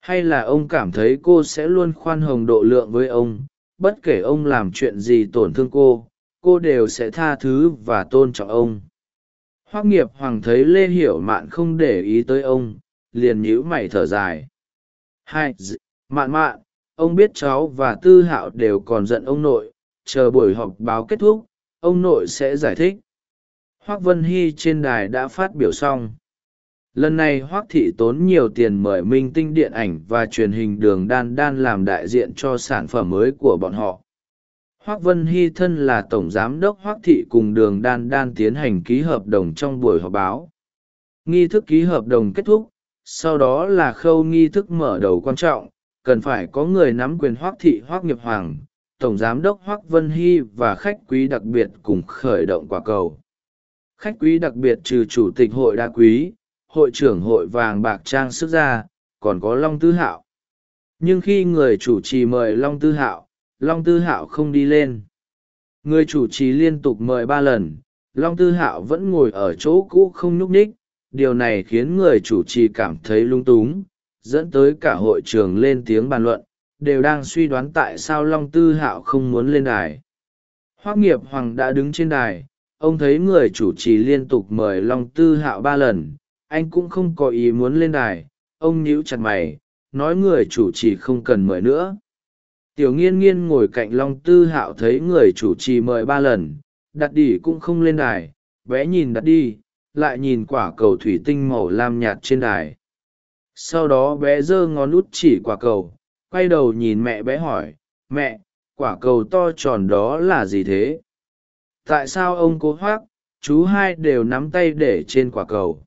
Hay là ông cảm thấy cô sẽ luôn khoan hồng độ lượng với ông, bất kể ông làm chuyện gì tổn thương cô cô đều sẽ tha thứ và tôn trọng ông. Hoác nghiệp hoàng thấy lê hiểu mạn không để ý tới ông, liền nhíu mày thở dài. Hai mạn mạn, ông biết cháu và tư hạo đều còn giận ông nội, chờ buổi họp báo kết thúc, ông nội sẽ giải thích. Hoác vân hy trên đài đã phát biểu xong lần này hoác thị tốn nhiều tiền mời minh tinh điện ảnh và truyền hình đường đan đan làm đại diện cho sản phẩm mới của bọn họ. Hoác vân hy thân là tổng giám đốc hoác thị cùng đường đan đan tiến hành ký hợp đồng trong buổi họp báo. Nghi thức ký hợp đồng kết thúc, sau đó là khâu nghi thức mở đầu quan trọng, cần phải có người nắm quyền hoác thị, hoác nghiệp hoàng, tổng giám đốc hoác vân hy và khách quý đặc biệt cùng khởi động quả cầu. Khách quý đặc biệt trừ chủ tịch hội đa quý hội trưởng hội vàng bạc trang sức ra, còn có long tư hạo. Nhưng khi người chủ trì mời long tư hạo, long tư hạo không đi lên. Người chủ trì liên tục mời ba lần, long tư hạo vẫn ngồi ở chỗ cũ không nhúc nhích. điều này khiến người chủ trì cảm thấy lung túng, dẫn tới cả hội trường lên tiếng bàn luận, đều đang suy đoán tại sao long tư hạo không muốn lên đài. Hoác nghiệp hoàng đã đứng trên đài, ông thấy người chủ trì liên tục mời long tư hạo ba lần anh cũng không có ý muốn lên đài, ông nhíu chặt mày, nói người chủ trì không cần mời nữa. Tiểu nghiên nghiên ngồi cạnh long tư hạo thấy người chủ trì mời ba lần, đặt đỉ cũng không lên đài, bé nhìn đặt đi, lại nhìn quả cầu thủy tinh màu lam nhạt trên đài. Sau đó bé giơ ngón út chỉ quả cầu, quay đầu nhìn mẹ bé hỏi, mẹ, quả cầu to tròn đó là gì thế? Tại sao ông cố hoác chú hai đều nắm tay để trên quả cầu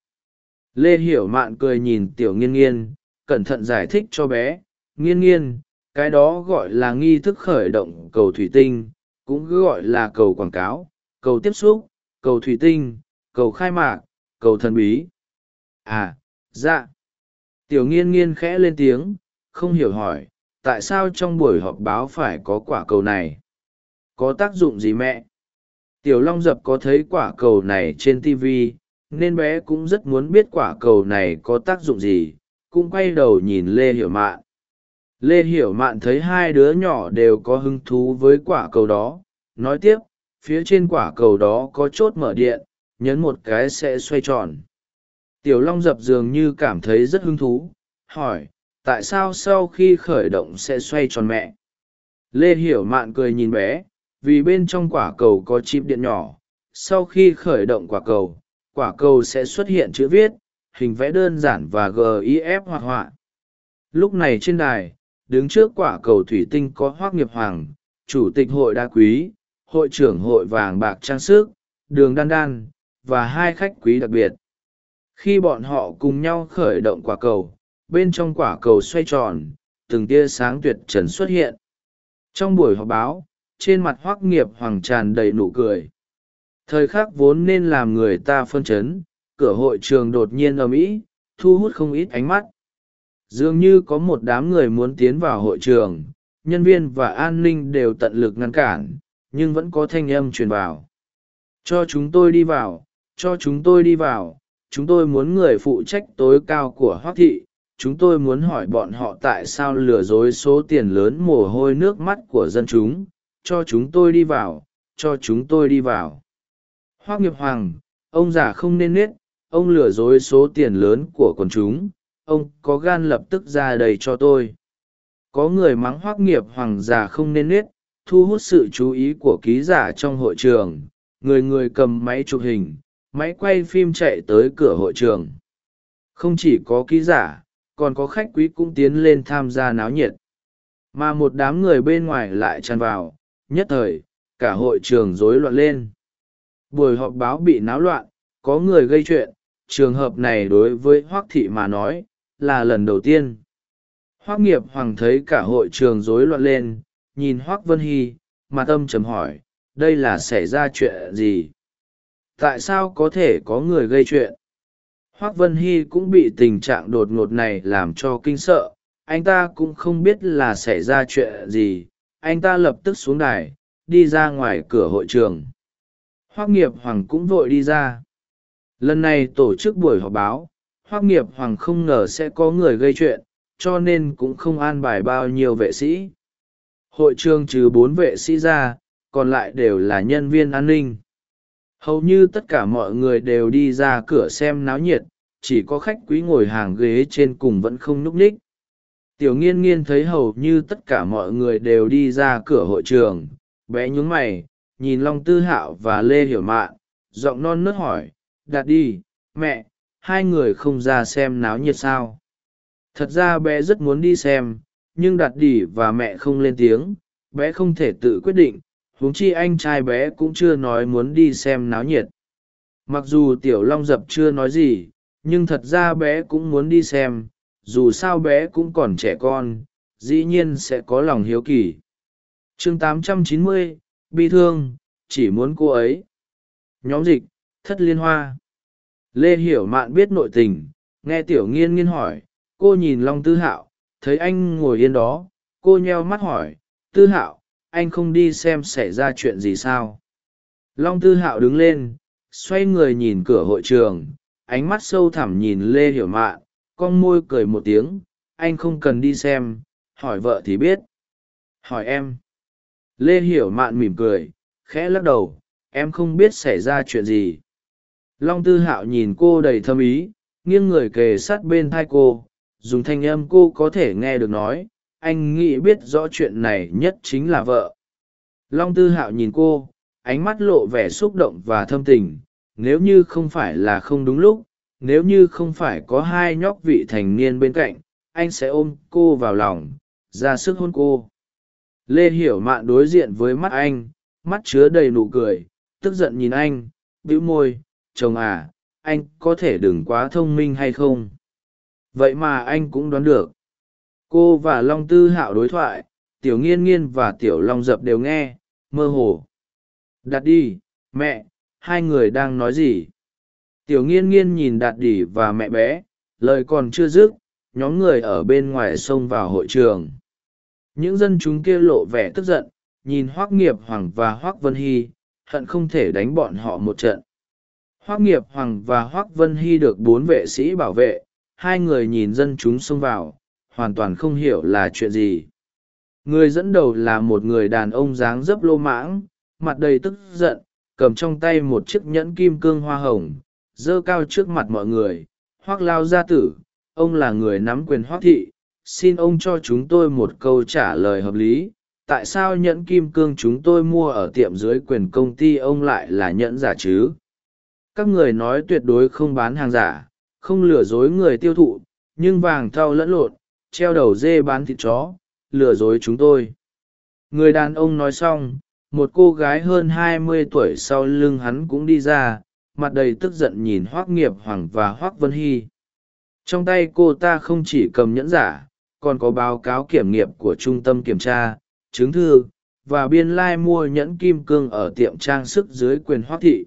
lê hiểu mạn cười nhìn tiểu nghiên nghiên, cẩn thận giải thích cho bé, nghiên nghiên, cái đó gọi là nghi thức khởi động cầu thủy tinh, cũng cứ gọi là cầu quảng cáo, cầu tiếp xúc, cầu thủy tinh, cầu khai mạc, cầu thần bí. À dạ. Tiểu nghiên nghiên khẽ lên tiếng, không hiểu hỏi, tại sao trong buổi họp báo phải có quả cầu này? Có tác dụng gì mẹ? Tiểu long dập có thấy quả cầu này trên tv nên bé cũng rất muốn biết quả cầu này có tác dụng gì, cũng quay đầu nhìn lê hiểu mạn. Lê hiểu mạn thấy hai đứa nhỏ đều có hứng thú với quả cầu đó, nói tiếp, phía trên quả cầu đó có chốt mở điện, nhấn một cái sẽ xoay tròn. Tiểu long dập dường như cảm thấy rất hứng thú, hỏi, tại sao sau khi khởi động sẽ xoay tròn mẹ? Lê hiểu mạn cười nhìn bé, vì bên trong quả cầu có chip điện nhỏ, sau khi khởi động quả cầu quả cầu sẽ xuất hiện chữ viết, hình vẽ đơn giản và gif hoạt họa. Lúc này trên đài, đứng trước quả cầu thủy tinh có hoác nghiệp hoàng, chủ tịch hội đa quý, hội trưởng hội vàng bạc trang sức, đường đan đan, và hai khách quý đặc biệt. Khi bọn họ cùng nhau khởi động quả cầu, bên trong quả cầu xoay tròn, từng tia sáng tuyệt trần xuất hiện. Trong buổi họp báo, trên mặt hoác nghiệp hoàng tràn đầy nụ cười thời khắc vốn nên làm người ta phân chấn, cửa hội trường đột nhiên ầm ĩ, thu hút không ít ánh mắt. Dường như có một đám người muốn tiến vào hội trường, nhân viên và an ninh đều tận lực ngăn cản, nhưng vẫn có thanh âm truyền vào. Cho chúng tôi đi vào, cho chúng tôi đi vào, chúng tôi muốn người phụ trách tối cao của hoác thị, chúng tôi muốn hỏi bọn họ tại sao lừa dối số tiền lớn mồ hôi nước mắt của dân chúng, cho chúng tôi đi vào, cho chúng tôi đi vào hoác nghiệp hoàng, ông già không nên nết, ông lừa dối số tiền lớn của quần chúng, ông có gan lập tức ra đầy cho tôi. Có người mắng hoác nghiệp hoàng già không nên nết, thu hút sự chú ý của ký giả trong hội trường, người người cầm máy chụp hình, máy quay phim chạy tới cửa hội trường. Không chỉ có ký giả, còn có khách quý cũng tiến lên tham gia náo nhiệt. Mà một đám người bên ngoài lại tràn vào, nhất thời, cả hội trường rối loạn lên buổi họp báo bị náo loạn, có người gây chuyện, trường hợp này đối với hoác thị mà nói, là lần đầu tiên. Hoác nghiệp hoàng thấy cả hội trường rối loạn lên, nhìn hoác vân hy mà tâm trầm hỏi, đây là xảy ra chuyện gì? Tại sao có thể có người gây chuyện? Hoác vân hy cũng bị tình trạng đột ngột này làm cho kinh sợ, anh ta cũng không biết là xảy ra chuyện gì, anh ta lập tức xuống đài, đi ra ngoài cửa hội trường hoác nghiệp hoàng cũng vội đi ra. Lần này tổ chức buổi họp báo, hoác nghiệp hoàng không ngờ sẽ có người gây chuyện, cho nên cũng không an bài bao nhiêu vệ sĩ. Hội trường trừ bốn vệ sĩ ra, còn lại đều là nhân viên an ninh. Hầu như tất cả mọi người đều đi ra cửa xem náo nhiệt, chỉ có khách quý ngồi hàng ghế trên cùng vẫn không nhúc nhích. Tiểu nghiên nghiên thấy hầu như tất cả mọi người đều đi ra cửa hội trường, bé nhún mày nhìn long tư hạo và lê hiểu mạn giọng non nớt hỏi đạt đi mẹ hai người không ra xem náo nhiệt sao? Thật ra bé rất muốn đi xem nhưng đạt đi và mẹ không lên tiếng bé không thể tự quyết định huống chi anh trai bé cũng chưa nói muốn đi xem náo nhiệt. Mặc dù tiểu long dập chưa nói gì nhưng thật ra bé cũng muốn đi xem dù sao bé cũng còn trẻ con dĩ nhiên sẽ có lòng hiếu kỳ. Chương 890, bi thương, chỉ muốn cô ấy. Nhóm dịch, thất liên hoa. Lê hiểu mạn biết nội tình, nghe tiểu nghiên nghiên hỏi, cô nhìn long tư hạo, thấy anh ngồi yên đó, cô nheo mắt hỏi, tư hạo, anh không đi xem xảy ra chuyện gì sao? Long tư hạo đứng lên, xoay người nhìn cửa hội trường, ánh mắt sâu thẳm nhìn lê hiểu mạn, con môi cười một tiếng, anh không cần đi xem, hỏi vợ thì biết. Hỏi em lê hiểu mạn mỉm cười, khẽ lắc đầu, em không biết xảy ra chuyện gì. Long tư hạo nhìn cô đầy thâm ý, nghiêng người kề sát bên thai cô, dùng thanh âm cô có thể nghe được nói, anh nghĩ biết rõ chuyện này nhất chính là vợ. Long tư hạo nhìn cô, ánh mắt lộ vẻ xúc động và thâm tình, nếu như không phải là không đúng lúc, nếu như không phải có hai nhóc vị thành niên bên cạnh, anh sẽ ôm cô vào lòng, ra sức hôn cô lê hiểu mạn đối diện với mắt anh, mắt chứa đầy nụ cười, tức giận nhìn anh, bĩu môi, chồng à anh có thể đừng quá thông minh hay không? Vậy mà anh cũng đoán được. Cô và long tư hạo đối thoại, tiểu nghiên nghiên và tiểu long dập đều nghe, mơ hồ. Đặt đi, mẹ, hai người đang nói gì? Tiểu nghiên nghiên nhìn đạt đỉ và mẹ bé, lời còn chưa dứt, nhóm người ở bên ngoài xông vào hội trường những dân chúng kia lộ vẻ tức giận, nhìn hoác nghiệp hoàng và hoác vân hy, hận không thể đánh bọn họ một trận. Hoác nghiệp hoàng và hoác vân hy được bốn vệ sĩ bảo vệ, hai người nhìn dân chúng xông vào, hoàn toàn không hiểu là chuyện gì. Người dẫn đầu là một người đàn ông dáng dấp lô mãng, mặt đầy tức giận, cầm trong tay một chiếc nhẫn kim cương hoa hồng dơ cao trước mặt mọi người. Hoác lao gia tử, ông là người nắm quyền hoác thị xin ông cho chúng tôi một câu trả lời hợp lý. Tại sao nhẫn kim cương chúng tôi mua ở tiệm dưới quyền công ty ông lại là nhẫn giả chứ? Các người nói tuyệt đối không bán hàng giả, không lừa dối người tiêu thụ, nhưng vàng thau lẫn lộn, treo đầu dê bán thịt chó, lừa dối chúng tôi. Người đàn ông nói xong, một cô gái hơn hai mươi tuổi sau lưng hắn cũng đi ra, mặt đầy tức giận nhìn hoác nghiệp hoàng và hoác vân hy. Trong tay cô ta không chỉ cầm nhẫn giả còn có báo cáo kiểm nghiệm của trung tâm kiểm tra, chứng thư, và biên lai、like、mua nhẫn kim cương ở tiệm trang sức dưới quyền hoác thị.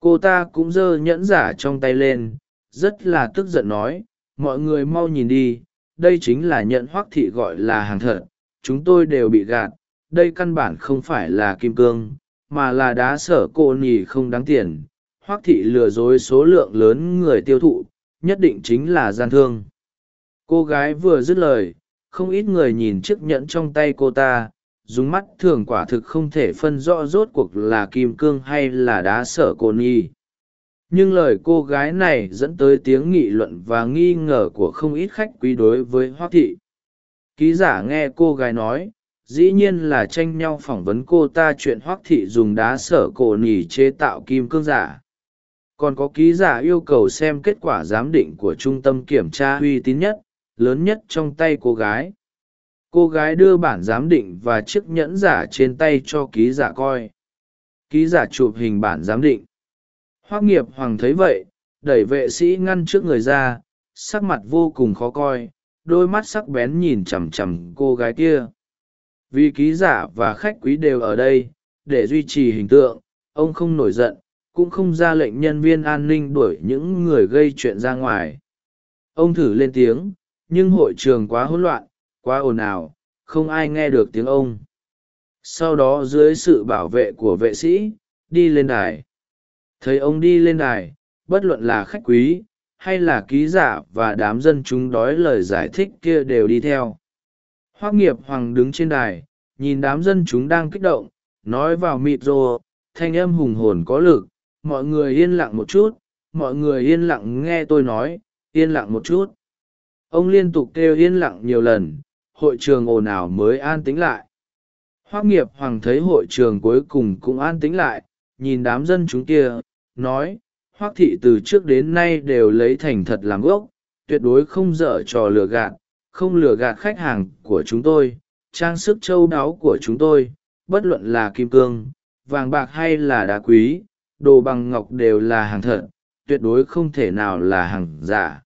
Cô ta cũng giơ nhẫn giả trong tay lên, rất là tức giận nói, mọi người mau nhìn đi, đây chính là nhẫn hoác thị gọi là hàng thật, chúng tôi đều bị gạt, đây căn bản không phải là kim cương, mà là đá sở cô nhì không đáng tiền. Hoác thị lừa dối số lượng lớn người tiêu thụ, nhất định chính là gian thương cô gái vừa dứt lời, không ít người nhìn chiếc nhẫn trong tay cô ta, dùng mắt thường quả thực không thể phân rõ rốt cuộc là kim cương hay là đá sở cồn y nhưng lời cô gái này dẫn tới tiếng nghị luận và nghi ngờ của không ít khách quý đối với hoác thị. Ký giả nghe cô gái nói, dĩ nhiên là tranh nhau phỏng vấn cô ta chuyện hoác thị dùng đá sở cổ nỉ chế tạo kim cương giả. Còn có ký giả yêu cầu xem kết quả giám định của trung tâm kiểm tra uy tín nhất lớn nhất trong tay cô gái. Cô gái đưa bản giám định và chiếc nhẫn giả trên tay cho ký giả coi. Ký giả chụp hình bản giám định. Hoác nghiệp hoàng thấy vậy, đẩy vệ sĩ ngăn trước người ra, sắc mặt vô cùng khó coi, đôi mắt sắc bén nhìn chằm chằm cô gái kia. Vì ký giả và khách quý đều ở đây, để duy trì hình tượng, ông không nổi giận, cũng không ra lệnh nhân viên an ninh đuổi những người gây chuyện ra ngoài. Ông thử lên tiếng nhưng hội trường quá hỗn loạn, quá ồn ào, không ai nghe được tiếng ông. Sau đó dưới sự bảo vệ của vệ sĩ, đi lên đài. Thấy ông đi lên đài, bất luận là khách quý, hay là ký giả và đám dân chúng đói lời giải thích kia đều đi theo. Hoác nghiệp hoàng đứng trên đài, nhìn đám dân chúng đang kích động, nói vào mịt rồ, thanh âm hùng hồn có lực, mọi người yên lặng một chút, mọi người yên lặng nghe tôi nói, yên lặng một chút ông liên tục kêu yên lặng nhiều lần, hội trường ồn ào mới an tĩnh lại. Hoác nghiệp hoàng thấy hội trường cuối cùng cũng an tĩnh lại, nhìn đám dân chúng kia, nói, hoác thị từ trước đến nay đều lấy thành thật làm gốc, tuyệt đối không dở trò lừa gạt, không lừa gạt khách hàng của chúng tôi, trang sức châu báu của chúng tôi, bất luận là kim cương, vàng bạc hay là đá quý, đồ bằng ngọc đều là hàng thật, tuyệt đối không thể nào là hàng giả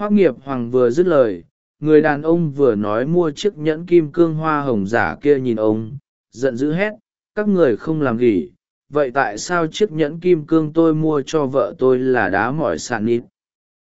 hoác nghiệp hoàng vừa dứt lời, người đàn ông vừa nói mua chiếc nhẫn kim cương hoa hồng giả kia nhìn ông, giận dữ hét, các người không làm gì, vậy tại sao chiếc nhẫn kim cương tôi mua cho vợ tôi là đá mỏi sạn nịt?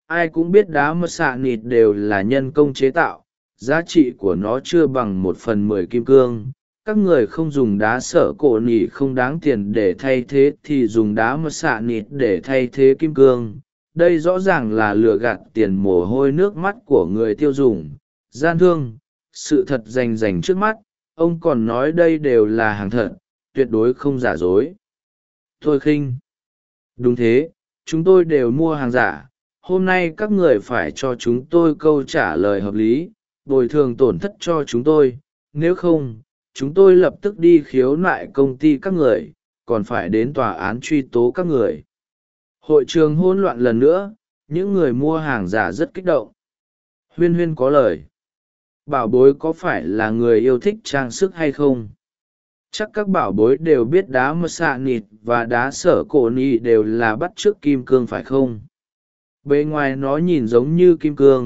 Ai cũng biết đá mỏi sạn nịt đều là nhân công chế tạo, giá trị của nó chưa bằng một phần mười kim cương. Các người không dùng đá sở cổ nỉ không đáng tiền để thay thế thì dùng đá mật xạ nịt để thay thế kim cương đây rõ ràng là lừa gạt tiền mồ hôi nước mắt của người tiêu dùng. Gian thương, sự thật rành rành trước mắt, ông còn nói đây đều là hàng thật, tuyệt đối không giả dối. Thôi khinh. Đúng thế, chúng tôi đều mua hàng giả, hôm nay các người phải cho chúng tôi câu trả lời hợp lý, bồi thường tổn thất cho chúng tôi. Nếu không, chúng tôi lập tức đi khiếu nại công ty các người, còn phải đến tòa án truy tố các người hội trường hỗn loạn lần nữa những người mua hàng giả rất kích động. Huyên huyên có lời. Bảo bối có phải là người yêu thích trang sức hay không? Chắc các bảo bối đều biết đá mơ xạ nịt và đá sở cổ nị đều là bắt t r ư ớ c kim cương phải không? Bề ngoài nó nhìn giống như kim cương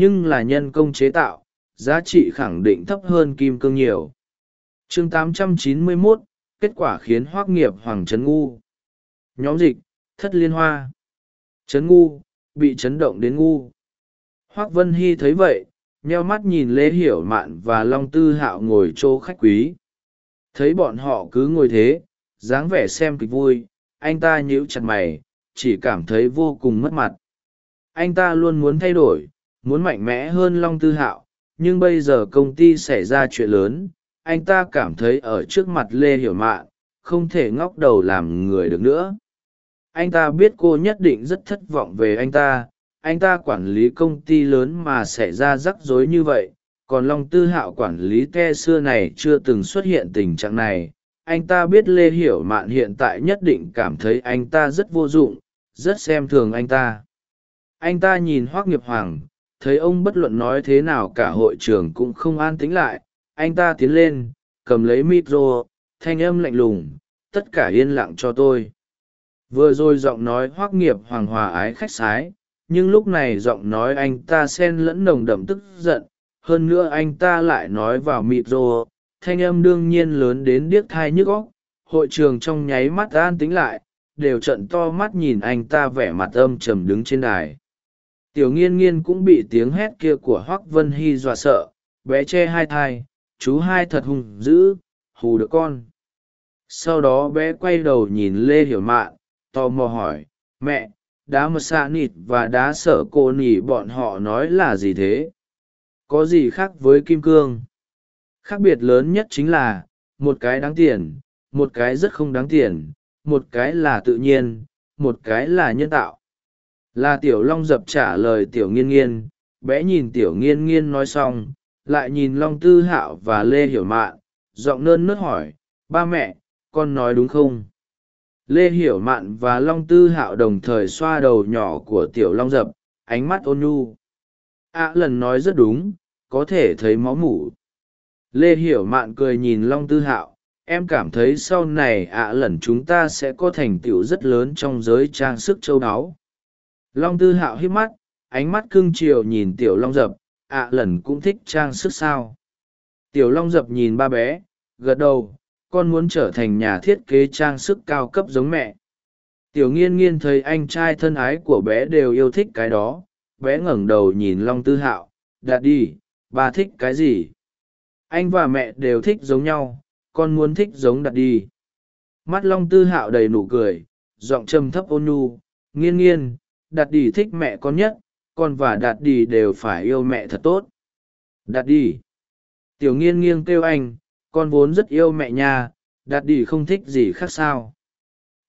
nhưng là nhân công chế tạo giá trị khẳng định thấp hơn kim cương nhiều. Chương 891, kết quả khiến hoác nghiệp hoàng trấn ngu. Nhóm dịch thất liên hoa. Trấn ngu, bị chấn động đến ngu. Hoác vân hy thấy vậy, nheo mắt nhìn lê hiểu mạn và long tư hạo ngồi chỗ khách quý. Thấy bọn họ cứ ngồi thế, dáng vẻ xem kịch vui, anh ta nhíu chặt mày, chỉ cảm thấy vô cùng mất mặt. Anh ta luôn muốn thay đổi, muốn mạnh mẽ hơn long tư hạo, nhưng bây giờ công ty xảy ra chuyện lớn, anh ta cảm thấy ở trước mặt lê hiểu mạn, không thể ngóc đầu làm người được nữa anh ta biết cô nhất định rất thất vọng về anh ta. Anh ta quản lý công ty lớn mà xảy ra rắc rối như vậy. Còn long tư hạo quản lý ke xưa này chưa từng xuất hiện tình trạng này. Anh ta biết lê hiểu mạn hiện tại nhất định cảm thấy anh ta rất vô dụng, rất xem thường anh ta. Anh ta nhìn hoác nghiệp hoàng, thấy ông bất luận nói thế nào cả hội trường cũng không an tính lại. Anh ta tiến lên, cầm lấy micro, thanh âm lạnh lùng, tất cả yên lặng cho tôi vừa rồi giọng nói hoác nghiệp hoàng hòa ái khách sái, nhưng lúc này giọng nói anh ta xen lẫn nồng đậm tức giận, hơn nữa anh ta lại nói vào mịt rô thanh âm đương nhiên lớn đến điếc thai nhức óc, hội trường trong nháy mắt an tính lại, đều trận to mắt nhìn anh ta vẻ mặt âm trầm đứng trên đài. Tiểu nghiên nghiên cũng bị tiếng hét kia của hoác vân hy dọa sợ, bé che hai thai, chú hai thật hung dữ, hù được con. Sau đó bé quay đầu nhìn lê hiểu mạn tò mò hỏi, mẹ, đá mờ xạ nịt và đá sở cô nỉ bọn họ nói là gì thế? Có gì khác với kim cương? Khác biệt lớn nhất chính là, một cái đáng tiền, một cái rất không đáng tiền, một cái là tự nhiên, một cái là nhân tạo. Là tiểu long dập trả lời tiểu nghiên nghiên, bé nhìn tiểu nghiên nghiên nói xong, lại nhìn long tư hạo và lê hiểu mạn, giọng nơn nớt hỏi, ba mẹ, con nói đúng không? Lê hiểu mạn và long tư hạo đồng thời xoa đầu nhỏ của tiểu long dập, ánh mắt ôn nhu. Ạ lần nói rất đúng, có thể thấy máu mủ. Lê hiểu mạn cười nhìn long tư hạo, em cảm thấy sau này ạ lần chúng ta sẽ có thành tựu rất lớn trong giới trang sức châu báu. Long tư hạo hít mắt, ánh mắt cưng chiều nhìn tiểu long dập ạ lần cũng thích trang sức sao? Tiểu long dập nhìn ba bé, gật đầu con muốn trở thành nhà thiết kế trang sức cao cấp giống mẹ. Tiểu nghiên nghiên thấy anh trai thân ái của bé đều yêu thích cái đó. Bé ngẩng đầu nhìn long tư hạo. Đạt đi, bà thích cái gì? Anh và mẹ đều thích giống nhau. Con muốn thích giống đạt đi. Mắt long tư hạo đầy nụ cười, giọng trầm thấp ôn nhu. Nghiên nghiên, đạt đi thích mẹ con nhất. Con và đạt đi đều phải yêu mẹ thật tốt. Đạt đi. Tiểu nghiên nghiêng kêu anh con vốn rất yêu mẹ nha đạt đi không thích gì khác sao.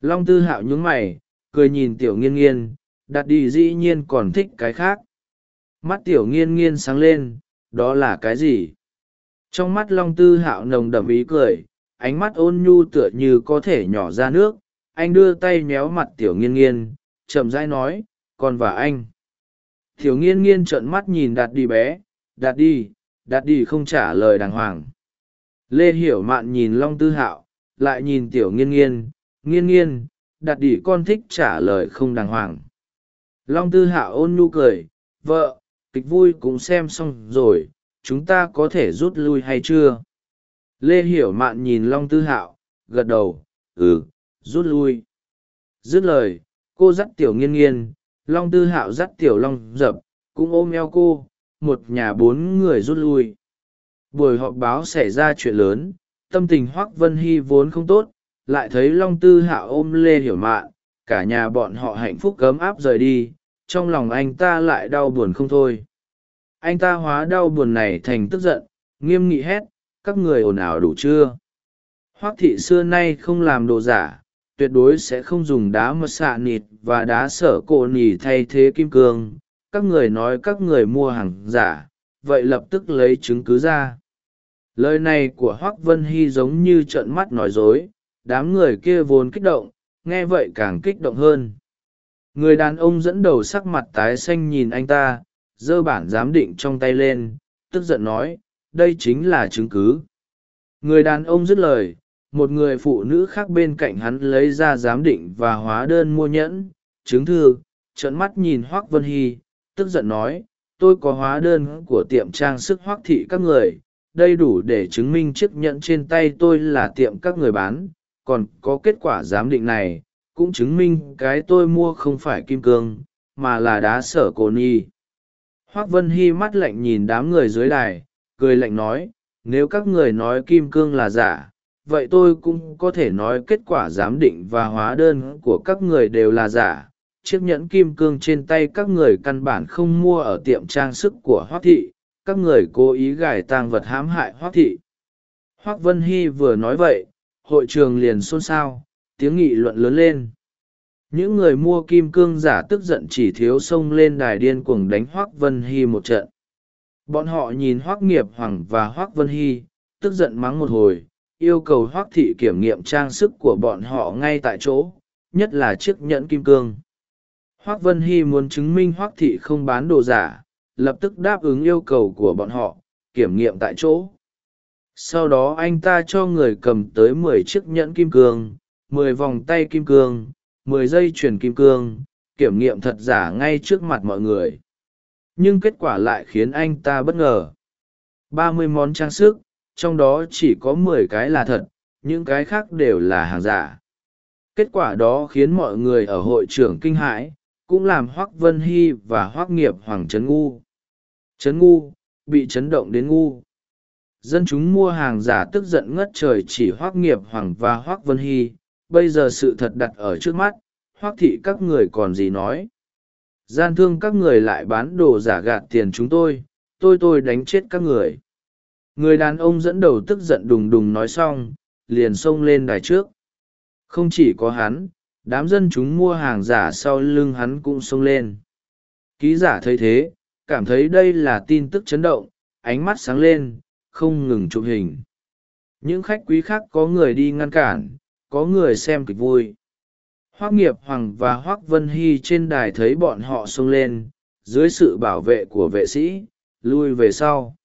Long tư hạo nhún mày, cười nhìn tiểu nghiên nghiên đạt đi dĩ nhiên còn thích cái khác. Mắt tiểu nghiên nghiên sáng lên, đó là cái gì? Trong mắt long tư hạo nồng đậm ý cười, ánh mắt ôn nhu tựa như có thể nhỏ ra nước. Anh đưa tay méo mặt tiểu nghiên nghiên, chậm rãi nói, con và anh. Tiểu nghiên nghiên trợn mắt nhìn đạt đi bé, đạt đi đạt đi không trả lời đàng hoàng lê hiểu mạn nhìn long tư hạo, lại nhìn tiểu nghiên nghiên. Nghiên nghiên, đặt đỉ con thích trả lời không đàng hoàng. Long tư hạo ôn nhu cười, vợ, kịch vui cũng xem xong rồi, chúng ta có thể rút lui hay chưa? Lê hiểu mạn nhìn long tư hạo, gật đầu ừ rút lui. Dứt lời, cô dắt tiểu nghiên nghiên, long tư hạo dắt tiểu long dập, cũng ôm eo cô, một nhà bốn người rút lui buổi họp báo xảy ra chuyện lớn, tâm tình hoác vân hy vốn không tốt, lại thấy long tư hạ ôm lê hiểu mạn, cả nhà bọn họ hạnh phúc cấm áp rời đi, trong lòng anh ta lại đau buồn không thôi. Anh ta hóa đau buồn này thành tức giận, nghiêm nghị hét, các người ồn ào đủ chưa? Hoác thị xưa nay không làm đồ giả, tuyệt đối sẽ không dùng đá mật xạ nịt và đá sở cổ nỉ thay thế kim cương. Các người nói các người mua hàng giả, vậy lập tức lấy chứng cứ ra lời này của hoác vân hy giống như trợn mắt nói dối, đám người kia vốn kích động, nghe vậy càng kích động hơn. Người đàn ông dẫn đầu sắc mặt tái xanh nhìn anh ta, giơ bản giám định trong tay lên, tức giận nói, đây chính là chứng cứ. Người đàn ông dứt lời, một người phụ nữ khác bên cạnh hắn lấy ra giám định và hóa đơn mua nhẫn, chứng thư. Trợn mắt nhìn hoác vân hy, tức giận nói, tôi có hóa đơn của tiệm trang sức hoác thị các người đây đủ để chứng minh chiếc nhẫn trên tay tôi là tiệm các người bán, còn có kết quả giám định này, cũng chứng minh cái tôi mua không phải kim cương, mà là đá sở cổ ni. Hoác vân hy mắt lạnh nhìn đám người dưới đài, cười lạnh nói, nếu các người nói kim cương là giả, vậy tôi cũng có thể nói kết quả giám định và hóa đơn của các người đều là giả. Chiếc nhẫn kim cương trên tay các người căn bản không mua ở tiệm trang sức của hoác thị các người cố ý gài tang vật hãm hại hoác thị. Hoác vân hy vừa nói vậy, hội trường liền xôn xao, tiếng nghị luận lớn lên. Những người mua kim cương giả tức giận chỉ thiếu xông lên đài điên cuồng đánh hoác vân hy một trận. Bọn họ nhìn hoác nghiệp hoàng và hoác vân hy, tức giận mắng một hồi, yêu cầu hoác thị kiểm nghiệm trang sức của bọn họ ngay tại chỗ, nhất là chiếc nhẫn kim cương. Hoác vân hy muốn chứng minh hoác thị không bán đồ giả lập tức đáp ứng yêu cầu của bọn họ, kiểm nghiệm tại chỗ. Sau đó anh ta cho người cầm tới mười chiếc nhẫn kim cương, mười vòng tay kim cương, mười dây chuyền kim cương, kiểm nghiệm thật giả ngay trước mặt mọi người. Nhưng kết quả lại khiến anh ta bất ngờ. Ba mươi món trang sức, trong đó chỉ có mười cái là thật, những cái khác đều là hàng giả. Kết quả đó khiến mọi người ở hội trưởng kinh hãi cũng làm hoác vân hy và hoác nghiệp hoàng trấn ngu. Trấn ngu, bị chấn động đến ngu. Dân chúng mua hàng giả tức giận ngất trời chỉ hoác nghiệp hoàng và hoác vân hy. Bây giờ sự thật đặt ở trước mắt hoác thị các người còn gì nói? Gian thương các người lại bán đồ giả gạt tiền chúng tôi tôi tôi đánh chết các người. Người đàn ông dẫn đầu tức giận đùng đùng nói xong, liền xông lên đài trước. Không chỉ có hắn đám dân chúng mua hàng giả sau lưng hắn cũng xông lên. Ký giả thấy thế, cảm thấy đây là tin tức chấn động, ánh mắt sáng lên, không ngừng chụp hình. Những khách quý khác có người đi ngăn cản, có người xem kịch vui. Hoác nghiệp hoàng và hoác vân hy trên đài thấy bọn họ xông lên, dưới sự bảo vệ của vệ sĩ, lui về sau.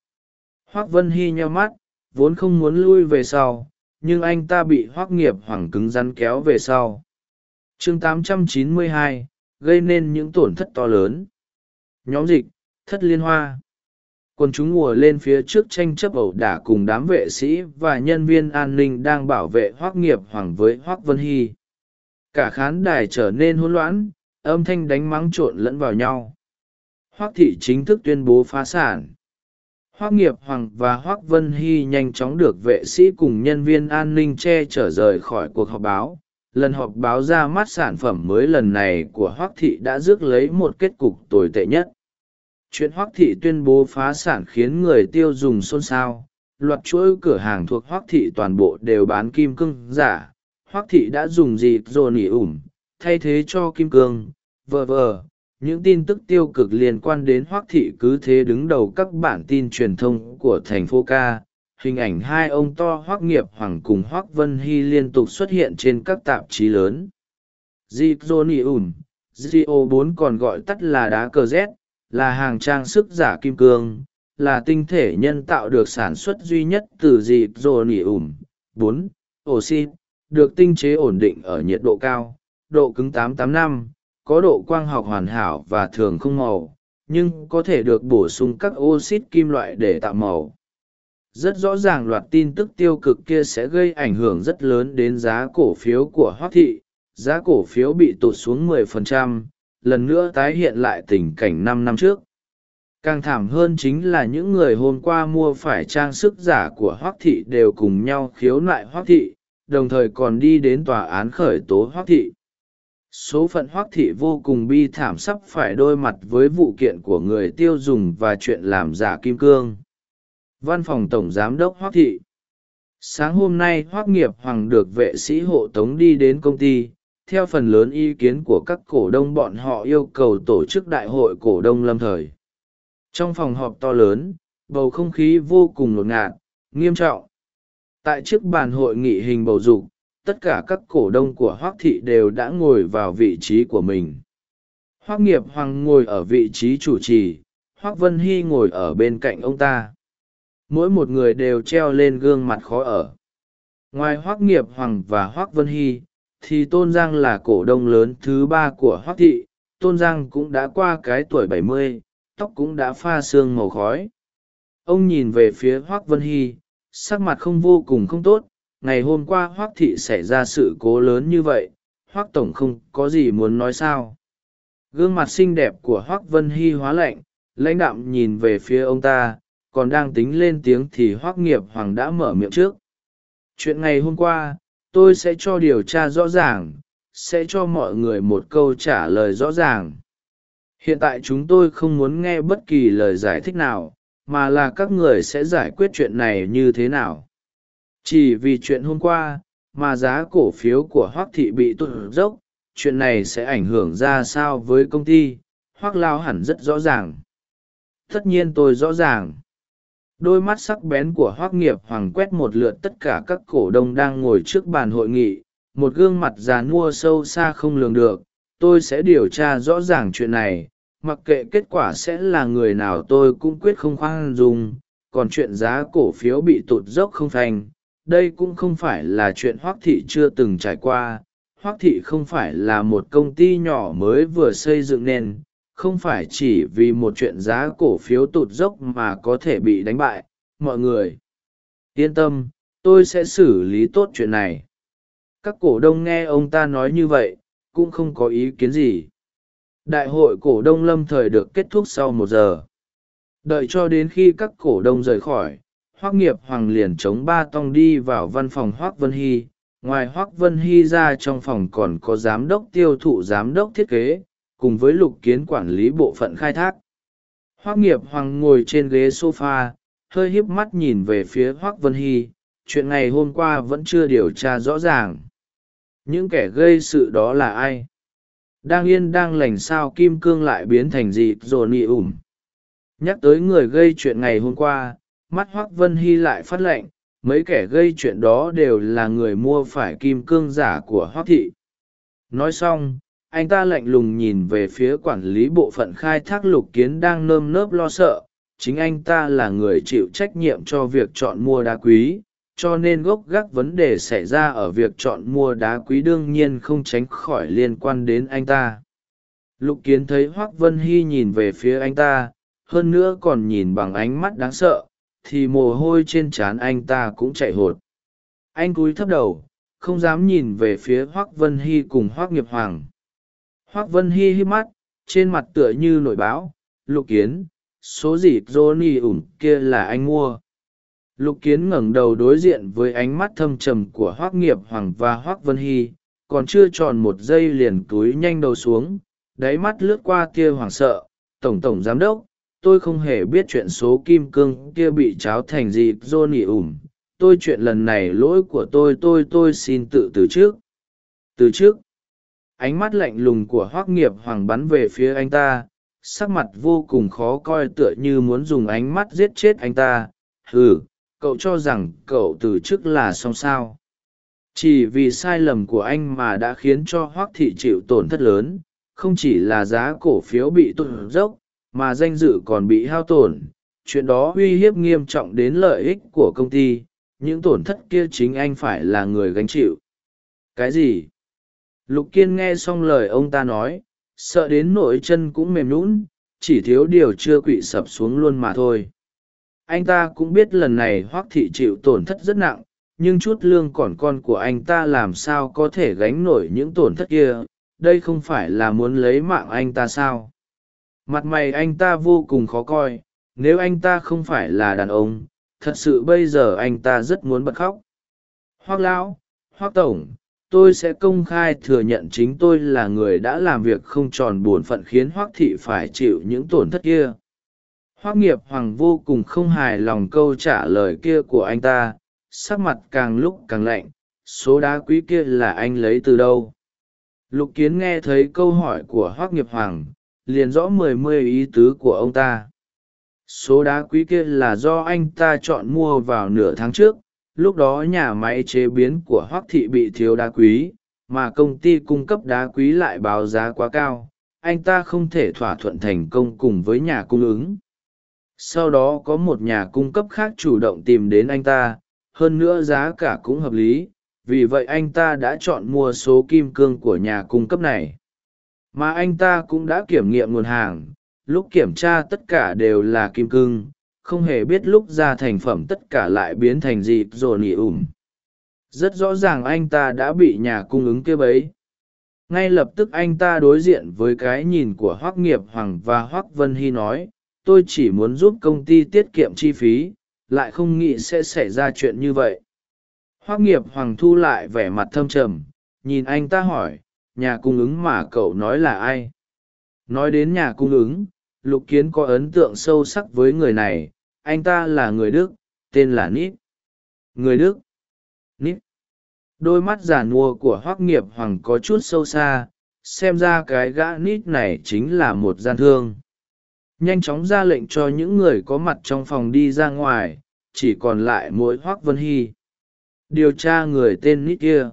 Hoác vân hy nheo mắt, vốn không muốn lui về sau, nhưng anh ta bị hoác nghiệp hoàng cứng rắn kéo về sau chương 892, gây nên những tổn thất to lớn. Nhóm dịch thất liên hoa. Quân chúng mùa lên phía trước tranh chấp ẩu đả cùng đám vệ sĩ và nhân viên an ninh đang bảo vệ hoác nghiệp hoàng với hoác vân hy. Cả khán đài trở nên hỗn loãn âm thanh đánh mắng trộn lẫn vào nhau. Hoác thị chính thức tuyên bố phá sản. Hoác nghiệp hoàng và hoác vân hy nhanh chóng được vệ sĩ cùng nhân viên an ninh che chở rời khỏi cuộc họp báo lần họp báo ra mắt sản phẩm mới lần này của hoác thị đã rước lấy một kết cục tồi tệ nhất. Chuyện hoác thị tuyên bố phá sản khiến người tiêu dùng xôn xao. Loạt chuỗi cửa hàng thuộc hoác thị toàn bộ đều bán kim cương giả. Hoác thị đã dùng dịp dồn ỉ ủm? Thay thế cho kim cương vờ vờ những tin tức tiêu cực liên quan đến hoác thị cứ thế đứng đầu các bản tin truyền thông của thành phố ca hình ảnh hai ông to hoác nghiệp hoàng cùng hoác vân hy liên tục xuất hiện trên các tạp chí lớn. Dịp dồn ỉ ủm go 4 còn gọi tắt là đá cờ z là hàng trang sức giả kim cương là tinh thể nhân tạo được sản xuất duy nhất từ dịp dồn ỉ bốn oxy được tinh chế ổn định ở nhiệt độ cao độ cứng 885, có độ quang học hoàn hảo và thường không màu nhưng có thể được bổ sung các oxit kim loại để tạo màu rất rõ ràng loạt tin tức tiêu cực kia sẽ gây ảnh hưởng rất lớn đến giá cổ phiếu của hoác thị. Giá cổ phiếu bị tụt xuống 10%, lần nữa tái hiện lại tình cảnh năm năm trước. Càng thảm hơn chính là những người hôm qua mua phải trang sức giả của hoác thị đều cùng nhau khiếu nại hoác thị đồng thời còn đi đến tòa án khởi tố hoác thị. Số phận hoác thị vô cùng bi thảm sắp phải đôi mặt với vụ kiện của người tiêu dùng và chuyện làm giả kim cương văn phòng tổng giám đốc hoác thị. Sáng hôm nay hoác nghiệp hoàng được vệ sĩ hộ tống đi đến công ty, theo phần lớn ý kiến của các cổ đông bọn họ yêu cầu tổ chức đại hội cổ đông lâm thời. Trong phòng họp to lớn, bầu không khí vô cùng ngột ngạt, nghiêm trọng. Tại chiếc bàn hội nghị hình bầu dục, tất cả các cổ đông của hoác thị đều đã ngồi vào vị trí của mình. Hoác nghiệp hoàng ngồi ở vị trí chủ trì hoác vân hy ngồi ở bên cạnh ông ta mỗi một người đều treo lên gương mặt khó ở. Ngoài hoác nghiệp hoàng và hoác vân hy, thì tôn giang là cổ đông lớn thứ ba của hoác thị. Tôn giang cũng đã qua cái tuổi bảy mươi, tóc cũng đã pha sương màu khói. Ông nhìn về phía hoác vân hy, sắc mặt không vô cùng không tốt. Ngày hôm qua hoác thị xảy ra sự cố lớn như vậy hoác tổng không có gì muốn nói sao. Gương mặt xinh đẹp của hoác vân hy hóa lạnh, lãnh đạm nhìn về phía ông ta còn đang tính lên tiếng thì hoác nghiệp hoàng đã mở miệng trước. Chuyện ngày hôm qua, tôi sẽ cho điều tra rõ ràng, sẽ cho mọi người một câu trả lời rõ ràng. Hiện tại chúng tôi không muốn nghe bất kỳ lời giải thích nào, mà là các người sẽ giải quyết chuyện này như thế nào. Chỉ vì chuyện hôm qua, mà giá cổ phiếu của hoác thị bị tụt dốc, chuyện này sẽ ảnh hưởng ra sao với công ty hoác lao hẳn rất rõ ràng. Tất nhiên tôi rõ ràng đôi mắt sắc bén của hoác nghiệp hoàng quét một lượt tất cả các cổ đông đang ngồi trước bàn hội nghị. Một gương mặt già nua sâu xa không lường được. Tôi sẽ điều tra rõ ràng chuyện này. Mặc kệ kết quả sẽ là người nào tôi cũng quyết không khoan dung. Còn chuyện giá cổ phiếu bị tụt dốc không thành. Đây cũng không phải là chuyện hoác thị chưa từng trải qua. Hoác thị không phải là một công ty nhỏ mới vừa xây dựng nên không phải chỉ vì một chuyện giá cổ phiếu tụt dốc mà có thể bị đánh bại, mọi người. Yên tâm, tôi sẽ xử lý tốt chuyện này. Các cổ đông nghe ông ta nói như vậy, cũng không có ý kiến gì. Đại hội cổ đông lâm thời được kết thúc sau một giờ. Đợi cho đến khi các cổ đông rời khỏi, hoác nghiệp hoàng liền chống ba tong đi vào văn phòng hoác vân hy. Ngoài hoác vân hy ra trong phòng còn có giám đốc tiêu thụ giám đốc thiết kế cùng với lục kiến quản lý bộ phận khai thác. Hoác nghiệp hoàng ngồi trên ghế sofa, hơi híp mắt nhìn về phía hoác vân hy chuyện ngày hôm qua vẫn chưa điều tra rõ ràng. Những kẻ gây sự đó là ai? Đang yên đang lành sao kim cương lại biến thành gì rồi nị ủm? Nhắc tới người gây chuyện ngày hôm qua mắt hoác vân hy lại phát lệnh mấy kẻ gây chuyện đó đều là người mua phải kim cương giả của hoác thị. Nói xong anh ta lạnh lùng nhìn về phía quản lý bộ phận khai thác lục kiến đang nơm nớp lo sợ. Chính anh ta là người chịu trách nhiệm cho việc chọn mua đá quý, cho nên gốc gác vấn đề xảy ra ở việc chọn mua đá quý đương nhiên không tránh khỏi liên quan đến anh ta. Lục kiến thấy hoác vân hy nhìn về phía anh ta, hơn nữa còn nhìn bằng ánh mắt đáng sợ, thì mồ hôi trên trán anh ta cũng chạy hột. Anh cúi thấp đầu, không dám nhìn về phía hoác vân hy cùng hoác nghiệp hoàng hoác vân hy hít mắt, trên mặt tựa như nổi báo, lục kiến, số gì johnny ủn kia là anh mua. Lục kiến ngẩng đầu đối diện với ánh mắt thâm trầm của hoác nghiệp hoàng và hoác vân hy, còn chưa tròn một giây liền túi nhanh đầu xuống, đáy mắt lướt qua tia hoảng sợ, tổng tổng giám đốc, tôi không hề biết chuyện số kim cương kia bị cháo thành gì johnny ủn tôi chuyện lần này lỗi của tôi tôi tôi xin tự từ trước. Từ trước? Ánh mắt lạnh lùng của hoác nghiệp hoàng bắn về phía anh ta, sắc mặt vô cùng khó coi tựa như muốn dùng ánh mắt giết chết anh ta. Ừ cậu cho rằng cậu từ chức là xong sao? Chỉ vì sai lầm của anh mà đã khiến cho hoác thị chịu tổn thất lớn, không chỉ là giá cổ phiếu bị tụt dốc, mà danh dự còn bị hao tổn. Chuyện đó uy hiếp nghiêm trọng đến lợi ích của công ty, những tổn thất kia chính anh phải là người gánh chịu. Cái gì? Lục kiên nghe xong lời ông ta nói, sợ đến nỗi chân cũng mềm lún chỉ thiếu điều chưa quỵ sập xuống luôn mà thôi. Anh ta cũng biết lần này hoác thị chịu tổn thất rất nặng, nhưng chút lương còn con của anh ta làm sao có thể gánh nổi những tổn thất kia, đây không phải là muốn lấy mạng anh ta sao? Mặt mày anh ta vô cùng khó coi, nếu anh ta không phải là đàn ông, thật sự bây giờ anh ta rất muốn bật khóc. Hoác lão hoác tổng tôi sẽ công khai thừa nhận chính tôi là người đã làm việc không tròn bổn phận khiến hoác thị phải chịu những tổn thất kia. Hoác nghiệp hoàng vô cùng không hài lòng câu trả lời kia của anh ta, sắc mặt càng lúc càng lạnh, số đá quý kia là anh lấy từ đâu? Lục kiến nghe thấy câu hỏi của hoác nghiệp hoàng, liền rõ mười mươi ý tứ của ông ta. Số đá quý kia là do anh ta chọn mua vào nửa tháng trước lúc đó nhà máy chế biến của hoác thị bị thiếu đá quý, mà công ty cung cấp đá quý lại báo giá quá cao. Anh ta không thể thỏa thuận thành công cùng với nhà cung ứng. Sau đó có một nhà cung cấp khác chủ động tìm đến anh ta. Hơn nữa giá cả cũng hợp lý. Vì vậy anh ta đã chọn mua số kim cương của nhà cung cấp này. Mà anh ta cũng đã kiểm nghiệm nguồn hàng. Lúc kiểm tra tất cả đều là kim cương không hề biết lúc ra thành phẩm tất cả lại biến thành dịp rồi nỉ ủm. Rất rõ ràng anh ta đã bị nhà cung ứng kia bấy. Ngay lập tức anh ta đối diện với cái nhìn của hoác nghiệp hoàng và hoác vân hy nói, tôi chỉ muốn giúp công ty tiết kiệm chi phí, lại không nghĩ sẽ xảy ra chuyện như vậy. Hoác nghiệp hoàng thu lại vẻ mặt thâm trầm, nhìn anh ta hỏi, nhà cung ứng mà cậu nói là ai? Nói đến nhà cung ứng, lục kiến có ấn tượng sâu sắc với người này anh ta là người đức, tên là nít. Người đức. Nít. Đôi mắt giả nua của hoác nghiệp hoàng có chút sâu xa, xem ra cái gã nít này chính là một gian thương. Nhanh chóng ra lệnh cho những người có mặt trong phòng đi ra ngoài, chỉ còn lại mỗi hoác vân hy. Điều tra người tên nít kia.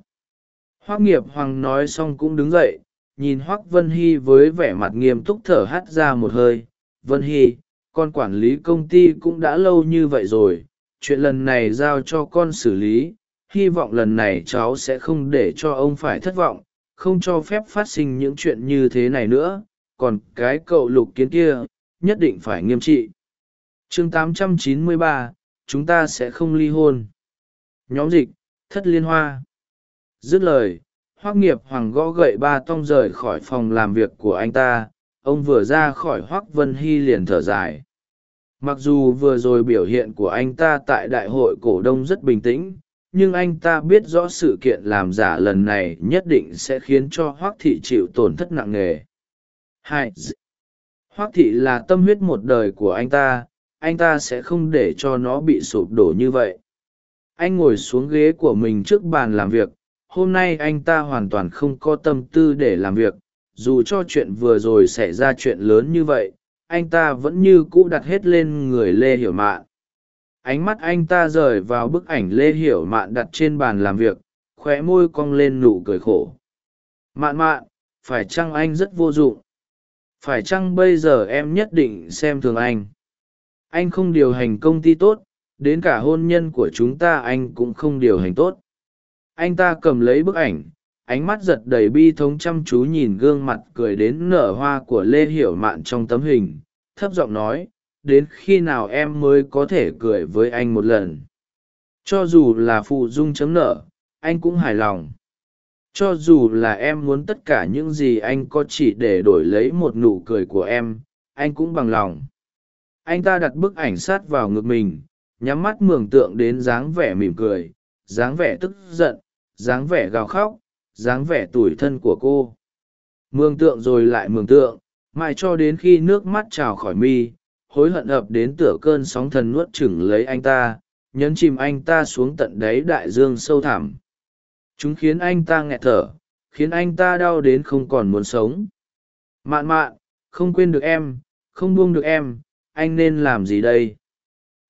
Hoác nghiệp hoàng nói xong cũng đứng dậy, nhìn hoác vân hy với vẻ mặt nghiêm túc thở hắt ra một hơi. Vân hy con quản lý công ty cũng đã lâu như vậy rồi chuyện lần này giao cho con xử lý hy vọng lần này cháu sẽ không để cho ông phải thất vọng không cho phép phát sinh những chuyện như thế này nữa còn cái cậu lục kiến kia nhất định phải nghiêm trị. Chương 893, chúng ta sẽ không ly hôn. Nhóm dịch thất liên hoa. Dứt lời hoác nghiệp hoàng gõ gậy ba tong rời khỏi phòng làm việc của anh ta ông vừa ra khỏi hoác vân hy liền thở dài mặc dù vừa rồi biểu hiện của anh ta tại đại hội cổ đông rất bình tĩnh, nhưng anh ta biết rõ sự kiện làm giả lần này nhất định sẽ khiến cho hoác thị chịu tổn thất nặng nề. Hai hoác thị là tâm huyết một đời của anh ta anh ta sẽ không để cho nó bị sụp đổ như vậy. Anh ngồi xuống ghế của mình trước bàn làm việc, hôm nay anh ta hoàn toàn không có tâm tư để làm việc, dù cho chuyện vừa rồi xảy ra chuyện lớn như vậy anh ta vẫn như cũ đặt hết lên người lê hiểu mạn. Ánh mắt anh ta rời vào bức ảnh lê hiểu mạn đặt trên bàn làm việc, khóe môi cong lên nụ cười khổ. Mạn mạn, phải chăng anh rất vô dụng? Phải chăng bây giờ em nhất định xem thường anh? Anh không điều hành công ty tốt, đến cả hôn nhân của chúng ta anh cũng không điều hành tốt. Anh ta cầm lấy bức ảnh ánh mắt giật đầy bi thống chăm chú nhìn gương mặt cười đến nở hoa của lê hiểu mạn trong tấm hình, thấp giọng nói, đến khi nào em mới có thể cười với anh một lần? Cho dù là phụ dung chấm nở, anh cũng hài lòng. Cho dù là em muốn tất cả những gì anh có chỉ để đổi lấy một nụ cười của em, anh cũng bằng lòng. Anh ta đặt bức ảnh sát vào ngực mình, nhắm mắt mường tượng đến dáng vẻ mỉm cười, dáng vẻ tức giận, dáng vẻ gào khóc dáng vẻ tủi thân của cô. Mường tượng rồi lại mường tượng, mãi cho đến khi nước mắt trào khỏi mi, hối hận ập đến tửa cơn sóng thần nuốt chửng lấy anh ta, nhấn chìm anh ta xuống tận đáy đại dương sâu thẳm. Chúng khiến anh ta nghẹt thở, khiến anh ta đau đến không còn muốn sống. Mạn mạn, không quên được em, không buông được em, anh nên làm gì đây?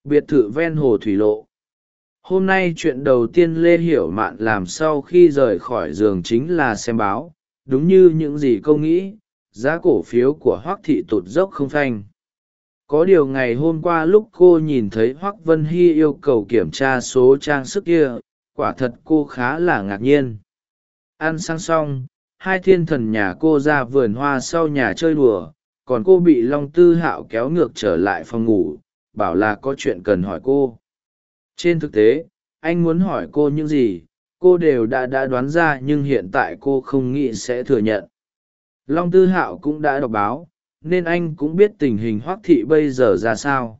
Biệt thự ven hồ thủy lộ hôm nay chuyện đầu tiên lê hiểu mạn làm sau khi rời khỏi giường chính là xem báo, đúng như những gì câu nghĩ, giá cổ phiếu của hoác thị tụt dốc không phanh. Có điều ngày hôm qua lúc cô nhìn thấy hoác vân hy yêu cầu kiểm tra số trang sức kia, quả thật cô khá là ngạc nhiên. Ăn sang xong, hai thiên thần nhà cô ra vườn hoa sau nhà chơi đùa, còn cô bị long tư hạo kéo ngược trở lại phòng ngủ, bảo là có chuyện cần hỏi cô trên thực tế, anh muốn hỏi cô những gì, cô đều đã đã đoán ra nhưng hiện tại cô không nghĩ sẽ thừa nhận. Long tư hạo cũng đã đọc báo, nên anh cũng biết tình hình hoác thị bây giờ ra sao.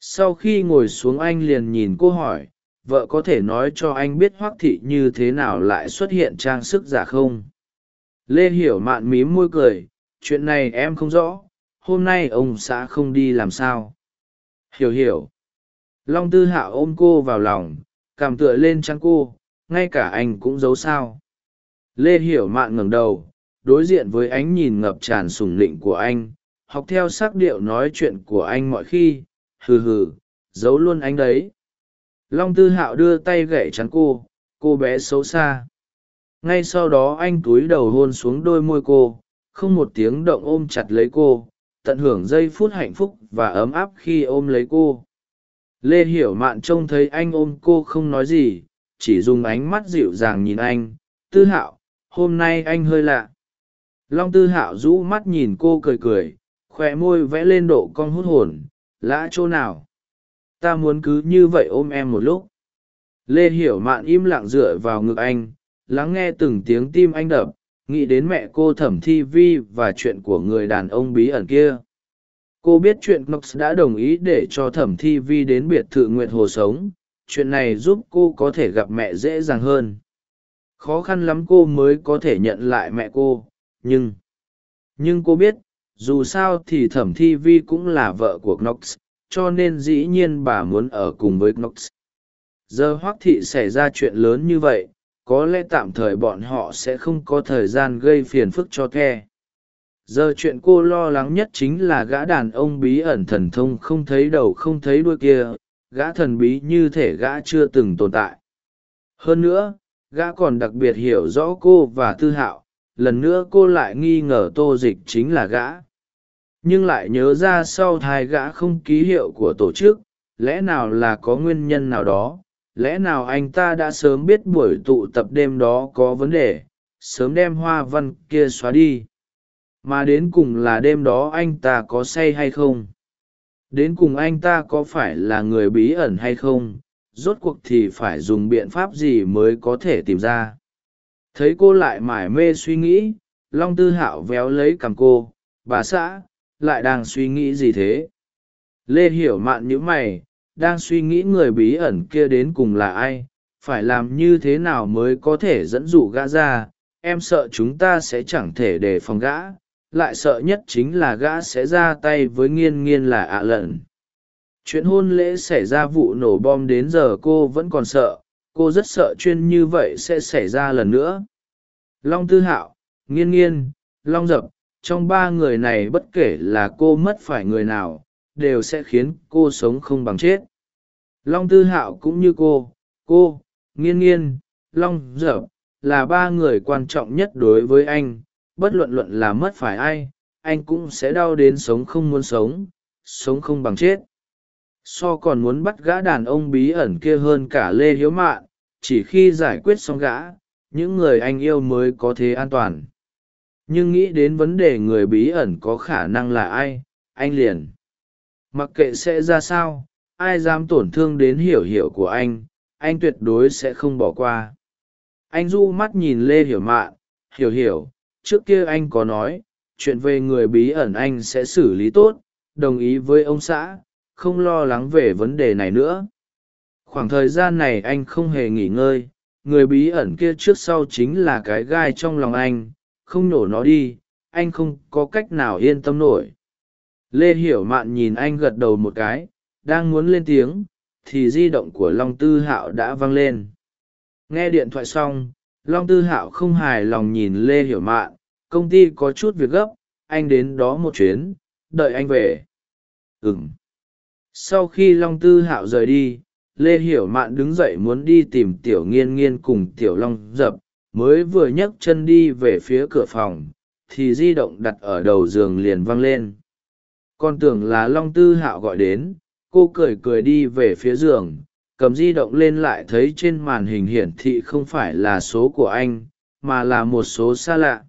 Sau khi ngồi xuống anh liền nhìn cô hỏi, vợ có thể nói cho anh biết hoác thị như thế nào lại xuất hiện trang sức giả không? Lê hiểu mạn mím môi cười, chuyện này em không rõ, hôm nay ông xã không đi làm sao? Hiểu hiểu long tư hạ ôm cô vào lòng, cảm tựa lên trắng cô, ngay cả anh cũng giấu sao. Lê hiểu mạn ngẩng đầu, đối diện với ánh nhìn ngập tràn sùng lịnh của anh, học theo sắc điệu nói chuyện của anh mọi khi, hừ hừ, giấu luôn anh đấy. Long tư hạo đưa tay gậy chắn cô cô bé xấu xa. Ngay sau đó anh túi đầu hôn xuống đôi môi cô, không một tiếng động ôm chặt lấy cô, tận hưởng giây phút hạnh phúc và ấm áp khi ôm lấy cô lê hiểu mạn trông thấy anh ôm cô không nói gì, chỉ dùng ánh mắt dịu dàng nhìn anh. Tư hạo, hôm nay anh hơi lạ. Long tư hạo rũ mắt nhìn cô cười cười khoe môi vẽ lên độ con hút hồn. Lã chỗ nào? Ta muốn cứ như vậy ôm em một lúc. Lê hiểu mạn im lặng dựa vào ngực anh, lắng nghe từng tiếng tim anh đập. Nghĩ đến mẹ cô thẩm thi vi và chuyện của người đàn ông bí ẩn kia cô biết chuyện knox đã đồng ý để cho thẩm thi vi đến biệt thự nguyện hồ sống. Chuyện này giúp cô có thể gặp mẹ dễ dàng hơn. Khó khăn lắm cô mới có thể nhận lại mẹ cô. Nhưng nhưng cô biết, dù sao thì thẩm thi vi cũng là vợ của knox, cho nên dĩ nhiên bà muốn ở cùng với knox. Giờ hoác thị xảy ra chuyện lớn như vậy, có lẽ tạm thời bọn họ sẽ không có thời gian gây phiền phức cho the giờ chuyện cô lo lắng nhất chính là gã đàn ông bí ẩn thần thông không thấy đầu không thấy đuôi kia, gã thần bí như thể gã chưa từng tồn tại. Hơn nữa, gã còn đặc biệt hiểu rõ cô và tư hạo, lần nữa cô lại nghi ngờ tô dịch chính là gã. Nhưng lại nhớ ra sau thai gã không ký hiệu của tổ chức, lẽ nào là có nguyên nhân nào đó? Lẽ nào anh ta đã sớm biết buổi tụ tập đêm đó có vấn đề, sớm đem hoa văn kia xóa đi? Mà đến cùng là đêm đó anh ta có say hay không? Đến cùng anh ta có phải là người bí ẩn hay không? Rốt cuộc thì phải dùng biện pháp gì mới có thể tìm ra? Thấy cô lại mải mê suy nghĩ, long tư hạo véo lấy cằm cô. Bà xã, lại đang suy nghĩ gì thế? Lê hiểu mạn nhữ mày, đang suy nghĩ người bí ẩn kia đến cùng là ai? Phải làm như thế nào mới có thể dẫn dụ gã ra? Em sợ chúng ta sẽ chẳng thể đề phòng gã lại sợ nhất chính là gã sẽ ra tay với nghiên nghiên là ạ lận. Chuyện hôn lễ xảy ra vụ nổ bom đến giờ cô vẫn còn sợ, cô rất sợ chuyên như vậy sẽ xảy ra lần nữa. Long tư hạo, nghiên nghiên, long dập, trong ba người này bất kể là cô mất phải người nào, đều sẽ khiến cô sống không bằng chết. Long tư hạo cũng như cô cô, nghiên nghiên, long dập là ba người quan trọng nhất đối với anh bất luận luận là mất phải ai, anh cũng sẽ đau đến sống không muốn sống sống không bằng chết. So còn muốn bắt gã đàn ông bí ẩn kia hơn cả lê hiếu mạn, chỉ khi giải quyết xong gã, những người anh yêu mới có thế an toàn. Nhưng nghĩ đến vấn đề người bí ẩn có khả năng là ai, anh liền. Mặc kệ sẽ ra sao, ai dám tổn thương đến hiểu hiểu của anh anh tuyệt đối sẽ không bỏ qua. Anh du mắt nhìn lê hiểu mạn, hiểu hiểu trước kia anh có nói, chuyện về người bí ẩn anh sẽ xử lý tốt, đồng ý với ông xã, không lo lắng về vấn đề này nữa. Khoảng thời gian này anh không hề nghỉ ngơi, người bí ẩn kia trước sau chính là cái gai trong lòng anh, không nổ nó đi, anh không có cách nào yên tâm nổi. Lê hiểu mạn nhìn anh gật đầu một cái, đang muốn lên tiếng, thì di động của long tư hạo đã vang lên. Nghe điện thoại xong long tư hạo không hài lòng nhìn lê hiểu mạn, công ty có chút việc gấp, anh đến đó một chuyến, đợi anh về. Ừng sau khi long tư hạo rời đi, lê hiểu mạn đứng dậy muốn đi tìm tiểu nghiên nghiên cùng tiểu long dập, mới vừa nhấc chân đi về phía cửa phòng, thì di động đặt ở đầu giường liền văng lên. Con tưởng là long tư hạo gọi đến, cô cười cười đi về phía giường cầm di động lên lại thấy trên màn hình hiển thị không phải là số của anh, mà là một số xa lạ.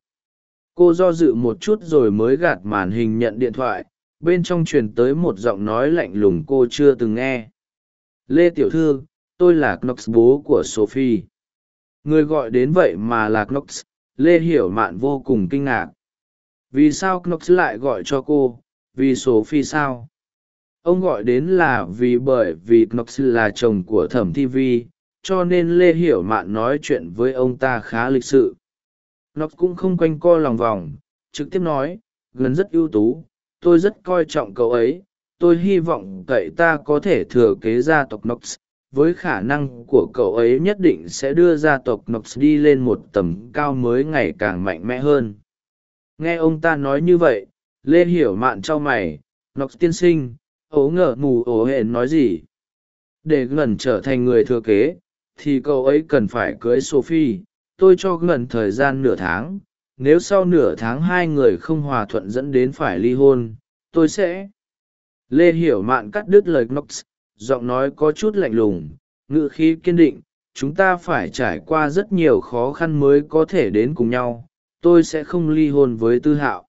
Cô do dự một chút rồi mới gạt màn hình nhận điện thoại, bên trong truyền tới một giọng nói lạnh lùng cô chưa từng nghe. Lê tiểu thư, tôi là knox, bố của sophie. Người gọi đến vậy mà là knox, lê hiểu mạn vô cùng kinh ngạc. Vì sao knox lại gọi cho cô? Vì sophie sao? Ông gọi đến là vì bởi vì knox là chồng của thẩm thi vi, cho nên lê hiểu mạn nói chuyện với ông ta khá lịch sự. Knox cũng không quanh co lòng vòng, trực tiếp nói, gần rất ưu tú, tôi rất coi trọng cậu ấy, tôi hy vọng cậy ta có thể thừa kế gia tộc knox, với khả năng của cậu ấy nhất định sẽ đưa gia tộc knox đi lên một tầm cao mới ngày càng mạnh mẽ hơn. Nghe ông ta nói như vậy, lê hiểu mạn cho mày, knox tiên sinh ố ngờ mù ổ hển nói gì? Để gần trở thành người thừa kế, thì cậu ấy cần phải cưới sophie. Tôi cho gần thời gian nửa tháng. Nếu sau nửa tháng hai người không hòa thuận dẫn đến phải ly hôn, tôi sẽ lê hiểu mạn cắt đứt lời knox, giọng nói có chút lạnh lùng ngự khí kiên định. Chúng ta phải trải qua rất nhiều khó khăn mới có thể đến cùng nhau. Tôi sẽ không ly hôn với tư hạo.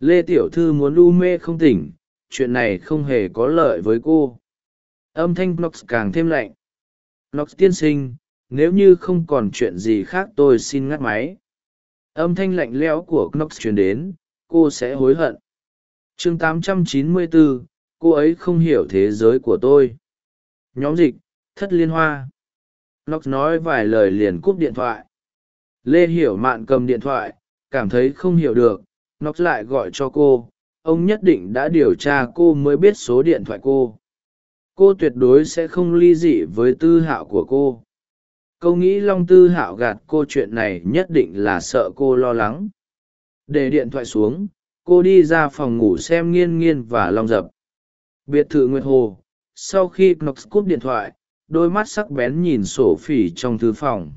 Lê tiểu thư muốn u mê không tỉnh chuyện này không hề có lợi với cô. Âm thanh knox càng thêm lạnh. Knox tiên sinh nếu như không còn chuyện gì khác tôi xin ngắt máy. Âm thanh lạnh lẽo của knox truyền đến cô sẽ hối hận. Chương 894, cô ấy không hiểu thế giới của tôi. Nhóm dịch thất liên hoa. Knox nói vài lời liền cúp điện thoại. Lê hiểu mạn cầm điện thoại cảm thấy không hiểu được. Knox lại gọi cho cô ông nhất định đã điều tra cô mới biết số điện thoại cô. Cô tuyệt đối sẽ không ly dị với tư hạo của cô. Câu nghĩ long tư hạo gạt cô chuyện này nhất định là sợ cô lo lắng. Để điện thoại xuống, cô đi ra phòng ngủ xem nghiên nghiên và long dập. Biệt thự nguyệt hồ, sau khi knox cúp điện thoại, đôi mắt sắc bén nhìn sổ phỉ trong thư phòng.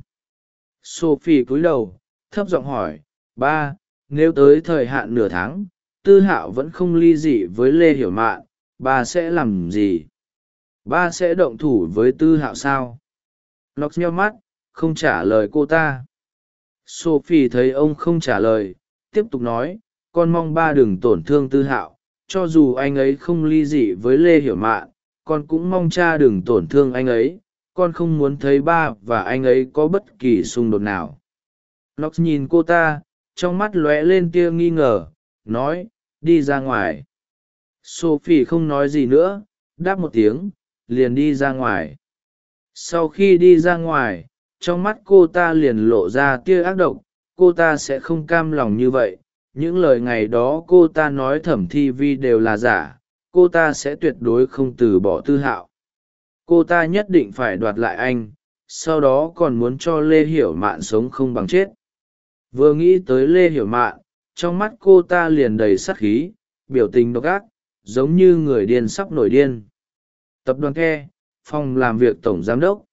Sophie cúi đầu, thấp giọng hỏi, ba, nếu tới thời hạn nửa tháng tư hạo vẫn không ly dị với lê hiểu mạn ba sẽ làm gì ba sẽ động thủ với tư hạo sao Nox nhau mắt, không trả lời cô ta. Sophie thấy ông không trả lời, tiếp tục nói, con mong ba đừng tổn thương tư hạo, cho dù anh ấy không ly dị với Lê Hiểu Mạn, con cũng mong cha đừng tổn thương anh ấy, con không muốn thấy ba và anh ấy có bất kỳ xung đột nào. Nox nhìn cô ta, trong mắt lóe lên tia nghi ngờ, nói, đi ra ngoài. Sophie không nói gì nữa, đáp một tiếng, liền đi ra ngoài. Sau khi đi ra ngoài trong mắt cô ta liền lộ ra tia ác độc cô ta sẽ không cam lòng như vậy. Những lời ngày đó cô ta nói thẩm thi vi đều là giả cô ta sẽ tuyệt đối không từ bỏ tư hạo. Cô ta nhất định phải đoạt lại anh sau đó còn muốn cho lê hiểu mạn sống không bằng chết. Vừa nghĩ tới lê hiểu mạn trong mắt cô ta liền đầy sát khí, biểu tình độc ác, giống như người điên sắp nổi điên. Tập đoàn khe phòng làm việc tổng giám đốc.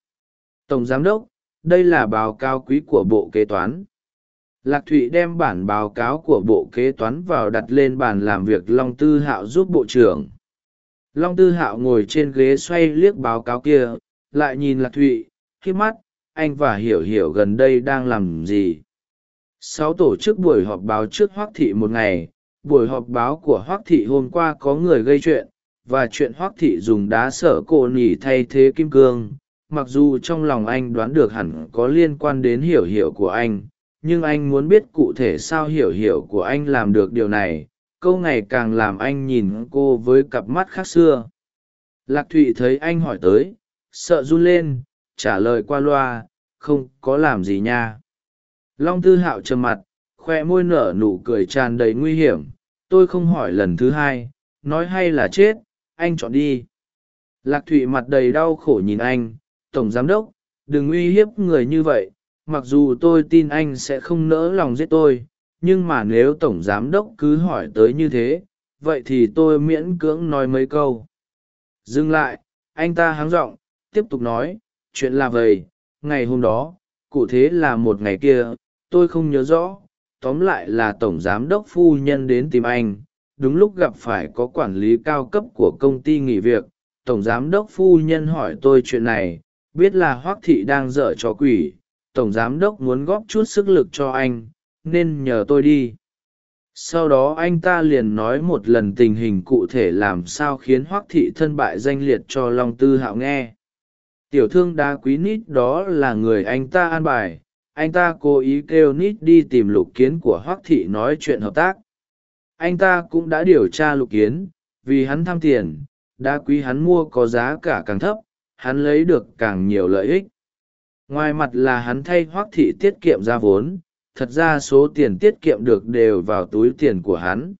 Tổng giám đốc, đây là báo cáo quý của bộ kế toán. Lạc thụy đem bản báo cáo của bộ kế toán vào đặt lên bàn làm việc long tư hạo giúp bộ trưởng. Long tư hạo ngồi trên ghế xoay liếc báo cáo kia, lại nhìn lạc thụy khi mắt, anh và hiểu hiểu gần đây đang làm gì? Sáu tổ chức buổi họp báo trước hoác thị một ngày. Buổi họp báo của hoác thị hôm qua có người gây chuyện, và chuyện hoác thị dùng đá sở cổ nỉ thay thế kim cương. Mặc dù trong lòng anh đoán được hẳn có liên quan đến hiểu hiểu của anh, nhưng anh muốn biết cụ thể sao hiểu hiểu của anh làm được điều này. Câu ngày càng làm anh nhìn cô với cặp mắt khác xưa. Lạc thụy thấy anh hỏi tới, sợ run lên, trả lời qua loa, không, có làm gì nha? Long tư hạo trầm mặt, khoe môi nở nụ cười tràn đầy nguy hiểm. Tôi không hỏi lần thứ hai, nói hay là chết, anh chọn đi. Lạc thụy mặt đầy đau khổ nhìn anh, tổng giám đốc, đừng uy hiếp người như vậy. Mặc dù tôi tin anh sẽ không nỡ lòng giết tôi, nhưng mà nếu tổng giám đốc cứ hỏi tới như thế, vậy thì tôi miễn cưỡng nói mấy câu. Dừng lại, anh ta háng r ộ n g tiếp tục nói, chuyện là vậy ngày hôm đó, cụ thế là một ngày kia tôi không nhớ rõ. Tóm lại là tổng giám đốc phu nhân đến tìm anh. Đúng lúc gặp phải có quản lý cao cấp của công ty nghỉ việc, tổng giám đốc phu nhân hỏi tôi chuyện này. Biết là hoác thị đang dở trò quỷ, tổng giám đốc muốn góp chút sức lực cho anh, nên nhờ tôi đi. Sau đó anh ta liền nói một lần tình hình cụ thể làm sao khiến hoác thị thân bại danh liệt cho long tư hạo nghe. Tiểu thương đá quý nít đó là người anh ta an bài anh ta cố ý kêu nít đi tìm lục kiến của hoác thị nói chuyện hợp tác. Anh ta cũng đã điều tra lục kiến, vì hắn tham tiền, đá quý hắn mua có giá cả càng thấp, hắn lấy được càng nhiều lợi ích. Ngoài mặt là hắn thay hoác thị tiết kiệm ra vốn, thật ra số tiền tiết kiệm được đều vào túi tiền của hắn.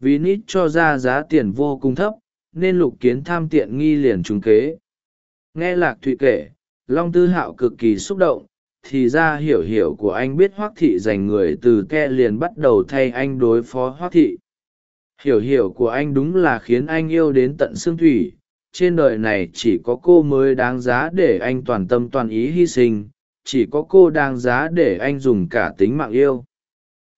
Vì nít cho ra giá tiền vô cùng thấp, nên lục kiến tham tiện nghi liền trúng kế. Nghe lạc thụy kể, long tư hạo cực kỳ xúc động thì ra hiểu hiểu của anh biết hoác thị dành người từ ke liền bắt đầu thay anh đối phó hoác thị. Hiểu hiểu của anh đúng là khiến anh yêu đến tận xương thủy. Trên đời này chỉ có cô mới đáng giá để anh toàn tâm toàn ý hy sinh. Chỉ có cô đáng giá để anh dùng cả tính mạng yêu.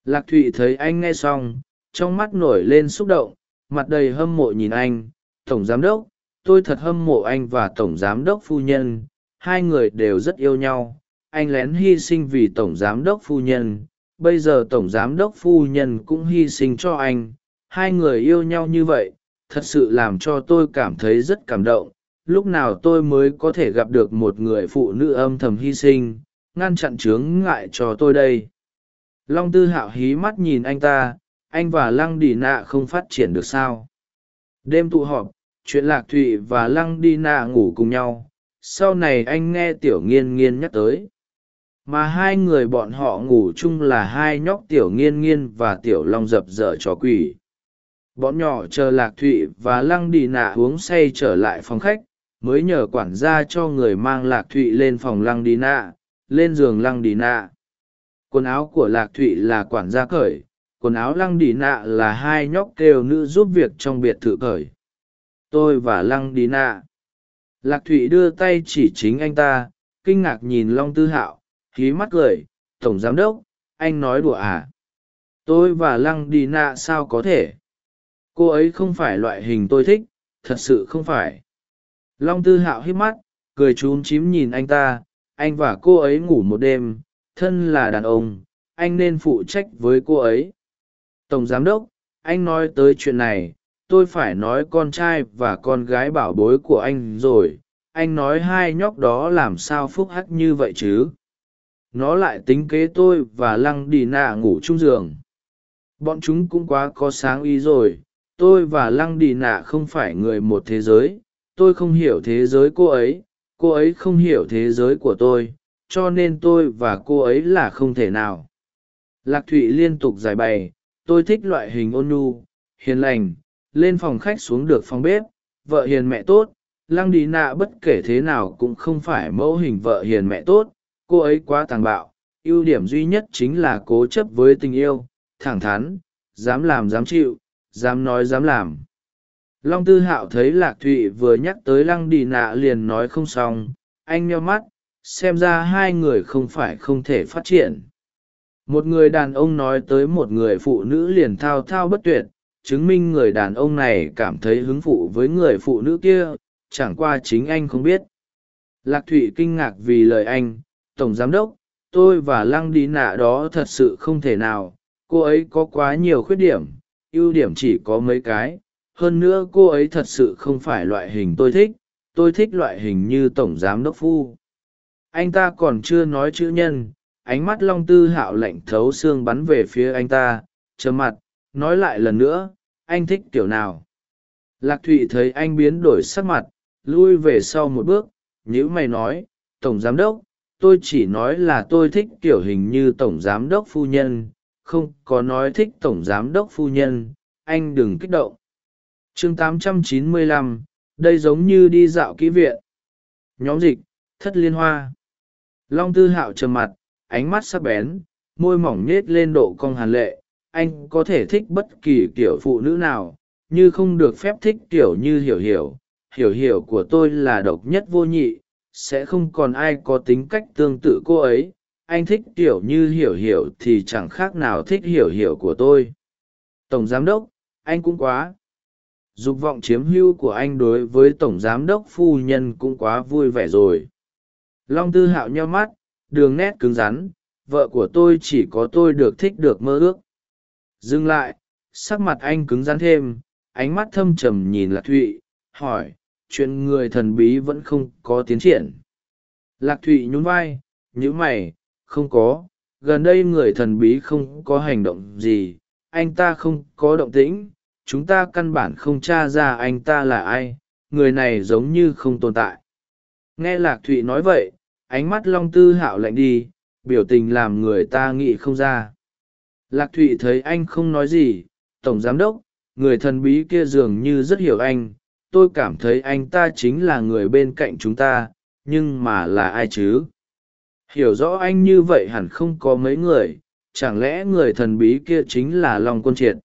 Lạc thụy thấy anh nghe xong, trong mắt nổi lên xúc động, mặt đầy hâm mộ nhìn anh. Tổng giám đốc, tôi thật hâm mộ anh và tổng giám đốc phu nhân. Hai người đều rất yêu nhau anh lén hy sinh vì tổng giám đốc phu nhân, bây giờ tổng giám đốc phu nhân cũng hy sinh cho anh. Hai người yêu nhau như vậy, thật sự làm cho tôi cảm thấy rất cảm động. Lúc nào tôi mới có thể gặp được một người phụ nữ âm thầm hy sinh, ngăn chặn chướng ngại cho tôi đây? Long tư hạo hí mắt nhìn anh ta, anh và lăng đi nạ không phát triển được sao? Đêm tụ họp, chuyện lạc thụy và lăng đi nạ ngủ cùng nhau. Sau này anh nghe tiểu nghiên nghiên nhắc tới mà hai người bọn họ ngủ chung là hai nhóc tiểu nghiên nghiên và tiểu long dập dở trò quỷ. Bọn nhỏ chờ lạc thụy và lăng đi nạ uống say trở lại phòng khách, mới nhờ quản gia cho người mang lạc thụy lên phòng lăng đi nạ, lên giường lăng đi nạ. Quần áo của lạc thụy là quản gia cởi, quần áo lăng đi nạ là hai nhóc kêu nữ giúp việc trong biệt thự cởi. Tôi và lăng đi nạ. Lạc thụy đưa tay chỉ chính anh ta, kinh ngạc nhìn long tư hạo hí mắt cười, tổng giám đốc, anh nói đùa à? Tôi và lăng đi nạ sao có thể? Cô ấy không phải loại hình tôi thích, thật sự không phải. Long tư hạo hít mắt, cười trúng chím nhìn anh ta, anh và cô ấy ngủ một đêm, thân là đàn ông, anh nên phụ trách với cô ấy. Tổng giám đốc, anh nói tới chuyện này, tôi phải nói con trai và con gái bảo bối của anh rồi, anh nói hai nhóc đó làm sao phúc hắc như vậy chứ? Nó lại tính kế tôi và lăng đi nạ ngủ chung giường. Bọn chúng cũng quá có sáng ý rồi, tôi và lăng đi nạ không phải người một thế giới, tôi không hiểu thế giới cô ấy cô ấy không hiểu thế giới của tôi, cho nên tôi và cô ấy là không thể nào. Lạc thụy liên tục giải bày, tôi thích loại hình ôn nhu, hiền lành, lên phòng khách xuống được phòng bếp, vợ hiền mẹ tốt, lăng đi nạ bất kể thế nào cũng không phải mẫu hình vợ hiền mẹ tốt cô ấy quá tàn bạo, ưu điểm duy nhất chính là cố chấp với tình yêu, thẳng thắn, dám làm dám chịu, dám nói dám làm. Long tư hạo thấy lạc thụy vừa nhắc tới lăng đi nạ liền nói không xong, anh nheo mắt, xem ra hai người không phải không thể phát triển. Một người đàn ông nói tới một người phụ nữ liền thao thao bất tuyệt, chứng minh người đàn ông này cảm thấy hứng phụ với người phụ nữ kia, chẳng qua chính anh không biết. Lạc thụy kinh ngạc vì lời anh tổng giám đốc, tôi và lăng đi nạ đó thật sự không thể nào. Cô ấy có quá nhiều khuyết điểm, ưu điểm chỉ có mấy cái. Hơn nữa cô ấy thật sự không phải loại hình tôi thích. Tôi thích loại hình như tổng giám đốc phu. Anh ta còn chưa nói chữ nhân. Ánh mắt long tư hạo lạnh thấu xương bắn về phía anh ta. Trầm mặt, nói lại lần nữa, anh thích kiểu nào? Lạc thụy thấy anh biến đổi sắc mặt, lui về sau một bước nhữ mày nói, tổng giám đốc tôi chỉ nói là tôi thích kiểu hình như tổng giám đốc phu nhân không có nói thích tổng giám đốc phu nhân anh đừng kích động. Chương 895, đây giống như đi dạo kỹ viện. Nhóm dịch thất liên hoa. Long tư hạo trầm mặt ánh mắt sắc bén môi mỏng nhết lên độ cong hàn lệ. Anh có thể thích bất kỳ kiểu phụ nữ nào như không được phép thích kiểu như hiểu hiểu. Hiểu hiểu của tôi là độc nhất vô nhị sẽ không còn ai có tính cách tương tự cô ấy. Anh thích kiểu như hiểu hiểu thì chẳng khác nào thích hiểu hiểu của tôi. Tổng giám đốc, anh cũng quá. Dục vọng chiếm hữu của anh đối với tổng giám đốc phu nhân cũng quá vui vẻ rồi. Long tư hạo nheo mắt, đường nét cứng rắn. Vợ của tôi chỉ có tôi được thích được mơ ước. Dừng lại, sắc mặt anh cứng rắn thêm, ánh mắt thâm trầm nhìn lạc thụy, hỏi chuyện người thần bí vẫn không có tiến triển. Lạc thụy nhún vai nhữ mày, không có, gần đây người thần bí không có hành động gì, anh ta không có động tĩnh, chúng ta căn bản không t r a ra anh ta là ai, người này giống như không tồn tại. Nghe lạc thụy nói vậy, ánh mắt long tư hạo lạnh đi, biểu tình làm người ta nghĩ không ra. Lạc thụy thấy anh không nói gì, tổng giám đốc, người thần bí kia dường như rất hiểu anh tôi cảm thấy anh ta chính là người bên cạnh chúng ta, nhưng mà là ai chứ? Hiểu rõ anh như vậy hẳn không có mấy người, chẳng lẽ người thần bí kia chính là long quân triệt?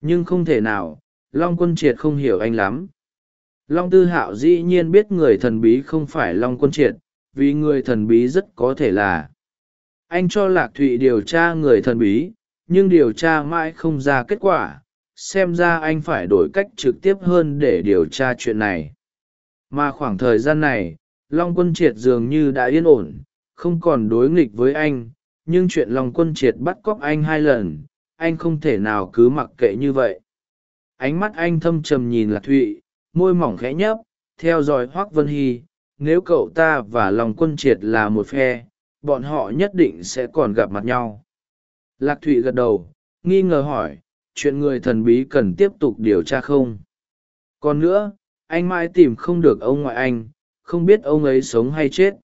Nhưng không thể nào, long quân triệt không hiểu anh lắm. Long tư hạo dĩ nhiên biết người thần bí không phải long quân triệt, vì người thần bí rất có thể là. Anh cho lạc thụy điều tra người thần bí, nhưng điều tra mãi không ra kết quả xem ra anh phải đổi cách trực tiếp hơn để điều tra chuyện này. Mà khoảng thời gian này, long quân triệt dường như đã yên ổn, không còn đối nghịch với anh, nhưng chuyện long quân triệt bắt cóc anh hai lần, anh không thể nào cứ mặc kệ như vậy. Ánh mắt anh thâm trầm nhìn lạc thụy, môi mỏng khẽ nhấp, theo dõi hoác vân hy, nếu cậu ta và lòng quân triệt là một phe, bọn họ nhất định sẽ còn gặp mặt nhau. Lạc thụy gật đầu, nghi ngờ hỏi chuyện người thần bí cần tiếp tục điều tra không? Còn nữa, anh mãi tìm không được ông ngoại anh, không biết ông ấy sống hay chết.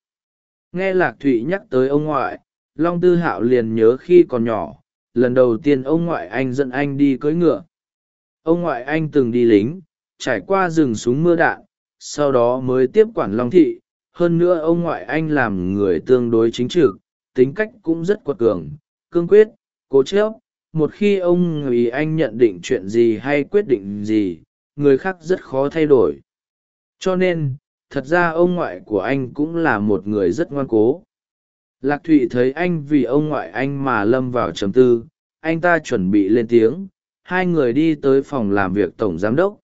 Nghe lạc thụy nhắc tới ông ngoại, long tư hạo liền nhớ khi còn nhỏ, lần đầu tiên ông ngoại anh dẫn anh đi cưỡi ngựa. Ông ngoại anh từng đi lính, trải qua rừng súng mưa đạn, sau đó mới tiếp quản long thị. Hơn nữa ông ngoại anh làm người tương đối chính trực, tính cách cũng rất quật cường, cương quyết, cố chớp một khi ông ý anh nhận định chuyện gì hay quyết định gì, người khác rất khó thay đổi. Cho nên, thật ra ông ngoại của anh cũng là một người rất ngoan cố. Lạc thụy thấy anh vì ông ngoại anh mà lâm vào trầm tư, anh ta chuẩn bị lên tiếng, hai người đi tới phòng làm việc tổng giám đốc.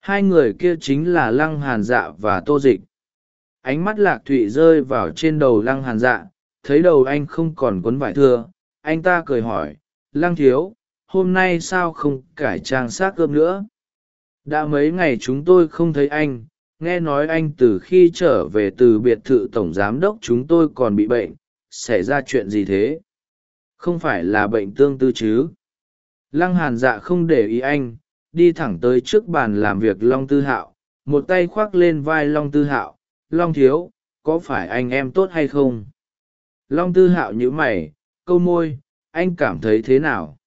Hai người kia chính là lăng hàn dạ và tô dịch. Ánh mắt lạc thụy rơi vào trên đầu lăng hàn dạ thấy đầu anh không còn quấn vải thưa, anh ta cười hỏi lăng thiếu, hôm nay sao không cải trang xác cơm nữa? Đã mấy ngày chúng tôi không thấy anh, nghe nói anh từ khi trở về từ biệt thự tổng giám đốc chúng tôi còn bị bệnh, xảy ra chuyện gì thế? Không phải là bệnh tương tư chứ? Lăng hàn dạ không để ý anh, đi thẳng tới trước bàn làm việc long tư hạo, một tay khoác lên vai long tư hạo. Long thiếu, có phải anh em tốt hay không? Long tư hạo nhíu mày, câu môi anh cảm thấy thế nào?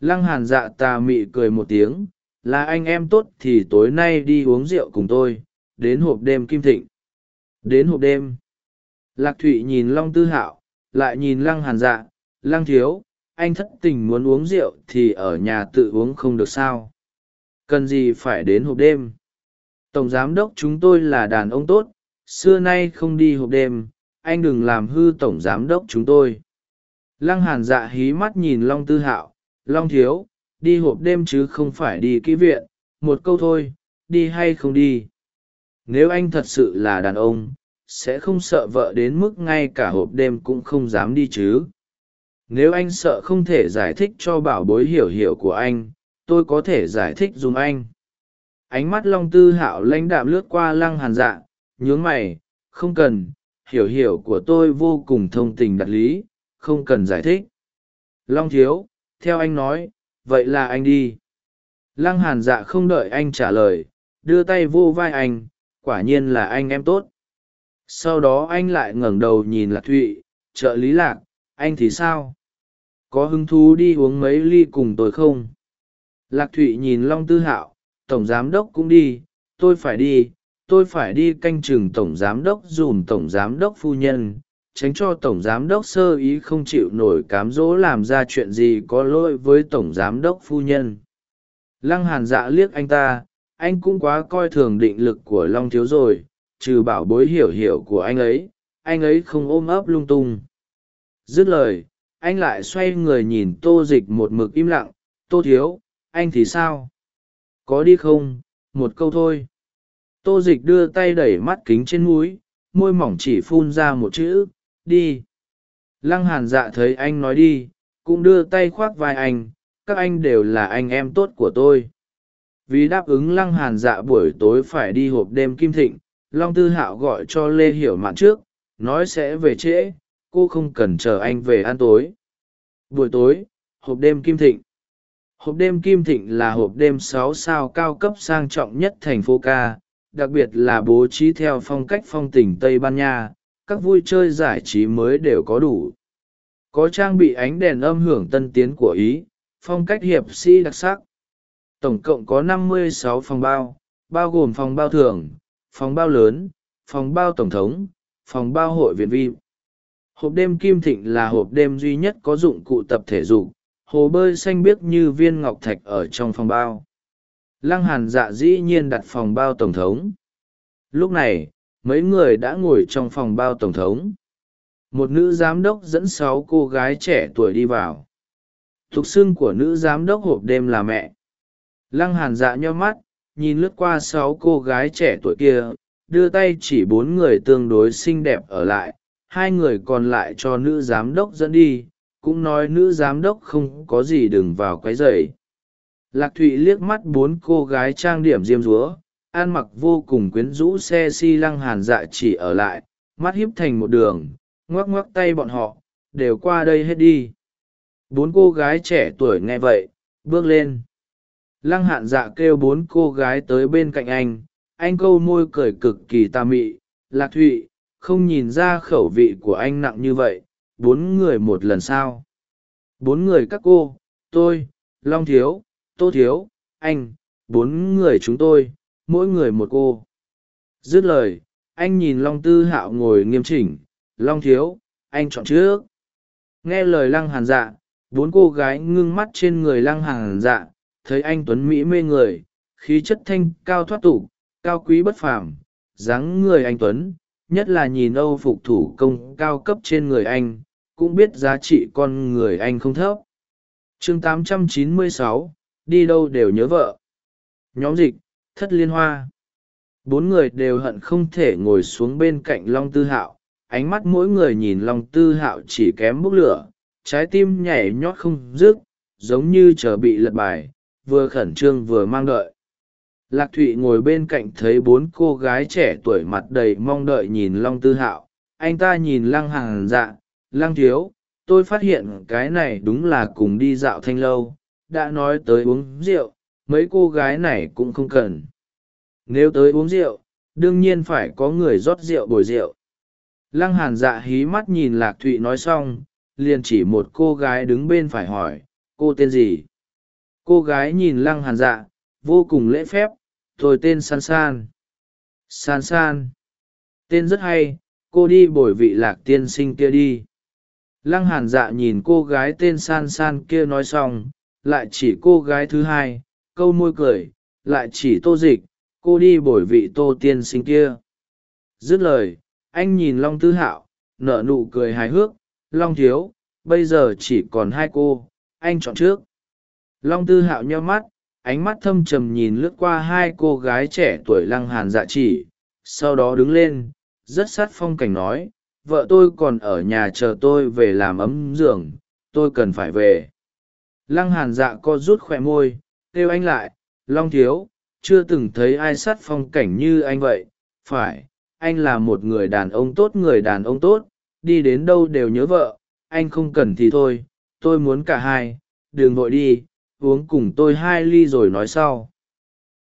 Lăng hàn dạ tà mị cười một tiếng, là anh em tốt thì tối nay đi uống rượu cùng tôi, đến hộp đêm kim thịnh. Đến hộp đêm, lạc thụy nhìn long tư hạo, lại nhìn lăng hàn dạ lăng thiếu, anh thất tình muốn uống rượu thì ở nhà tự uống không được sao? Cần gì phải đến hộp đêm? Tổng giám đốc chúng tôi là đàn ông tốt, xưa nay không đi hộp đêm, anh đừng làm hư tổng giám đốc chúng tôi lăng hàn dạ hí mắt nhìn long tư hạo, long thiếu, đi hộp đêm chứ không phải đi kỹ viện, một câu thôi, đi hay không đi? Nếu anh thật sự là đàn ông, sẽ không sợ vợ đến mức ngay cả hộp đêm cũng không dám đi chứ? Nếu anh sợ không thể giải thích cho bảo bối hiểu hiểu của anh, tôi có thể giải thích dùng anh. Ánh mắt long tư hạo lãnh đạm lướt qua lăng hàn dạ nhướng mày, không cần, hiểu hiểu của tôi vô cùng thông tình đạt lý không cần giải thích. Long thiếu, theo anh nói, vậy là anh đi. Lăng hàn dạ không đợi anh trả lời, đưa tay vô vai anh, quả nhiên là anh em tốt. Sau đó anh lại ngẩng đầu nhìn lạc thụy, trợ lý lạc, anh thì sao? Có hứng thú đi uống mấy ly cùng tôi không? Lạc thụy nhìn long tư hạo, tổng giám đốc cũng đi, tôi phải đi, tôi phải đi canh chừng tổng giám đốc dùm tổng giám đốc phu nhân tránh cho tổng giám đốc sơ ý không chịu nổi cám dỗ làm ra chuyện gì có lỗi với tổng giám đốc phu nhân. Lăng hàn dạ liếc anh ta, anh cũng quá coi thường định lực của long thiếu rồi, trừ bảo bối hiểu hiểu của anh ấy anh ấy không ôm ấp lung tung. Dứt lời, anh lại xoay người nhìn tô dịch một mực im lặng, tô thiếu, anh thì sao? Có đi không? Một câu thôi. Tô dịch đưa tay đẩy mắt kính trên múi môi mỏng chỉ phun ra một chữ đi. Lăng hàn dạ thấy anh nói đi, cũng đưa tay khoác vai anh, các anh đều là anh em tốt của tôi. Vì đáp ứng lăng hàn dạ buổi tối phải đi hộp đêm kim thịnh, long tư hạo gọi cho lê hiểu mạn trước, nói sẽ về trễ, cô không cần chờ anh về ăn tối. Buổi tối, hộp đêm kim thịnh. Hộp đêm kim thịnh là hộp đêm sáu sao cao cấp sang trọng nhất thành phố ca đặc biệt là bố trí theo phong cách phong tình tây ban nha các vui chơi giải trí mới đều có đủ. Có trang bị ánh đèn âm hưởng tân tiến của ý, phong cách hiệp sĩ đặc sắc. Tổng cộng có 56 phòng bao bao gồm phòng bao thường, phòng bao lớn, phòng bao tổng thống, phòng bao hội viện vi. Hộp đêm kim thịnh là hộp đêm duy nhất có dụng cụ tập thể dục, hồ bơi xanh biếc như viên ngọc thạch ở trong phòng bao. Lăng hàn dạ dĩ nhiên đặt phòng bao tổng thống. Lúc này mấy người đã ngồi trong phòng bao tổng thống. Một nữ giám đốc dẫn sáu cô gái trẻ tuổi đi vào. Thục xưng của nữ giám đốc hộp đêm là mẹ. Lăng hàn dạ nho mắt, nhìn lướt qua sáu cô gái trẻ tuổi kia, đưa tay chỉ bốn người tương đối xinh đẹp ở lại, hai người còn lại cho nữ giám đốc dẫn đi, cũng nói nữ giám đốc không có gì đừng vào quấy rầy. Lạc thụy liếc mắt bốn cô gái trang điểm diêm dúa An mặc vô cùng quyến rũ xe si lăng hàn dạ chỉ ở lại, mắt hiếp thành một đường, ngoắc ngoắc tay bọn họ, đều qua đây hết đi. Bốn cô gái trẻ tuổi nghe vậy, bước lên. Lăng hạn dạ kêu bốn cô gái tới bên cạnh anh anh câu môi cười cực kỳ tà mị, lạc thụy, không nhìn ra khẩu vị của anh nặng như vậy, bốn người một lần sao? Bốn người các cô, tôi, long thiếu, tô thiếu, anh, bốn người chúng tôi mỗi người một cô. Dứt lời anh nhìn long tư hạo ngồi nghiêm chỉnh long thiếu anh chọn trước. Nghe lời lăng hàn dạ bốn cô gái ngưng mắt trên người lăng hàn dạ thấy anh tuấn mỹ mê người khí chất thanh cao thoát tục cao quý bất phàm dáng người anh tuấn nhất là nhìn âu phục thủ công cao cấp trên người anh cũng biết giá trị con người anh không thấp. Chương 896, đi đâu đều nhớ vợ. Nhóm dịch thất liên hoa. Bốn người đều hận không thể ngồi xuống bên cạnh long tư hạo, ánh mắt mỗi người nhìn long tư hạo chỉ kém bốc lửa, trái tim nhảy nhót không dứt, giống như chờ bị lật bài, vừa khẩn trương vừa mang đợi. Lạc thụy ngồi bên cạnh thấy bốn cô gái trẻ tuổi mặt đầy mong đợi nhìn long tư hạo. Anh ta nhìn lăng hàng dạ lăng thiếu, tôi phát hiện cái này đúng là cùng đi dạo thanh lâu, đã nói tới uống rượu mấy cô gái này cũng không cần. Nếu tới uống rượu, đương nhiên phải có người rót rượu bồi rượu. Lăng hàn dạ hí mắt nhìn lạc thụy nói xong, liền chỉ một cô gái đứng bên phải hỏi, cô tên gì? Cô gái nhìn lăng hàn dạ vô cùng lễ phép, tôi tên san san. San san. Tên rất hay, cô đi bồi vị lạc tiên sinh kia đi. Lăng hàn dạ nhìn cô gái tên san san kia nói xong, lại chỉ cô gái thứ hai câu môi cười, lại chỉ tô dịch, cô đi bồi vị tô tiên sinh kia. Dứt lời, anh nhìn long tư hạo, nở nụ cười hài hước, long thiếu, bây giờ chỉ còn hai cô, anh chọn trước. Long tư hạo nheo mắt, ánh mắt thâm trầm nhìn lướt qua hai cô gái trẻ tuổi lăng hàn dạ chỉ, sau đó đứng lên, rất sát phong cảnh nói, vợ tôi còn ở nhà chờ tôi về làm ấm giường, tôi cần phải về. Lăng hàn dạ co rút khỏe môi kêu anh lại, long thiếu, chưa từng thấy ai sát phong cảnh như anh vậy, phải, anh là một người đàn ông tốt, người đàn ông tốt, đi đến đâu đều nhớ vợ, anh không cần thì thôi, tôi muốn cả hai, đừng vội đi, uống cùng tôi hai ly rồi nói sau.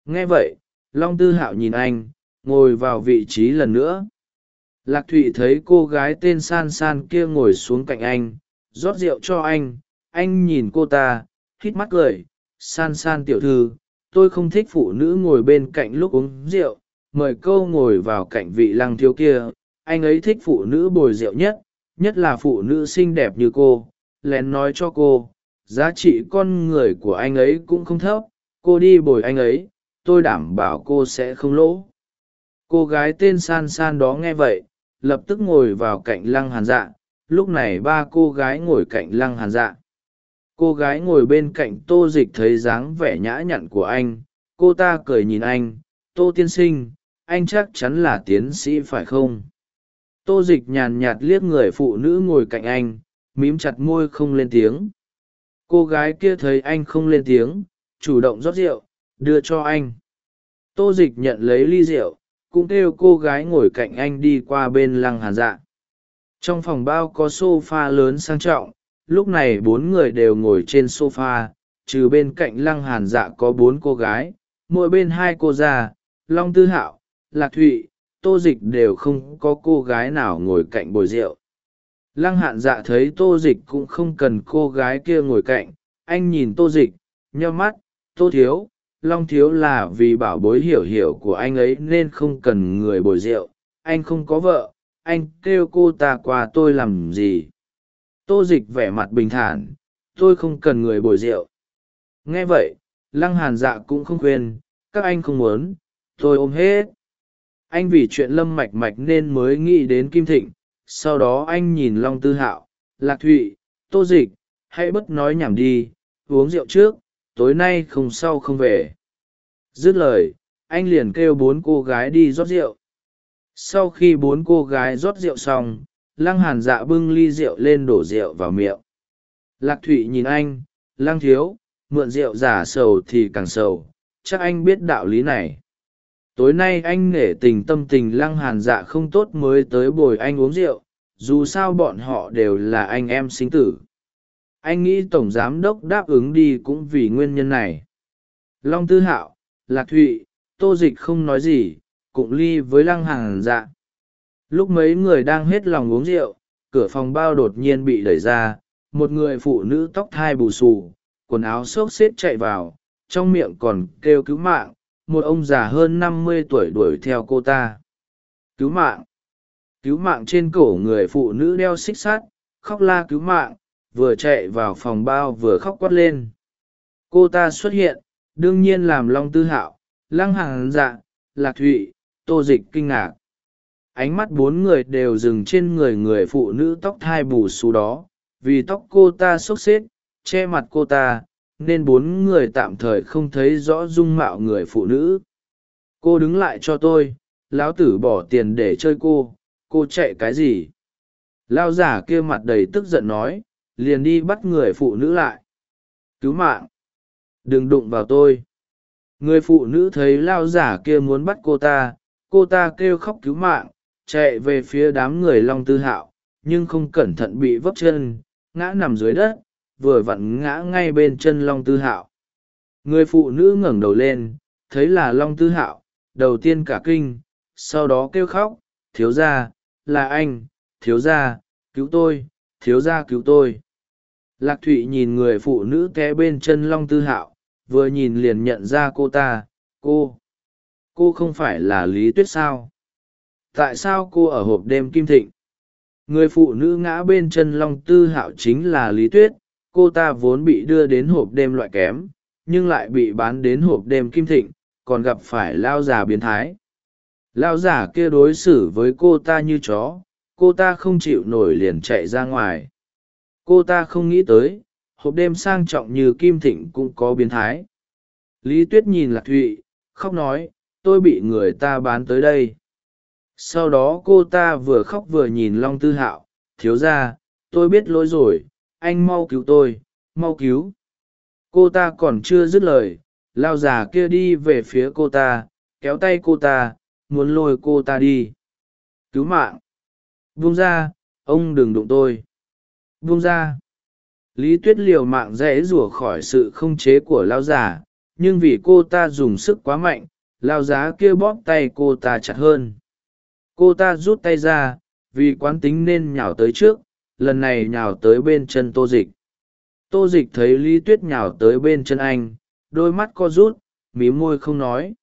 Nghe vậy, long tư hạo nhìn anh, ngồi vào vị trí lần nữa. Lạc thụy thấy cô gái tên san san kia ngồi xuống cạnh anh, rót rượu cho anh anh nhìn cô ta, hít mắt cười san san tiểu thư, tôi không thích phụ nữ ngồi bên cạnh lúc uống rượu, mời câu ngồi vào cạnh vị lăng thiếu kia, anh ấy thích phụ nữ bồi rượu nhất nhất là phụ nữ xinh đẹp như cô, lén nói cho cô, giá trị con người của anh ấy cũng không thấp, cô đi bồi anh ấy, tôi đảm bảo cô sẽ không lỗ. Cô gái tên san san đó nghe vậy, lập tức ngồi vào cạnh lăng hàn dạ lúc này ba cô gái ngồi cạnh lăng hàn dạ cô gái ngồi bên cạnh tô dịch thấy dáng vẻ nhã nhặn của anh, cô ta cười nhìn anh, tô tiên sinh, anh chắc chắn là tiến sĩ phải không? Tô dịch nhàn nhạt liếc người phụ nữ ngồi cạnh anh, mím chặt môi không lên tiếng. Cô gái kia thấy anh không lên tiếng, chủ động rót rượu, đưa cho anh. Tô dịch nhận lấy ly rượu, cũng kêu cô gái ngồi cạnh anh đi qua bên lăng hàn dạ. Trong phòng bao có s o f a lớn sang trọng lúc này bốn người đều ngồi trên sofa, trừ bên cạnh lăng hàn dạ có bốn cô gái mỗi bên hai cô già long tư hạo lạc thụy tô dịch đều không có cô gái nào ngồi cạnh bồi rượu. Lăng hạn dạ thấy tô dịch cũng không cần cô gái kia ngồi cạnh anh nhìn tô dịch nheo mắt tô thiếu long thiếu là vì bảo bối hiểu hiểu của anh ấy nên không cần người bồi rượu anh không có vợ anh kêu cô ta qua tôi làm gì? Tô dịch vẻ mặt bình thản, tôi không cần người bồi rượu. Nghe vậy, lăng hàn dạ cũng không khuyên, các anh không muốn, tôi ôm hết. Anh vì chuyện lâm mạch mạch nên mới nghĩ đến kim thịnh, sau đó anh nhìn long tư hạo, lạc thụy, tô dịch, hãy bất nói nhảm đi, uống rượu trước, tối nay không sau không về. Dứt lời, anh liền kêu bốn cô gái đi rót rượu. Sau khi bốn cô gái rót rượu xong lăng hàn dạ bưng ly rượu lên đổ rượu vào miệng. Lạc thụy nhìn anh, lăng thiếu, mượn rượu giả sầu thì càng sầu, chắc anh biết đạo lý này. Tối nay anh nể tình tâm tình lăng hàn dạ không tốt mới tới bồi anh uống rượu, dù sao bọn họ đều là anh em sinh tử. Anh nghĩ tổng giám đốc đáp ứng đi cũng vì nguyên nhân này. Long tư hạo, lạc thụy, tô dịch không nói gì, cụng ly với lăng hàn dạ lúc mấy người đang hết lòng uống rượu, cửa phòng bao đột nhiên bị đẩy ra, một người phụ nữ tóc thai bù xù, quần áo xốc xếp chạy vào, trong miệng còn kêu cứu mạng, một ông già hơn năm mươi tuổi đuổi theo cô ta. Cứu mạng! Cứu mạng trên cổ người phụ nữ đeo xích sắt, khóc la cứu mạng, vừa chạy vào phòng bao vừa khóc quát lên. Cô ta xuất hiện, đương nhiên làm long tư hạo, lăng hàng dạ lạc thụy, tô dịch kinh ngạc ánh mắt bốn người đều dừng trên người người phụ nữ tóc thai bù xù đó. Vì tóc cô ta xốc xếp, che mặt cô ta, nên bốn người tạm thời không thấy rõ dung mạo người phụ nữ. Cô đứng lại cho tôi, lão tử bỏ tiền để chơi cô cô chạy cái gì? Lao giả kia mặt đầy tức giận nói, liền đi bắt người phụ nữ lại. Cứu mạng! Đừng đụng vào tôi! Người phụ nữ thấy lao giả kia muốn bắt cô ta cô ta kêu khóc cứu mạng chạy về phía đám người long tư hạo, nhưng không cẩn thận bị vấp chân, ngã nằm dưới đất, vừa vặn ngã ngay bên chân long tư hạo. Người phụ nữ ngẩng đầu lên, thấy là long tư hạo, đầu tiên cả kinh, sau đó kêu khóc, thiếu gia, là anh, thiếu gia, cứu tôi, thiếu gia cứu tôi. Lạc thụy nhìn người phụ nữ té bên chân long tư hạo, vừa nhìn liền nhận ra cô ta, cô cô không phải là lý tuyết sao? Tại sao cô ở hộp đêm kim thịnh? Người phụ nữ ngã bên chân long tư hạo chính là lý tuyết. Cô ta vốn bị đưa đến hộp đêm loại kém, nhưng lại bị bán đến hộp đêm kim thịnh, còn gặp phải lao già biến thái. Lao giả kia đối xử với cô ta như chó, cô ta không chịu nổi liền chạy ra ngoài. Cô ta không nghĩ tới, hộp đêm sang trọng như kim thịnh cũng có biến thái. Lý tuyết nhìn lạc thụy, khóc nói, tôi bị người ta bán tới đây sau đó cô ta vừa khóc vừa nhìn long tư hạo, thiếu ra tôi biết lỗi rồi, anh mau cứu tôi, mau cứu. Cô ta còn chưa dứt lời, lao già kia đi về phía cô ta, kéo tay cô ta, muốn lôi cô ta đi. Cứu mạng. Vung ra ông đừng đụng tôi. Vung ra lý tuyết liều mạng rẽ rủa khỏi sự không chế của lao già, nhưng vì cô ta dùng sức quá mạnh, lao giá kia bóp tay cô ta chặt hơn cô ta rút tay ra, vì quán tính nên nhào tới trước, lần này nhào tới bên chân tô dịch. Tô dịch thấy lý tuyết nhào tới bên chân anh, đôi mắt co rút, mí môi không nói.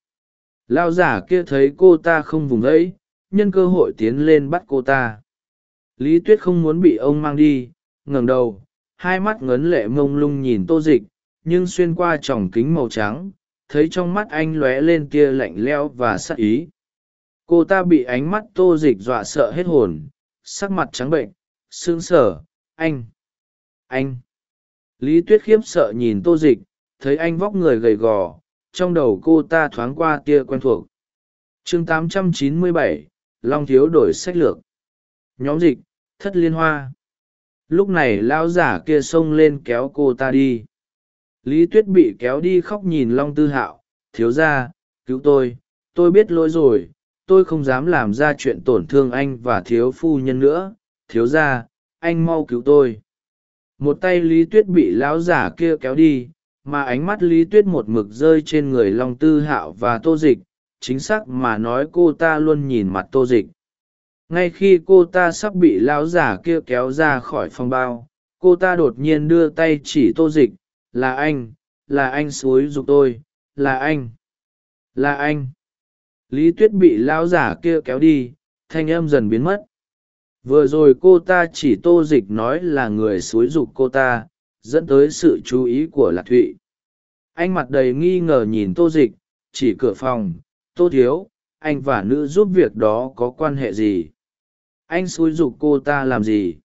Lao giả kia thấy cô ta không vùng ấy nhân cơ hội tiến lên bắt cô ta. Lý tuyết không muốn bị ông mang đi, ngẩng đầu, hai mắt ngấn lệ mông lung nhìn tô dịch, nhưng xuyên qua tròng kính màu trắng, thấy trong mắt anh lóe lên tia lạnh leo và sắc ý cô ta bị ánh mắt tô dịch dọa sợ hết hồn sắc mặt trắng bệnh sững sờ anh anh. Lý tuyết khiếp sợ nhìn tô dịch thấy anh vóc người gầy gò trong đầu cô ta thoáng qua tia quen thuộc. Chương 897, long thiếu đổi sách lược. Nhóm dịch thất liên hoa. Lúc này lão giả kia xông lên kéo cô ta đi. Lý tuyết bị kéo đi khóc nhìn long tư hạo thiếu ra cứu tôi tôi biết lỗi rồi tôi không dám làm ra chuyện tổn thương anh và thiếu phu nhân nữa, thiếu ra anh mau cứu tôi. Một tay lý tuyết bị lão giả kia kéo đi, mà ánh mắt lý tuyết một mực rơi trên người long tư hạo và tô dịch, chính xác mà nói cô ta luôn nhìn mặt tô dịch. Ngay khi cô ta sắp bị lão giả kia kéo ra khỏi phòng bao, cô ta đột nhiên đưa tay chỉ tô dịch, là anh là anh xúi giục tôi, là anh là anh lý tuyết bị lão giả kia kéo đi, thanh âm dần biến mất. Vừa rồi cô ta chỉ tô dịch nói là người xúi giục cô ta, dẫn tới sự chú ý của lạc thụy. Anh mặt đầy nghi ngờ nhìn tô dịch, chỉ cửa phòng, tô thiếu, anh và nữ giúp việc đó có quan hệ gì? Anh xúi giục cô ta làm gì?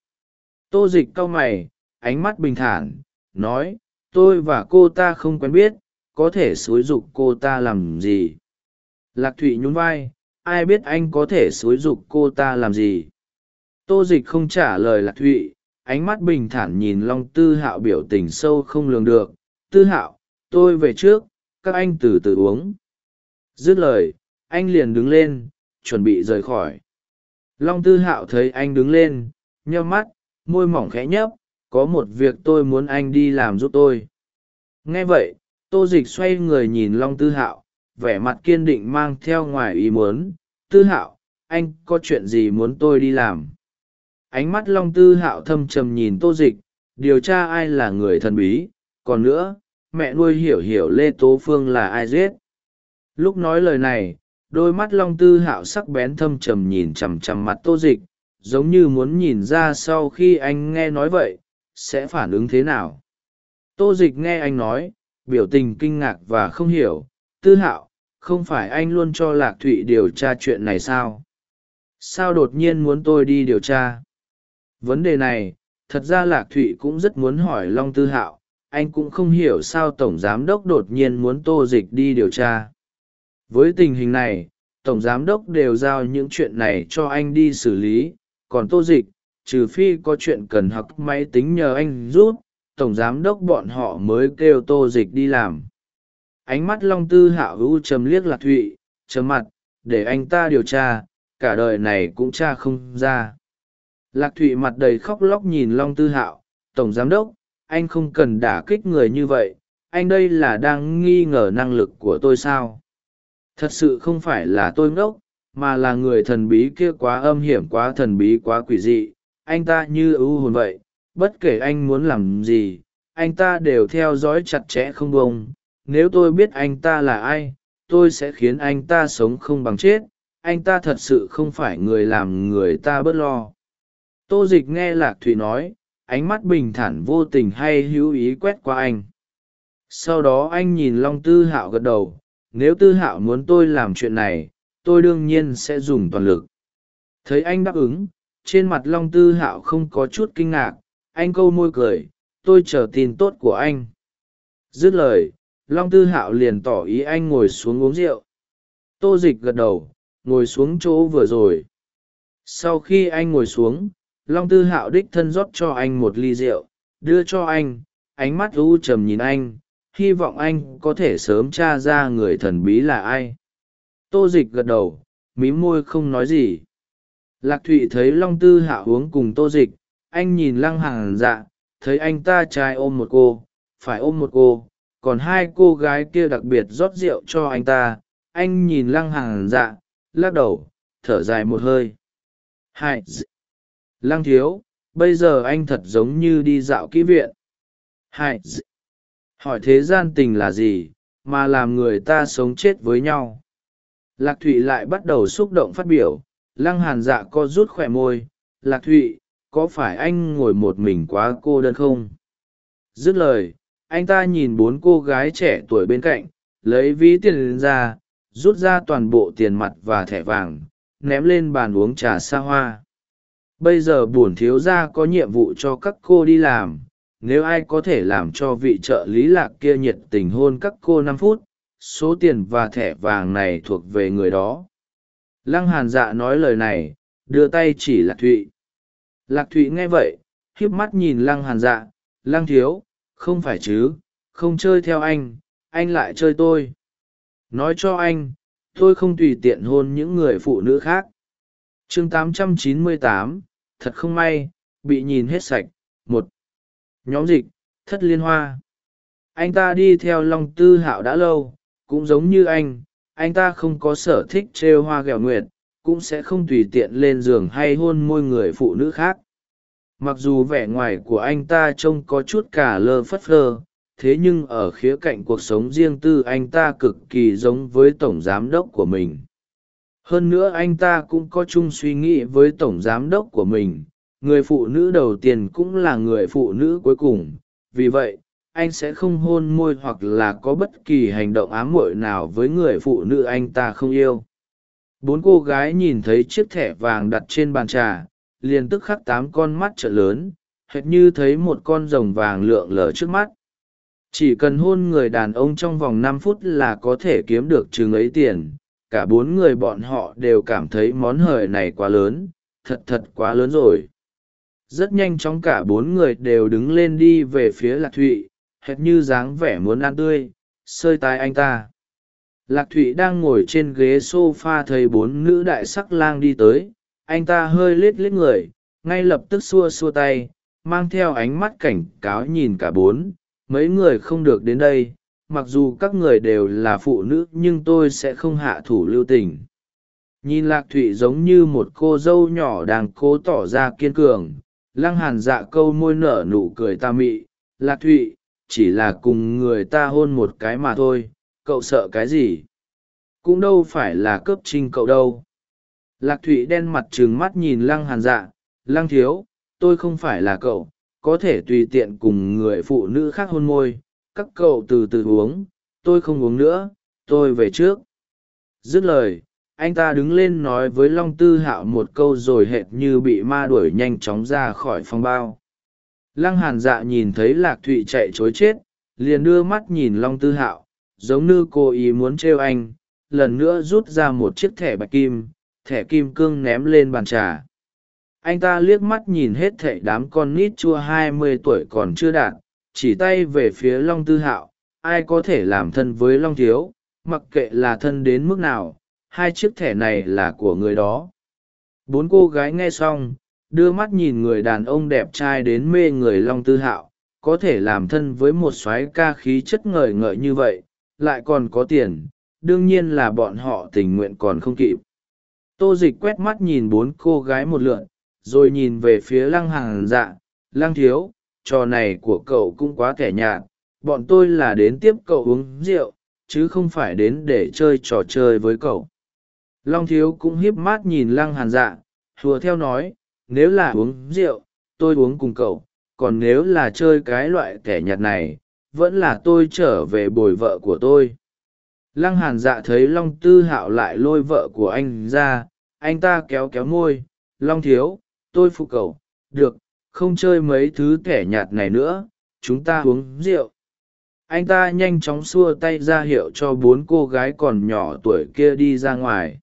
Tô dịch cau mày, ánh mắt bình thản, nói, tôi và cô ta không quen biết, có thể xúi giục cô ta làm gì? Lạc thụy nhún vai, ai biết anh có thể xúi giục cô ta làm gì? Tô dịch không trả lời lạc thụy, ánh mắt bình thản nhìn long tư hạo biểu tình sâu không lường được. Tư hạo, tôi về trước, các anh từ từ uống. Dứt lời, anh liền đứng lên, chuẩn bị rời khỏi. Long tư hạo thấy anh đứng lên, nheo mắt, môi mỏng khẽ nhấp, có một việc tôi muốn anh đi làm giúp tôi. Nghe vậy, tô dịch xoay người nhìn long tư hạo vẻ mặt kiên định mang theo ngoài ý muốn, tư hạo, anh có chuyện gì muốn tôi đi làm? Ánh mắt long tư hạo thâm trầm nhìn tô dịch, điều tra ai là người thần bí, còn nữa, mẹ nuôi hiểu hiểu lê tố phương là ai giết? Lúc nói lời này, đôi mắt long tư hạo sắc bén thâm trầm nhìn chằm chằm mặt tô dịch, giống như muốn nhìn ra sau khi anh nghe nói vậy, sẽ phản ứng thế nào. Tô dịch nghe anh nói, biểu tình kinh ngạc và không hiểu tư hạo, không phải anh luôn cho lạc thụy điều tra chuyện này sao? Sao đột nhiên muốn tôi đi điều tra? Vấn đề này, thật ra lạc thụy cũng rất muốn hỏi long tư hạo, anh cũng không hiểu sao tổng giám đốc đột nhiên muốn tô dịch đi điều tra. Với tình hình này, tổng giám đốc đều giao những chuyện này cho anh đi xử lý, còn tô dịch, trừ phi có chuyện cần học máy tính nhờ anh giúp, tổng giám đốc bọn họ mới kêu tô dịch đi làm ánh mắt long tư hạo hữu trầm liếc lạc thụy, trầm mặt, để anh ta điều tra, cả đời này cũng tra không ra. Lạc thụy mặt đầy khóc lóc nhìn long tư hạo, tổng giám đốc, anh không cần đả kích người như vậy, anh đây là đang nghi ngờ năng lực của tôi sao? Thật sự không phải là tôi ngốc, mà là người thần bí kia quá âm hiểm, quá thần bí, quá quỷ dị. Anh ta như ưu hồn vậy, bất kể anh muốn làm gì, anh ta đều theo dõi chặt chẽ không bông nếu tôi biết anh ta là ai, tôi sẽ khiến anh ta sống không bằng chết, anh ta thật sự không phải người làm người ta bớt lo. Tô dịch nghe lạc thủy nói, ánh mắt bình thản vô tình hay hữu ý quét qua anh. Sau đó anh nhìn long tư hạo gật đầu, nếu tư hạo muốn tôi làm chuyện này, tôi đương nhiên sẽ dùng toàn lực. Thấy anh đáp ứng, trên mặt long tư hạo không có chút kinh ngạc, anh câu môi cười, tôi chờ tin tốt của anh. Dứt lời long tư hạo liền tỏ ý anh ngồi xuống uống rượu. Tô dịch gật đầu, ngồi xuống chỗ vừa rồi. Sau khi anh ngồi xuống, long tư hạo đích thân rót cho anh một ly rượu, đưa cho anh, ánh mắt u trầm nhìn anh, hy vọng anh có thể sớm t r a ra người thần bí là ai. Tô dịch gật đầu, mí môi không nói gì. Lạc thụy thấy long tư hạ uống cùng tô dịch, anh nhìn lăng hàng dạ thấy anh ta trai ôm một cô, phải ôm một cô còn hai cô gái kia đặc biệt rót rượu cho anh ta. Anh nhìn lăng hàng dạ lắc đầu, thở dài một hơi. Hai lăng thiếu, bây giờ anh thật giống như đi dạo kỹ viện. Hai hỏi thế gian tình là gì, mà làm người ta sống chết với nhau? Lạc thụy lại bắt đầu xúc động phát biểu. Lăng hàn dạ co rút khỏe môi. Lạc thụy, có phải anh ngồi một mình quá cô đơn không? Dứt lời anh ta nhìn bốn cô gái trẻ tuổi bên cạnh, lấy ví tiền ra, rút ra toàn bộ tiền mặt và thẻ vàng, ném lên bàn uống trà xa hoa. Bây giờ bổn thiếu gia có nhiệm vụ cho các cô đi làm, nếu ai có thể làm cho vị trợ lý lạc kia nhiệt tình hôn các cô năm phút, số tiền và thẻ vàng này thuộc về người đó. Lăng hàn dạ nói lời này, đưa tay chỉ lạc thụy. Lạc thụy nghe vậy, híp mắt nhìn lăng hàn dạ lăng thiếu không phải chứ không chơi theo anh anh lại chơi tôi. Nói cho anh tôi không tùy tiện hôn những người phụ nữ khác. Chương 898, thật không may bị nhìn hết sạch một. Nhóm dịch thất liên hoa. Anh ta đi theo long tư hạo đã lâu cũng giống như anh anh ta không có sở thích trêu hoa ghẹo nguyệt cũng sẽ không tùy tiện lên giường hay hôn môi người phụ nữ khác mặc dù vẻ ngoài của anh ta trông có chút cả lơ phất phơ, thế nhưng ở khía cạnh cuộc sống riêng tư anh ta cực kỳ giống với tổng giám đốc của mình. Hơn nữa anh ta cũng có chung suy nghĩ với tổng giám đốc của mình. Người phụ nữ đầu tiên cũng là người phụ nữ cuối cùng. Vì vậy, anh sẽ không hôn môi hoặc là có bất kỳ hành động ám muội nào với người phụ nữ anh ta không yêu. Bốn cô gái nhìn thấy chiếc thẻ vàng đặt trên bàn trà liền tức khắc tám con mắt trợ lớn, hệt như thấy một con rồng vàng lượn lờ trước mắt. Chỉ cần hôn người đàn ông trong vòng năm phút là có thể kiếm được chừng ấy tiền, cả bốn người bọn họ đều cảm thấy món hời này quá lớn, thật thật quá lớn rồi. Rất nhanh chóng cả bốn người đều đứng lên đi về phía lạc thụy, hệt như dáng vẻ muốn ăn tươi, sơi tai anh ta. Lạc thụy đang ngồi trên ghế s o f a thấy bốn nữ đại sắc lang đi tới anh ta hơi lết lết người, ngay lập tức xua xua tay, mang theo ánh mắt cảnh cáo nhìn cả bốn, mấy người không được đến đây, mặc dù các người đều là phụ nữ nhưng tôi sẽ không hạ thủ lưu tình. Nhìn lạc thụy giống như một cô dâu nhỏ đang cố tỏ ra kiên cường, lăng hàn dạ câu môi nở nụ cười ta mị, lạc thụy, chỉ là cùng người ta hôn một cái mà thôi, cậu sợ cái gì? Cũng đâu phải là cấp trinh cậu đâu lạc thụy đen mặt trừng mắt nhìn lăng hàn dạ lăng thiếu, tôi không phải là cậu, có thể tùy tiện cùng người phụ nữ khác hôn môi, các cậu từ từ uống, tôi không uống nữa, tôi về trước. Dứt lời, anh ta đứng lên nói với long tư hạo một câu rồi hệt như bị ma đuổi nhanh chóng ra khỏi phòng bao. Lăng hàn dạ nhìn thấy lạc thụy chạy chối chết, liền đưa mắt nhìn long tư hạo, giống như cô ý muốn trêu anh, lần nữa rút ra một chiếc thẻ bạch kim thẻ kim cương ném lên bàn trà. Anh ta liếc mắt nhìn hết thảy đám con nít chua hai mươi tuổi còn chưa đạt, chỉ tay về phía long tư hạo, ai có thể làm thân với long thiếu, mặc kệ là thân đến mức nào, hai chiếc thẻ này là của người đó. Bốn cô gái nghe xong, đưa mắt nhìn người đàn ông đẹp trai đến mê người long tư hạo, có thể làm thân với một soái ca khí chất ngời ngợi như vậy, lại còn có tiền, đương nhiên là bọn họ tình nguyện còn không kịp tô dịch quét mắt nhìn bốn cô gái một lượn, rồi nhìn về phía lăng hàng dạ. Lăng thiếu, trò này của cậu cũng quá kẻ nhạt, bọn tôi là đến tiếp cậu uống rượu, chứ không phải đến để chơi trò chơi với cậu. Long thiếu cũng hiếp mắt nhìn lăng hàn dạ hùa theo nói, nếu là uống rượu, tôi uống cùng cậu, còn nếu là chơi cái loại kẻ nhạt này, vẫn là tôi trở về bồi vợ của tôi lăng hàn dạ thấy long tư hạo lại lôi vợ của anh ra, anh ta kéo kéo môi, long thiếu, tôi phụ cậu, được, không chơi mấy thứ kẻ nhạt này nữa, chúng ta uống rượu. Anh ta nhanh chóng xua tay ra hiệu cho bốn cô gái còn nhỏ tuổi kia đi ra ngoài.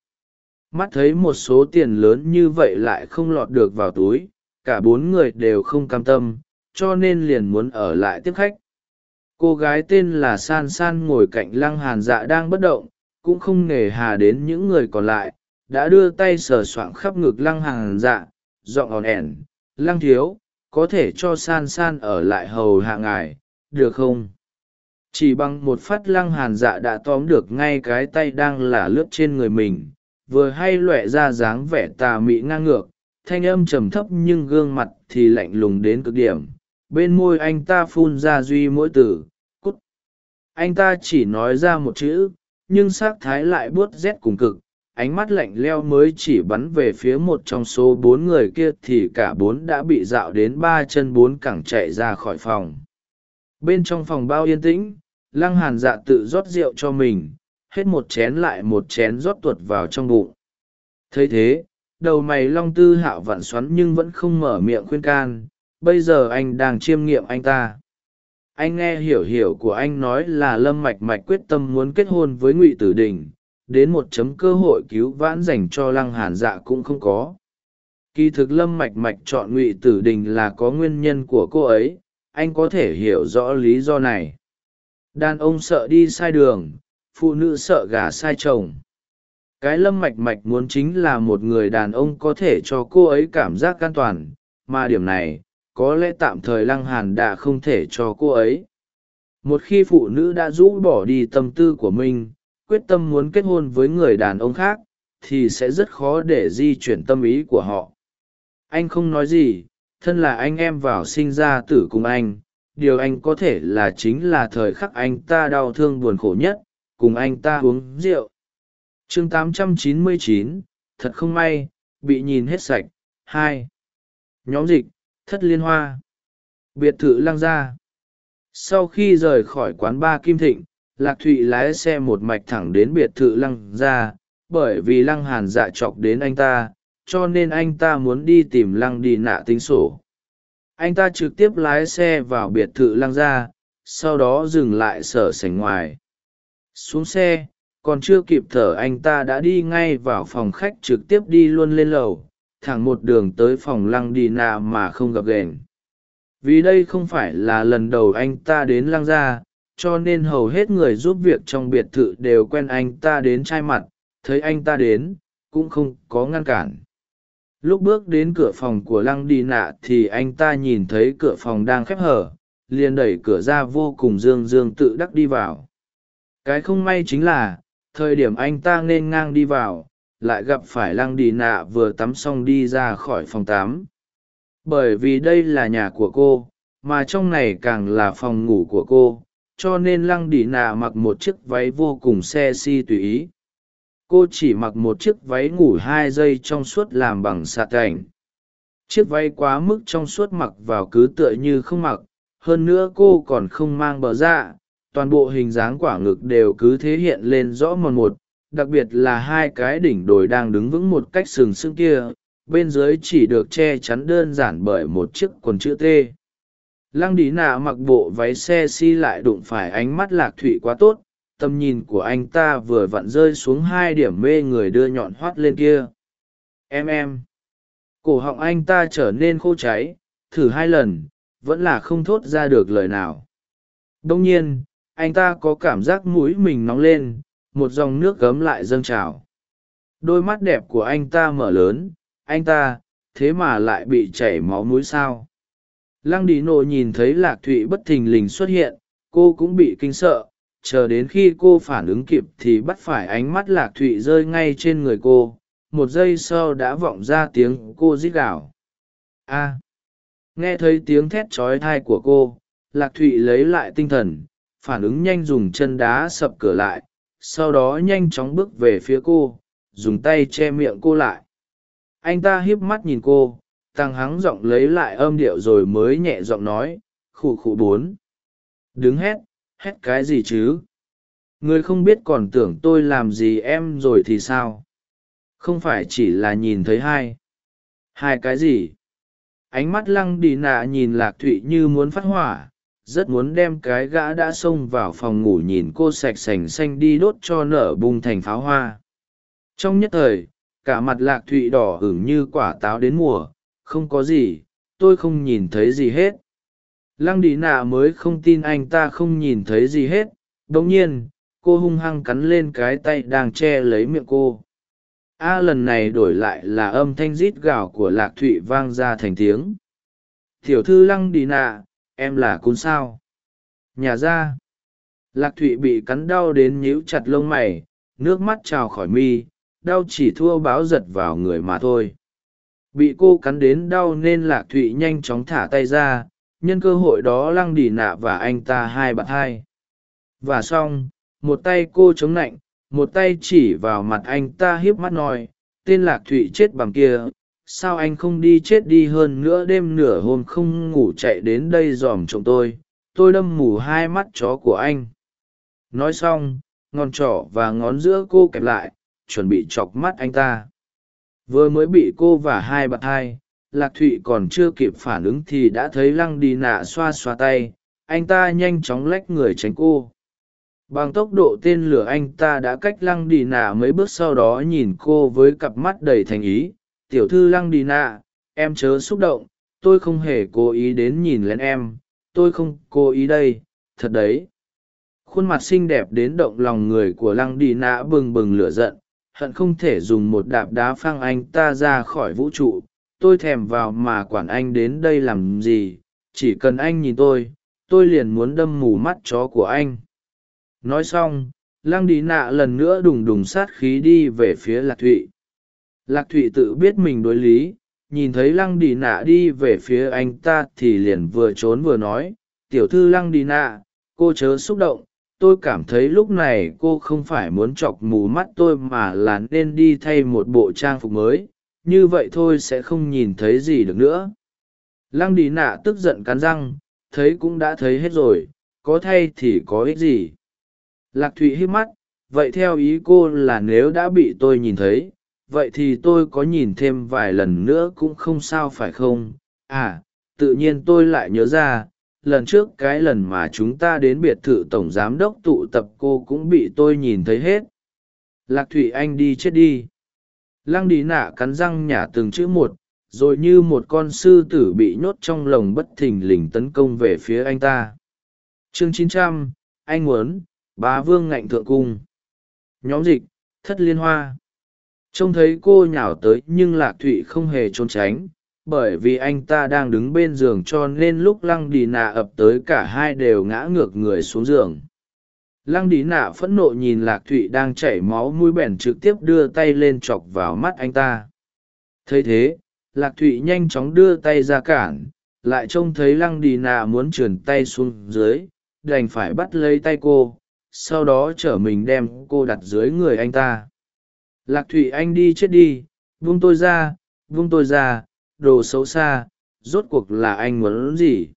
Mắt thấy một số tiền lớn như vậy lại không lọt được vào túi, cả bốn người đều không cam tâm, cho nên liền muốn ở lại tiếp khách cô gái tên là san san ngồi cạnh lăng hàn dạ đang bất động, cũng không nề hà đến những người còn lại, đã đưa tay sờ soạng khắp ngực lăng hàn dạ giọng òn ẻn lăng thiếu, có thể cho san san ở lại hầu hạ ngài, được không? Chỉ bằng một phát lăng hàn dạ đã tóm được ngay cái tay đang là lướt trên người mình, vừa hay loẹ ra dáng vẻ tà mị ngang ngược, thanh âm trầm thấp nhưng gương mặt thì lạnh lùng đến cực điểm. Bên môi anh ta phun ra duy mỗi từ anh ta chỉ nói ra một chữ, nhưng s á c thái lại buốt rét cùng cực, ánh mắt lạnh leo mới chỉ bắn về phía một trong số bốn người kia thì cả bốn đã bị dạo đến ba chân bốn cẳng chạy ra khỏi phòng. Bên trong phòng bao yên tĩnh, lăng hàn dạ tự rót rượu cho mình, hết một chén lại một chén rót tuột vào trong bụng. Thấy thế, đầu mày long tư hạo vặn xoắn nhưng vẫn không mở miệng khuyên can, bây giờ anh đang chiêm nghiệm anh ta anh nghe hiểu hiểu của anh nói là lâm mạch mạch quyết tâm muốn kết hôn với ngụy tử đình, đến một chấm cơ hội cứu vãn dành cho lăng hàn dạ cũng không có. Kỳ thực lâm mạch mạch chọn ngụy tử đình là có nguyên nhân của cô ấy, anh có thể hiểu rõ lý do này. Đàn ông sợ đi sai đường, phụ nữ sợ gả sai chồng. Cái lâm mạch mạch muốn chính là một người đàn ông có thể cho cô ấy cảm giác an toàn, mà điểm này có lẽ tạm thời lăng hàn đã không thể cho cô ấy. Một khi phụ nữ đã rũ bỏ đi tâm tư của mình quyết tâm muốn kết hôn với người đàn ông khác thì sẽ rất khó để di chuyển tâm ý của họ. Anh không nói gì thân là anh em vào sinh ra tử cùng anh điều anh có thể là chính là thời khắc anh ta đau thương buồn khổ nhất cùng anh ta uống rượu. Chương 899, thật không may bị nhìn hết sạch. Hai. Nhóm dịch thất liên hoa. Biệt thự lăng gia. Sau khi rời khỏi quán ba kim thịnh, lạc thụy lái xe một mạch thẳng đến biệt thự lăng gia, bởi vì lăng hàn dạ chọc đến anh ta, cho nên anh ta muốn đi tìm lăng đi nạ tính sổ. Anh ta trực tiếp lái xe vào biệt thự lăng gia, sau đó dừng lại sở sảnh ngoài. Xuống xe, còn chưa kịp thở anh ta đã đi ngay vào phòng khách trực tiếp đi luôn lên lầu thẳng một đường tới phòng lăng đi nà mà không gặp ghềnh. Vì đây không phải là lần đầu anh ta đến lăng gia, cho nên hầu hết người giúp việc trong biệt thự đều quen anh ta đến trai mặt, thấy anh ta đến, cũng không có ngăn cản. Lúc bước đến cửa phòng của lăng đi nạ thì anh ta nhìn thấy cửa phòng đang khép hở, liền đẩy cửa ra vô cùng dương dương tự đắc đi vào. Cái không may chính là, thời điểm anh ta nên ngang đi vào lại gặp phải lăng đi nạ vừa tắm xong đi ra khỏi phòng tắm. Bởi vì đây là nhà của cô, mà trong này càng là phòng ngủ của cô, cho nên lăng đi nạ mặc một chiếc váy vô cùng xe si tùy ý. Cô chỉ mặc một chiếc váy ngủ hai giây trong suốt làm bằng sạt cảnh chiếc váy quá mức trong suốt mặc vào cứ tựa như không mặc, hơn nữa cô còn không mang bờ dạ toàn bộ hình dáng quả ngực đều cứ thế hiện lên rõ mòn một đặc biệt là hai cái đỉnh đồi đang đứng vững một cách sừng sững kia, bên dưới chỉ được che chắn đơn giản bởi một chiếc quần chữ t. Lăng đi nạ mặc bộ váy xe si lại đụng phải ánh mắt lạc thụy quá tốt, tầm nhìn của anh ta vừa vặn rơi xuống hai điểm mê người đưa nhọn hoắt lên kia. Em em. Cổ họng anh ta trở nên khô cháy, thử hai lần, vẫn là không thốt ra được lời nào. Đông nhiên, anh ta có cảm giác mũi mình nóng lên một dòng nước gấm lại dâng trào. Đôi mắt đẹp của anh ta mở lớn, anh ta, thế mà lại bị chảy máu mũi sao? Lăng đi nộ nhìn thấy lạc thụy bất thình lình xuất hiện, cô cũng bị kinh sợ, chờ đến khi cô phản ứng kịp thì bắt phải ánh mắt lạc thụy rơi ngay trên người cô, một giây sau đã vọng ra tiếng cô rít gào. A! Nghe thấy tiếng thét trói thai của cô, lạc thụy lấy lại tinh thần, phản ứng nhanh dùng chân đá sập cửa lại sau đó nhanh chóng bước về phía cô, dùng tay che miệng cô lại. Anh ta hiếp mắt nhìn cô tăng hắng giọng lấy lại âm điệu rồi mới nhẹ giọng nói, khụ khụ bốn. Đứng hét hét cái gì chứ? Người không biết còn tưởng tôi làm gì em rồi thì sao? Không phải chỉ là nhìn thấy hai. Hai cái gì? Ánh mắt lăng đi nạ nhìn lạc thụy như muốn phát hỏa rất muốn đem cái gã đã xông vào phòng ngủ nhìn cô sạch sành xanh đi đốt cho nở bung thành pháo hoa. Trong nhất thời, cả mặt lạc thụy đỏ hửng như quả táo đến mùa, không có gì, tôi không nhìn thấy gì hết. Lăng đi nạ mới không tin anh ta không nhìn thấy gì hết đ ỗ n g nhiên, cô hung hăng cắn lên cái tay đang che lấy miệng cô. A, lần này đổi lại là âm thanh rít gào của lạc thụy vang ra thành tiếng. Tiểu thư lăng đi nạ em là cún sao? Nhà ra. Lạc thụy bị cắn đau đến nhíu chặt lông mày, nước mắt trào khỏi mi, đau chỉ thua báo giật vào người mà thôi. Bị cô cắn đến đau nên lạc thụy nhanh chóng thả tay ra, nhân cơ hội đó lăng đỉ nạ và anh ta hai bạn hai. Và xong, một tay cô chống lạnh một tay chỉ vào mặt anh ta hiếp mắt nói, tên lạc thụy chết bằng kia sao anh không đi chết đi hơn nữa đêm nửa hôm không ngủ chạy đến đây dòm chồng tôi tôi đâm mù hai mắt chó của anh. Nói xong, ngón trỏ và ngón giữa cô kẹp lại, chuẩn bị chọc mắt anh ta. Vừa mới bị cô và hai bạn hai, lạc thụy còn chưa kịp phản ứng thì đã thấy lăng đi nạ xoa xoa tay, anh ta nhanh chóng lách người tránh cô. Bằng tốc độ tên lửa anh ta đã cách lăng đi nạ mấy bước sau đó nhìn cô với cặp mắt đầy thành ý tiểu thư lăng đi nạ, em chớ xúc động, tôi không hề cố ý đến nhìn lên em, tôi không cố ý đây, thật đấy. Khuôn mặt xinh đẹp đến động lòng người của lăng đi nạ bừng bừng lửa giận, hận không thể dùng một đạp đá phăng anh ta ra khỏi vũ trụ, tôi thèm vào mà quản anh đến đây làm gì, chỉ cần anh nhìn tôi tôi liền muốn đâm mù mắt chó của anh. Nói xong, lăng đi nạ lần nữa đùng đùng sát khí đi về phía lạc thụy lạc thụy tự biết mình đối lý, nhìn thấy lăng đi nạ đi về phía anh ta thì liền vừa trốn vừa nói, tiểu thư lăng đi nạ, cô chớ xúc động, tôi cảm thấy lúc này cô không phải muốn chọc mù mắt tôi mà là nên đi thay một bộ trang phục mới, như vậy thôi sẽ không nhìn thấy gì được nữa. Lăng đi nạ tức giận cắn răng, thấy cũng đã thấy hết rồi, có thay thì có ích gì? Lạc thụy hít mắt, vậy theo ý cô là nếu đã bị tôi nhìn thấy vậy thì tôi có nhìn thêm vài lần nữa cũng không sao phải không? À tự nhiên tôi lại nhớ ra, lần trước cái lần mà chúng ta đến biệt thự tổng giám đốc tụ tập cô cũng bị tôi nhìn thấy hết. Lạc thụy anh đi chết đi. Lăng đi nạ cắn răng nhả từng chữ một, rồi như một con sư tử bị nhốt trong lồng bất thình lình tấn công về phía anh ta. Chương chín trăm, anh muốn bá vương ngạnh thượng cung. Nhóm dịch, thất liên hoa trông thấy cô nhào tới nhưng lạc thụy không hề trốn tránh, bởi vì anh ta đang đứng bên giường cho nên lúc lăng đi nạ ập tới cả hai đều ngã ngược người xuống giường. Lăng đi nạ phẫn nộ nhìn lạc thụy đang chảy máu mũi bẻn trực tiếp đưa tay lên chọc vào mắt anh ta. Thấy thế, lạc thụy nhanh chóng đưa tay ra cản, lại trông thấy lăng đi nạ muốn trườn tay xuống dưới, đành phải bắt lấy tay cô, sau đó chở mình đem cô đặt dưới người anh ta lạc Thủy anh đi chết đi vung tôi ra vung tôi ra, đồ xấu xa, rốt cuộc là anh muốn gì?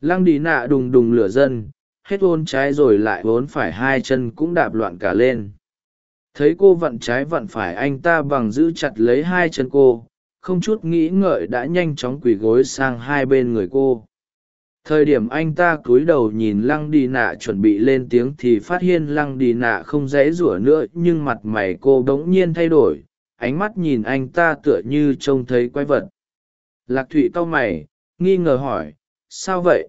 Lăng đi nạ đùng đùng lửa dân hết ôn trái rồi lại vốn phải hai chân cũng đạp loạn cả lên. Thấy cô vặn trái vặn phải anh ta bằng giữ chặt lấy hai chân cô, không chút nghĩ ngợi đã nhanh chóng quỳ gối sang hai bên người cô thời điểm anh ta cúi đầu nhìn lăng đi nạ chuẩn bị lên tiếng thì phát hiện lăng đi nạ không dễ rủa nữa, nhưng mặt mày cô bỗng nhiên thay đổi, ánh mắt nhìn anh ta tựa như trông thấy quái vật. Lạc thụy cau mày, nghi ngờ hỏi, sao vậy?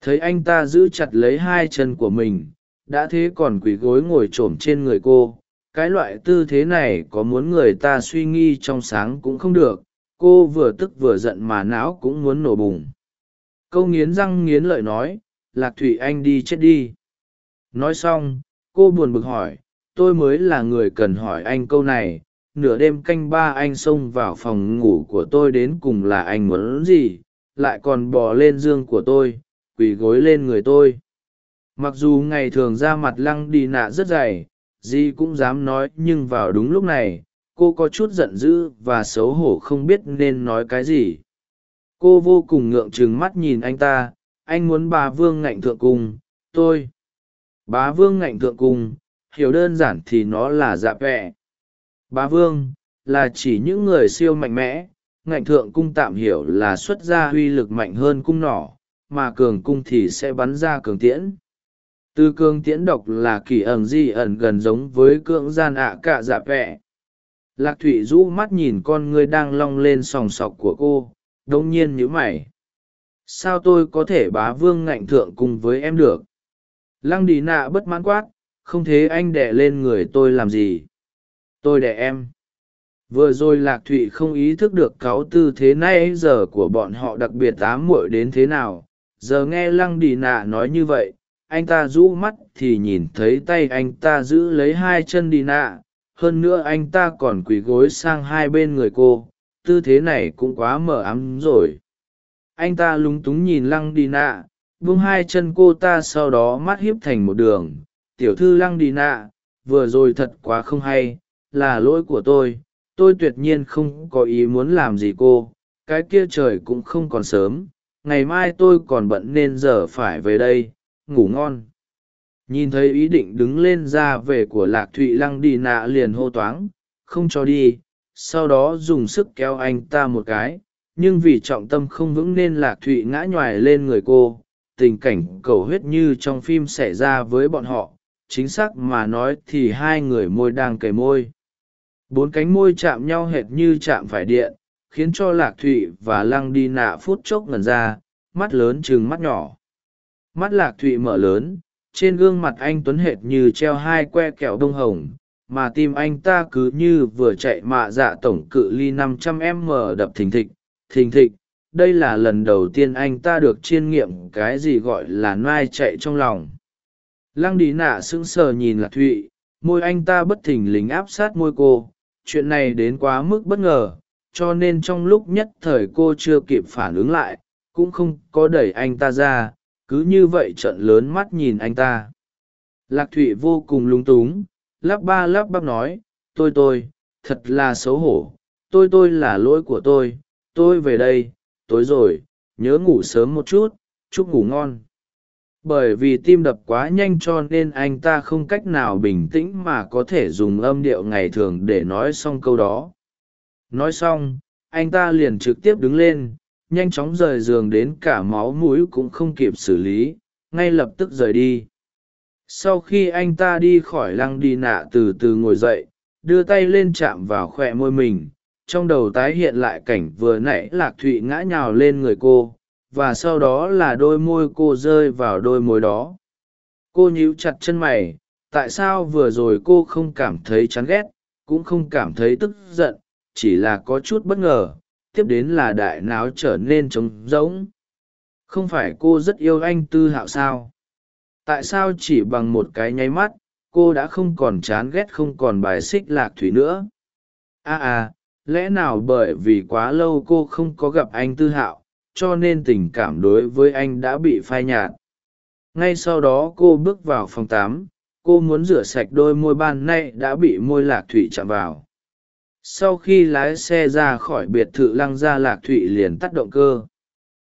Thấy anh ta giữ chặt lấy hai chân của mình, đã thế còn quỳ gối ngồi t r ổ m trên người cô, cái loại tư thế này có muốn người ta suy nghi trong sáng cũng không được, cô vừa tức vừa giận mà não cũng muốn nổ bùng câu nghiến răng nghiến lợi nói, lạc thủy anh đi chết đi. Nói xong, cô buồn bực hỏi, tôi mới là người cần hỏi anh câu này, nửa đêm canh ba anh xông vào phòng ngủ của tôi đến cùng là anh muốn gì, lại còn bò lên giường của tôi, quỳ gối lên người tôi. Mặc dù ngày thường ra mặt lăng đi nạ rất dày, di cũng dám nói, nhưng vào đúng lúc này, cô có chút giận dữ và xấu hổ không biết nên nói cái gì cô vô cùng ngượng trừng mắt nhìn anh ta, anh muốn bà vương ngạnh thượng cung, tôi. Bá vương ngạnh thượng cung, hiểu đơn giản thì nó là dạ vẹ. Bá vương, là chỉ những người siêu mạnh mẽ, ngạnh thượng cung tạm hiểu là xuất ra uy lực mạnh hơn cung nỏ, mà cường cung thì sẽ bắn ra cường tiễn. Từ cường tiễn độc là kỳ ẩn di ẩn gần giống với cưỡng gian ạ à cạ dạ vẹ. Lạc thụy rũ mắt nhìn con ngươi đang long lên sòng sọc của cô đ nhiên nhíu mày. Sao tôi có thể bá vương ngạnh thượng cùng với em được? Lăng đi nạ bất mãn quát, không thế anh đẻ lên người tôi làm gì? Tôi đẻ em. Vừa rồi lạc thụy không ý thức được cáu tư thế nay giờ của bọn họ đặc biệt tám muội đến thế nào. Giờ nghe lăng đi nạ nói như vậy, anh ta rũ mắt thì nhìn thấy tay anh ta giữ lấy hai chân đi nạ. Hơn nữa anh ta còn quỳ gối sang hai bên người cô tư thế này cũng quá mờ ám rồi. Anh ta lúng túng nhìn lăng đi nạ buông hai chân cô ta sau đó mắt hiếp thành một đường. Tiểu thư lăng đi nạ vừa rồi thật quá không hay, là lỗi của tôi. Tôi tuyệt nhiên không có ý muốn làm gì cô, cái kia trời cũng không còn sớm. Ngày mai tôi còn bận nên giờ phải về đây, ngủ ngon. Nhìn thấy ý định đứng lên ra về của lạc thụy lăng đi nạ liền hô toáng, không cho đi sau đó dùng sức kéo anh ta một cái, nhưng vì trọng tâm không vững nên lạc thụy ngã nhoài lên người cô. Tình cảnh cầu huyết như trong phim xảy ra với bọn họ, chính xác mà nói thì hai người môi đang cầy môi. Bốn cánh môi chạm nhau hệt như chạm phải điện, khiến cho lạc thụy và lăng đi nạ phút chốc ngần ra, mắt lớn chừng mắt nhỏ. Mắt lạc thụy mở lớn, trên gương mặt anh tuấn hệt như treo hai que kẹo đông hồng mà tim anh ta cứ như vừa chạy mạ dạ tổng cự ly năm trăm m đập thình thịch. Thình thịch, đây là lần đầu tiên anh ta được chiêm nghiệm cái gì gọi là nai chạy trong lòng. Lăng đi nạ sững sờ nhìn lạc thụy, môi anh ta bất thình lình áp sát môi cô. Chuyện này đến quá mức bất ngờ, cho nên trong lúc nhất thời cô chưa kịp phản ứng lại, cũng không có đẩy anh ta ra, cứ như vậy trận lớn mắt nhìn anh ta. Lạc thụy vô cùng lung túng lắp ba lắp bắp nói, tôi tôi, thật là xấu hổ. Tôi tôi là lỗi của tôi. Tôi về đây. Tối rồi, nhớ ngủ sớm một chút. Chúc ngủ ngon. Bởi vì tim đập quá nhanh cho nên anh ta không cách nào bình tĩnh mà có thể dùng âm điệu ngày thường để nói xong câu đó. Nói xong, anh ta liền trực tiếp đứng lên, nhanh chóng rời giường đến cả máu mũi cũng không kịp xử lý, ngay lập tức rời đi sau khi anh ta đi khỏi lăng đi nạ từ từ ngồi dậy, đưa tay lên chạm vào khoe môi mình, trong đầu tái hiện lại cảnh vừa nãy lạc thụy ngã nhào lên người cô, và sau đó là đôi môi cô rơi vào đôi môi đó. Cô nhíu chặt chân mày, tại sao vừa rồi cô không cảm thấy chán ghét, cũng không cảm thấy tức giận, chỉ là có chút bất ngờ, tiếp đến là đại náo trở nên trống rỗng. Không phải cô rất yêu anh tư hạo sao? Tại sao chỉ bằng một cái nháy mắt cô đã không còn chán ghét không còn bài xích lạc thủy nữa? A à, à lẽ nào bởi vì quá lâu cô không có gặp anh tư hạo cho nên tình cảm đối với anh đã bị phai nhạt? Ngay sau đó cô bước vào phòng tám cô muốn rửa sạch đôi môi ban nay đã bị môi lạc thủy chạm vào. Sau khi lái xe ra khỏi biệt thự lăng gia lạc thụy liền tắt động cơ.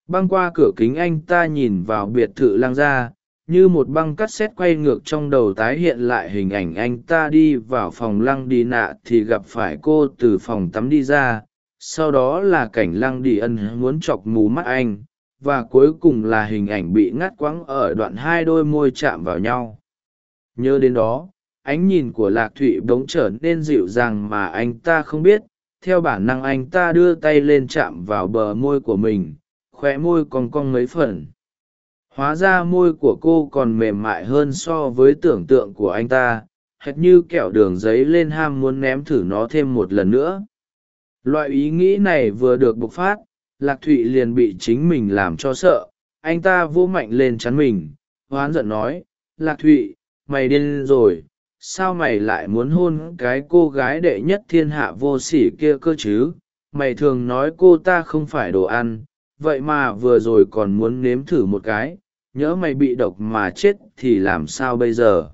Băng qua cửa kính anh ta nhìn vào biệt thự lăng gia như một băng cắt xét quay ngược trong đầu tái hiện lại hình ảnh anh ta đi vào phòng lăng đi nạ thì gặp phải cô từ phòng tắm đi ra. Sau đó là cảnh lăng đi ân muốn chọc mù mắt anh, và cuối cùng là hình ảnh bị ngắt quãng ở đoạn hai đôi môi chạm vào nhau. Nhớ đến đó, ánh nhìn của lạc thụy bỗng trở nên dịu dàng mà anh ta không biết. Theo bản năng anh ta đưa tay lên chạm vào bờ môi của mình khoe môi còn cong mấy phần hóa ra môi của cô còn mềm mại hơn so với tưởng tượng của anh ta, hệt như kẹo đường giấy lên ham muốn ném thử nó thêm một lần nữa. Loại ý nghĩ này vừa được bộc phát, lạc thụy liền bị chính mình làm cho sợ, anh ta vô mạnh lên chắn mình, hoán giận nói, lạc thụy, mày điên rồi, sao mày lại muốn hôn cái cô gái đệ nhất thiên hạ vô sỉ kia cơ chứ? Mày thường nói cô ta không phải đồ ăn, vậy mà vừa rồi còn muốn nếm thử một cái nhỡ mày bị độc mà chết thì làm sao bây giờ?